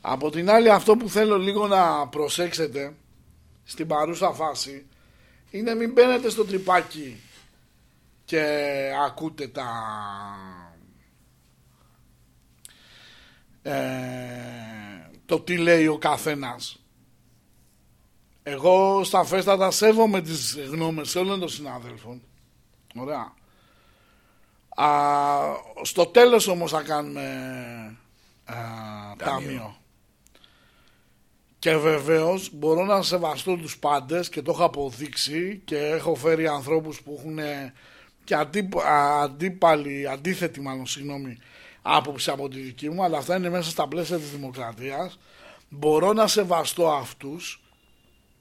Από την άλλη αυτό που θέλω λίγο να προσέξετε στην παρούσα φάση είναι μην μπαίνετε στο τρυπάκι και ακούτε τα ε, το τι λέει ο καθένας. Εγώ σταφέστατα σέβομαι τις γνώμες όλων των συνάδελφων. Ωραία. Α, στο τέλος όμως θα κάνουμε α, ταμείο. Και βεβαίως μπορώ να σεβαστώ τους πάντες και το έχω αποδείξει και έχω φέρει ανθρώπους που έχουν και αντί, α, αντίπαλη, αντίθετη μάλλον συγγνώμη, άποψη από τη δική μου αλλά αυτά είναι μέσα στα πλαίσια της δημοκρατίας μπορώ να σεβαστώ αυτούς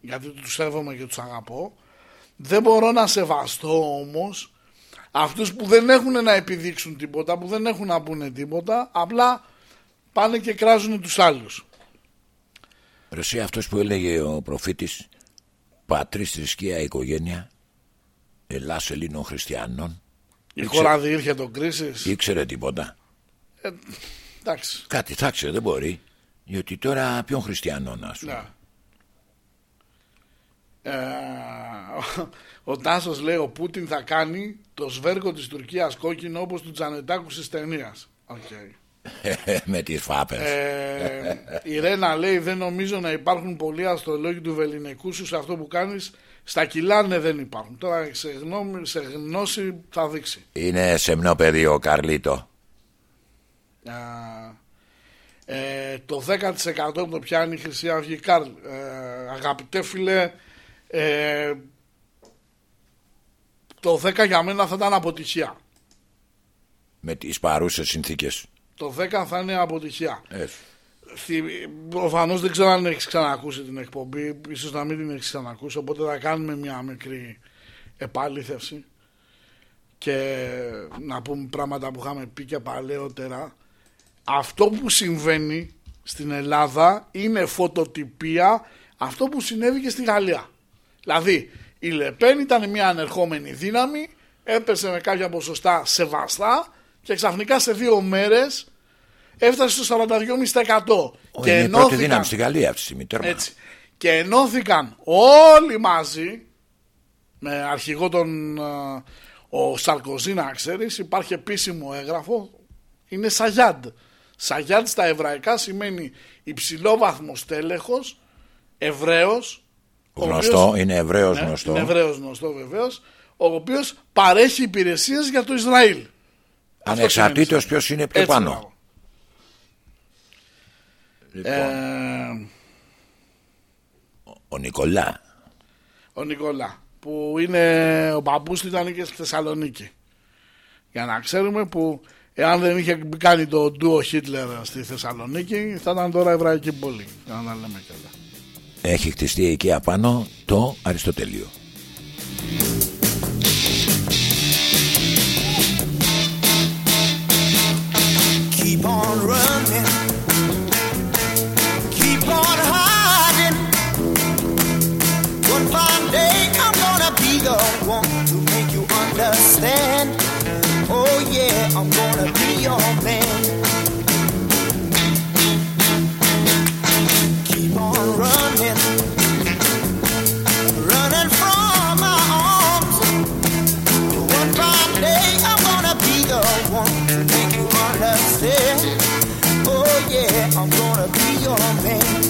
γιατί τους σέβομαι και τους αγαπώ δεν μπορώ να σεβαστώ όμως αυτούς που δεν έχουν να επιδείξουν τίποτα, που δεν έχουν να πούνε τίποτα, απλά πάνε και κράζουν τους άλλους. Ρωσία αυτός που έλεγε ο προφήτης Πατρίς θρησκεία οικογένεια Ελλάς Ελλήνων χριστιανών Η Ήξερε- χώρα διήρχε το κρίσης. Ήξερε τίποτα Ε, εντάξει. Κάτι θα ξέρει δεν μπορεί Γιατί τώρα ποιον χριστιανών ας πούμε Ναι. Ε, ο- ο Τάσος λέει ο Πούτιν θα κάνει το σβέρκο της Τουρκίας κόκκινο όπως του Τζανετάκου στις ταινίες. Οκ. Με τις φάπες Ε, η Ρένα λέει δεν νομίζω να υπάρχουν πολλοί αστρολόγοι του βεληνεκούς σου σε αυτό που κάνεις στα κιλά ναι δεν υπάρχουν τώρα σε, γνώμη, σε γνώση θα δείξει Είναι σεμνό παιδί ο Καρλίτο Α, ε, το 10% το πιάνει η Χρυσή Αυγή Καρλ ε, αγαπητέ φίλε ε, το 10 για μένα θα ήταν αποτυχία Με τις παρούσες συνθήκες το 10 θα είναι αποτυχία Έτσι. Προφανώς δεν ξέρω αν έχεις ξανακούσει την εκπομπή, ίσως να μην την έχεις ξανακούσει. Οπότε θα κάνουμε μια μικρή επαλήθευση και να πούμε πράγματα που είχαμε πει και παλαιότερα. Αυτό που συμβαίνει στην Ελλάδα είναι φωτοτυπία αυτό που συνέβη και στη Γαλλία. Δηλαδή, η Λεπέν ήταν μια ανερχόμενη δύναμη, έπεσε με κάποια ποσοστά σεβαστά και ξαφνικά σε δύο μέρες έφτασε στο 42,5%. Ο, και είναι η πρώτη ενώθηκαν- δύναμη στη Γαλλία αυτή τη στιγμή τέρμα. έτσι. Και ενώθηκαν όλοι μαζί με αρχηγό τον α, ο Σαρκοζή να ξέρεις υπάρχει επίσημο έγγραφο είναι Σαγιάντ Σαγιάντ στα εβραϊκά σημαίνει υψηλόβαθμος τέλεχος Εβραίος ο Γνωστό, οποίος- είναι Εβραίος Ναι, γνωστό. είναι Εβραίος γνωστό βεβαίως ο οποίος παρέχει υπηρεσίες για το Ισραήλ Ανεξαρτήτως ποιος είναι πιο Έτσι, πάνω. μπράβο. Λοιπόν, Ε, ο Νικολά. ο Νικολά που είναι ο παππούς του ήταν και στη Θεσσαλονίκη για να ξέρουμε που εάν δεν είχε κάνει το ντουο Χίτλερ στη Θεσσαλονίκη θα ήταν τώρα εβραϊκή πόλη για να τα λέμε καλά Έχει χτιστεί εκεί απάνω το Αριστοτέλειο. Keep on running. Keep on hiding. One fine day I'm gonna be the one to make you understand. I'm gonna be your man. Keep on running. Running from my arms. One day I'm gonna be the one to make. Oh yeah, I'm gonna be your man.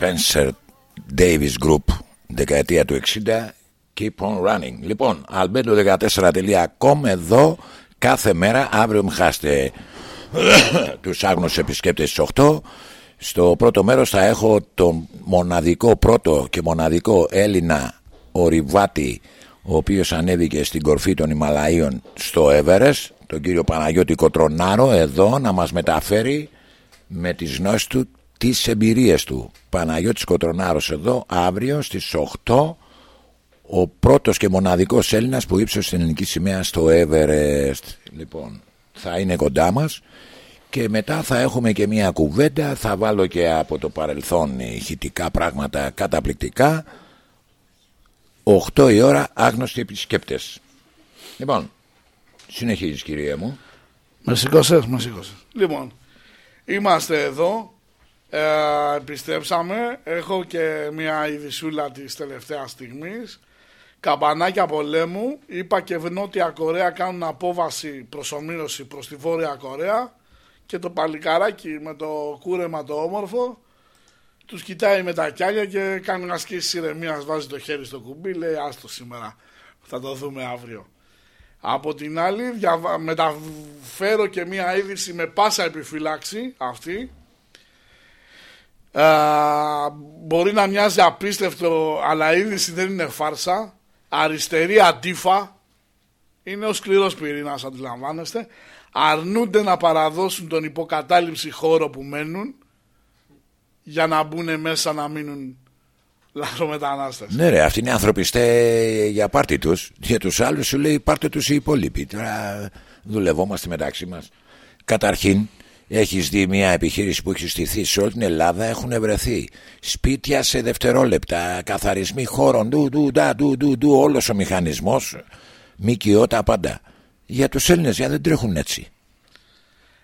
Spencer Davis Group, δεκαετία του 60, Keep on running. Λοιπόν, albedo14.com εδώ κάθε μέρα, αύριο μην χάσετε τους άγνωστους επισκέπτες στις 8 Στο πρώτο μέρος θα έχω τον μοναδικό πρώτο και μοναδικό Έλληνα ορειβάτη ο οποίος ανέβηκε στην κορφή των Ιμαλαίων στο Εύερες τον κύριο Παναγιώτη Κοτρονάρο εδώ να μας μεταφέρει με τις γνώσεις του τις εμπειρίες του. Παναγιώτης Κοτρονάρος εδώ αύριο στις 8 ο πρώτος και μοναδικός Έλληνας που ύψωσε την ελληνική σημαία στο Everest. Λοιπόν θα είναι κοντά μας και μετά θα έχουμε και μια κουβέντα. Θα βάλω και από το παρελθόν ηχητικά πράγματα καταπληκτικά. 8 η ώρα άγνωστοι επισκέπτες. Λοιπόν συνεχίζεις κυρία μου. Με σηκώσες, με σηκώσες. Λοιπόν, είμαστε εδώ. Ε, επιστρέψαμε. Έχω και μια ειδισούλα της τελευταίας στιγμής. Καμπανάκια πολέμου. Είπα και Νότια Κορέα κάνουν απόβαση προσωμείωση προς τη Βόρεια Κορέα. Και το παλικάράκι με το κούρεμα το όμορφο τους κοιτάει με τα κιάλια και κάνει μια ασκήση ηρεμίας, βάζει το χέρι στο κουμπί, λέει άστο σήμερα, θα το δούμε αύριο. Από την άλλη διαβα... μεταφέρω και μία είδηση με πάσα επιφυλάξη αυτή. Ε, μπορεί να μοιάζει απίστευτο αλλά η είδηση δεν είναι φάρσα. Αριστερή αντίφα είναι ο σκληρός πυρήνας αντιλαμβάνεστε. Αρνούνται να παραδώσουν τον υποκατάληψη χώρο που μένουν για να μπουν μέσα να μείνουν λαθρομετανάστες. Ναι ρε αυτοί είναι ανθρωπιστέ για πάρτι τους Για τους άλλους σου λέει πάρτε τους οι υπόλοιποι Τώρα δουλευόμαστε μεταξύ μας Καταρχήν έχεις δει μια επιχείρηση που έχει στηθεί σε όλη την Ελλάδα Έχουν βρεθεί σπίτια σε δευτερόλεπτα Καθαρισμοί χώρων ντου, ντου, ντα, ντου, ντου, ντου, Όλος ο μηχανισμός ΜΚΟ τα πάντα Για τους Έλληνες για δεν τρέχουν έτσι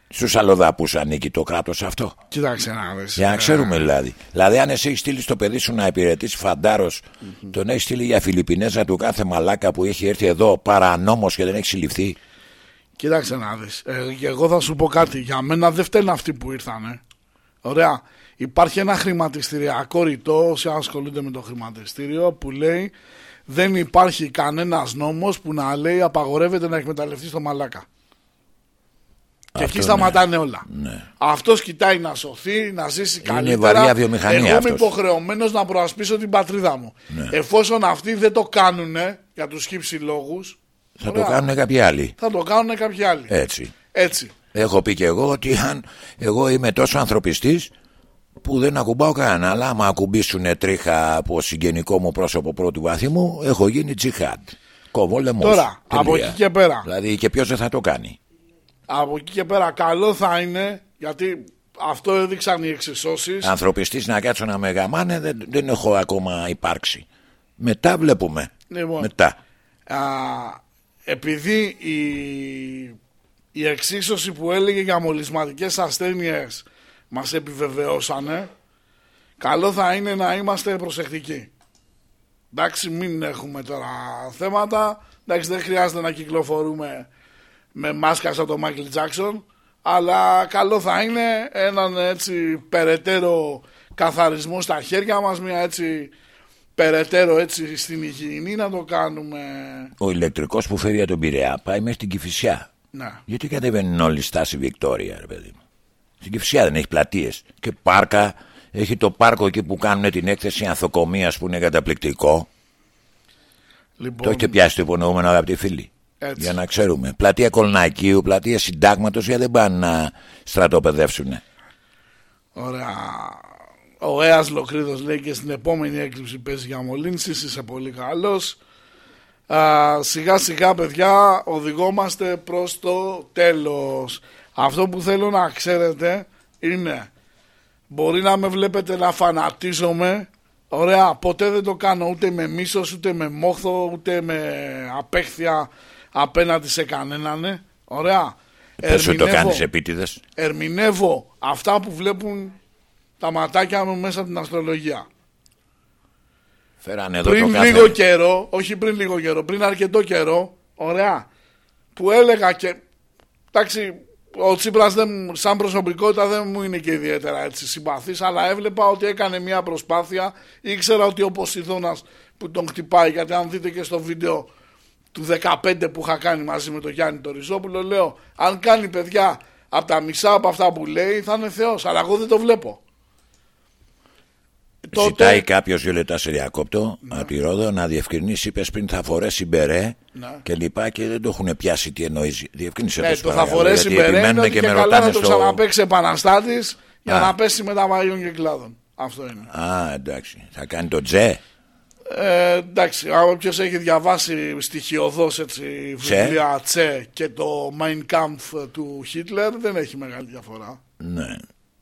Στους αλλοδαπού ανήκει το κράτος αυτό. Κοίταξε να δεις. Για να ξέρουμε δηλαδή. Δηλαδή, αν εσύ έχεις στείλει το παιδί σου να υπηρετήσει φαντάρος, τον έχεις στείλει για Φιλιππινέζα του κάθε μαλάκα που έχει έρθει εδώ παρανόμω και δεν έχει συλληφθεί. Κοίταξε να δεις. Ε, και εγώ θα σου πω κάτι. Για μένα δεν φταίνουν αυτοί που ήρθαν. Ωραία. Υπάρχει ένα χρηματιστηριακό ρητό όσοι ασχολούνται με το χρηματιστήριο που λέει δεν υπάρχει κανένας νόμος που να λέει απαγορεύεται να εκμεταλλευτείς το μαλάκα. Και εκεί Αυτό, σταματάνε όλα. Ναι. Αυτός κοιτάει να σωθεί, να ζήσει καλύτερα. βαριά βιομηχανία Εγώ είμαι αυτός. υποχρεωμένος να προασπίσω την πατρίδα μου. Ναι. Εφόσον αυτοί δεν το κάνουν για τους χύψη λόγους, Θα το κάνουν κάποιοι άλλοι. θα το κάνουν κάποιοι άλλοι. Έτσι. Έτσι. Έχω πει και εγώ ότι αν εγώ είμαι τόσο ανθρωπιστής που δεν ακουμπάω κανένα, αλλά άμα ακουμπήσουν τρίχα από συγγενικό μου πρόσωπο πρώτου βαθμού, έχω γίνει τζιχάντ. Κόβω λαιμούς. Τώρα, Τελεία. από εκεί και πέρα. Δηλαδή και ποιος δεν θα το κάνει; Από εκεί και πέρα, καλό θα είναι γιατί αυτό έδειξαν οι εξισώσεις. Ανθρωπιστής να κάτσω να με γαμάνε δεν, δεν έχω ακόμα υπάρξει. Μετά βλέπουμε. Λοιπόν, Μετά. α, επειδή η, η εξίσωση που έλεγε για μολυσματικές ασθένειες μας επιβεβαιώσανε, καλό θα είναι να είμαστε προσεκτικοί. Εντάξει, μην έχουμε τώρα θέματα. Εντάξει, δεν χρειάζεται να κυκλοφορούμε με μάσκα σαν τον Μάικλ Τζάξον. Αλλά καλό θα είναι έναν έτσι περαιτέρω καθαρισμό στα χέρια μας, μια έτσι περαιτέρω έτσι στην υγιεινή να το κάνουμε. Ο ηλεκτρικός που φέρει για τον Πειραιά πάει μέχρι την Κηφισιά. Ναι. Γιατί κατεβαίνουν όλοι στάση Βικτόρια, ρε παιδί μου. Στην Κηφισιά δεν έχει πλατείες. Και πάρκα. Έχει το πάρκο εκεί που κάνουν την έκθεση ανθοκομείας που είναι καταπληκτικό. Λοιπόν, Το έχετε πιάσει το υπονοούμενο, αγαπητοί φίλοι. Έτσι. Για να ξέρουμε. Πλατεία Κολνακίου, πλατεία Συντάγματος, γιατί δεν πάνε να στρατοπεδεύσουν. Ωραία. Ο Έας Λοκρίδος λέει και στην επόμενη έκλειψη παίζει για μολύνσεις, είσαι πολύ καλός. Α, σιγά σιγά παιδιά οδηγόμαστε προς το τέλος. Αυτό που θέλω να ξέρετε είναι μπορεί να με βλέπετε να φανατίζομαι Ωραία, ποτέ δεν το κάνω ούτε με μίσος, ούτε με μόχθο, ούτε με απέχθεια απέναντι σε κανέναν. ε. Ωραία. Πες ότι το Ερμηνεύω- κάνεις επίτηδες. ερμηνεύω αυτά που βλέπουν τα ματάκια μου μέσα από την αστρολογία. Φέρανε εδώ πριν το κάθε... λίγο καιρό, όχι πριν λίγο καιρό, πριν αρκετό καιρό, ωραία, που έλεγα και, εντάξει, ο Τσίπρας δεν, σαν προσωπικότητα δεν μου είναι και ιδιαίτερα έτσι συμπαθής, αλλά έβλεπα ότι έκανε μια προσπάθεια, ήξερα ότι ο Ποσειδώνας που τον χτυπάει, γιατί αν δείτε και στο βίντεο του 15 που είχα κάνει μαζί με τον Γιάννη τον Ριζόπουλο, λέω, αν κάνει παιδιά από τα μισά από αυτά που λέει, θα είναι Θεός, αλλά εγώ δεν το βλέπω. Τότε- Ζητάει κάποιος δύο λεπτά σε διακόπτω από τη Ρόδο να διευκρινίσει. Είπε πριν θα φορέσει μπερέ Ναι. και λοιπά και δεν το έχουν πιάσει τι εννοείς. Διευκρίνησε Ναι, το το θα παρακαλώ, φορέσει γιατί μπερέ είναι επιμένουν ότι και και με καλά ρωτάνε να το στο. ξαναπαίξει επαναστάτης για Α. να πέσει με τα μαλλιών και κλάδων. Αυτό είναι. Α, εντάξει. Θα κάνει το τζε. Ε, εντάξει, όποιος έχει διαβάσει στοιχειοδός βιβλία Τσε και το Mein Kampf του Χίτλερ δεν έχει μεγάλη διαφορά. Ναι.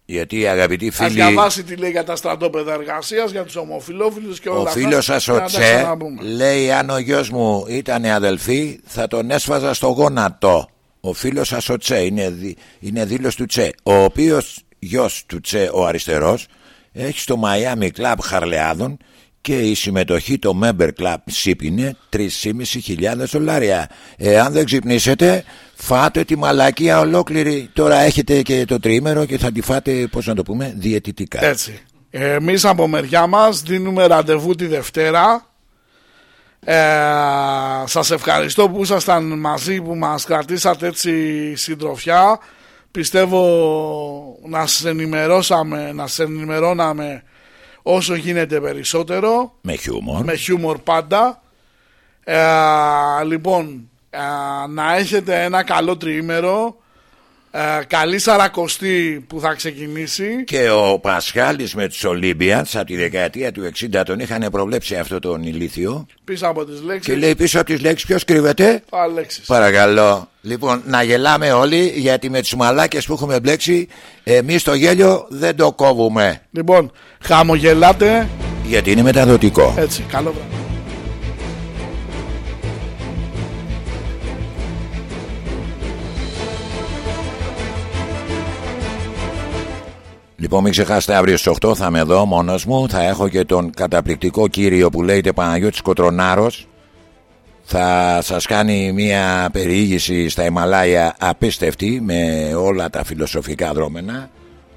Γιατί αγαπητοί Α φίλοι. διαβάσει τι λέει για τα στρατόπεδα εργασίας, για τους ομοφυλόφιλου και όλα Ο αυτά. φίλος σας και ο να τα Τσε ξαναπούμε. λέει: Αν ο γιος μου ήταν αδελφή, θα τον έσφαζα στο γόνατο. Ο φίλος σας ο Τσε είναι, δι- είναι δήλος του Τσε. Ο οποίος γιος του Τσε, ο αριστερός, έχει στο Miami Club Χαρλεάδων και η συμμετοχή το Member Club SIP είναι 3.500 δολάρια. Εάν δεν ξυπνήσετε, φάτε τη μαλακία ολόκληρη. Τώρα έχετε και το τριήμερο και θα τη φάτε, πώς να το πούμε, διαιτητικά. Έτσι. Εμείς από μεριά μας δίνουμε ραντεβού τη Δευτέρα. Ε, σας ευχαριστώ που ήσασταν μαζί που μας κρατήσατε έτσι συντροφιά πιστεύω να σας ενημερώσαμε να σας ενημερώναμε όσο γίνεται περισσότερο Με χιούμορ. με χιούμορ πάντα ε, λοιπόν ε, να έχετε ένα καλό τριήμερο ε, καλή σαρακοστή που θα ξεκινήσει. Και ο Πασχάλης με τους Ολύμπιαντς από τη δεκαετία του 60 τον είχαν προβλέψει αυτό τον ηλίθιο. Πίσω από τις λέξεις. Και λέει πίσω από τις λέξεις ποιος κρύβεται; Ο Αλέξης Παρακαλώ. Λοιπόν να γελάμε όλοι γιατί με τους μαλάκες που έχουμε μπλέξει εμείς το γέλιο δεν το κόβουμε. Λοιπόν, χαμογελάτε. Γιατί είναι μεταδοτικό. Έτσι, καλό βράδυ. Λοιπόν, μην ξεχάσετε αύριο στις 8 θα είμαι εδώ μόνος μου. Θα έχω και τον καταπληκτικό κύριο που λέγεται Παναγιώτης Κοτρονάρος. Θα σας κάνει μια περιήγηση στα Ιμαλάια απίστευτη με όλα τα φιλοσοφικά δρόμενα.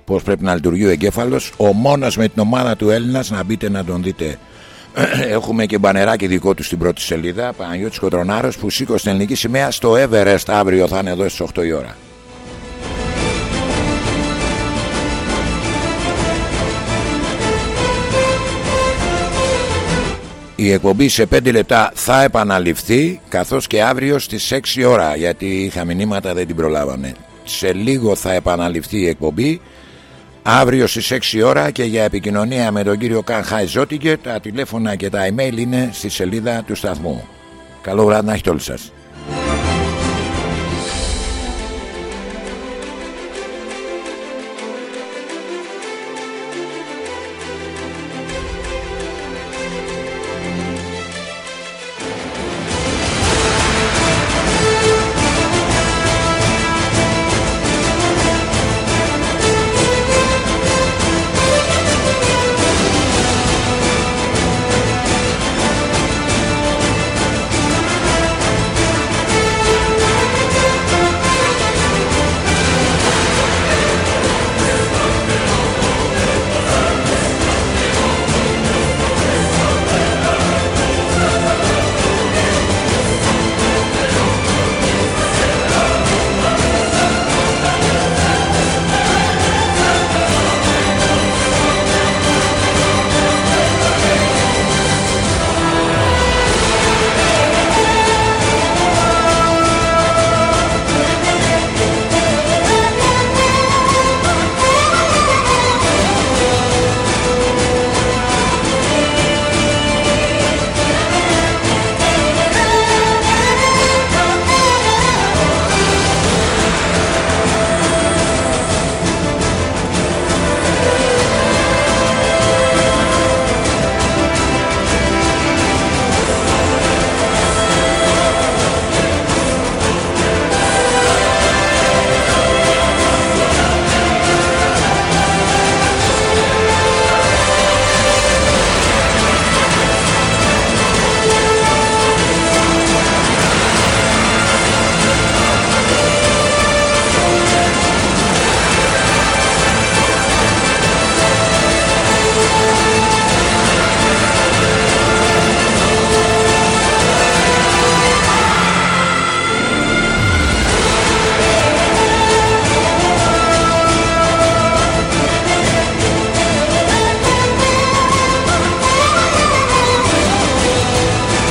Πώς πρέπει να λειτουργεί ο εγκέφαλος. Ο μόνος με την ομάδα του Έλληνας να μπείτε να τον δείτε. Έχουμε και μπανεράκι δικό του στην πρώτη σελίδα. Παναγιώτης Κοτρονάρος που σήκωσε την ελληνική σημαία στο Everest αύριο θα είναι εδώ στις 8 η ώρα. Η εκπομπή σε 5 λεπτά θα επαναληφθεί καθώς και αύριο στις 6 ώρα γιατί είχα μηνύματα δεν την προλάβανε. Σε λίγο θα επαναληφθεί η εκπομπή αύριο στις 6 ώρα και για επικοινωνία με τον κύριο Καν Ζότιγκερ τα τηλέφωνα και τα email είναι στη σελίδα του σταθμού. Καλό βράδυ να έχετε όλοι σας.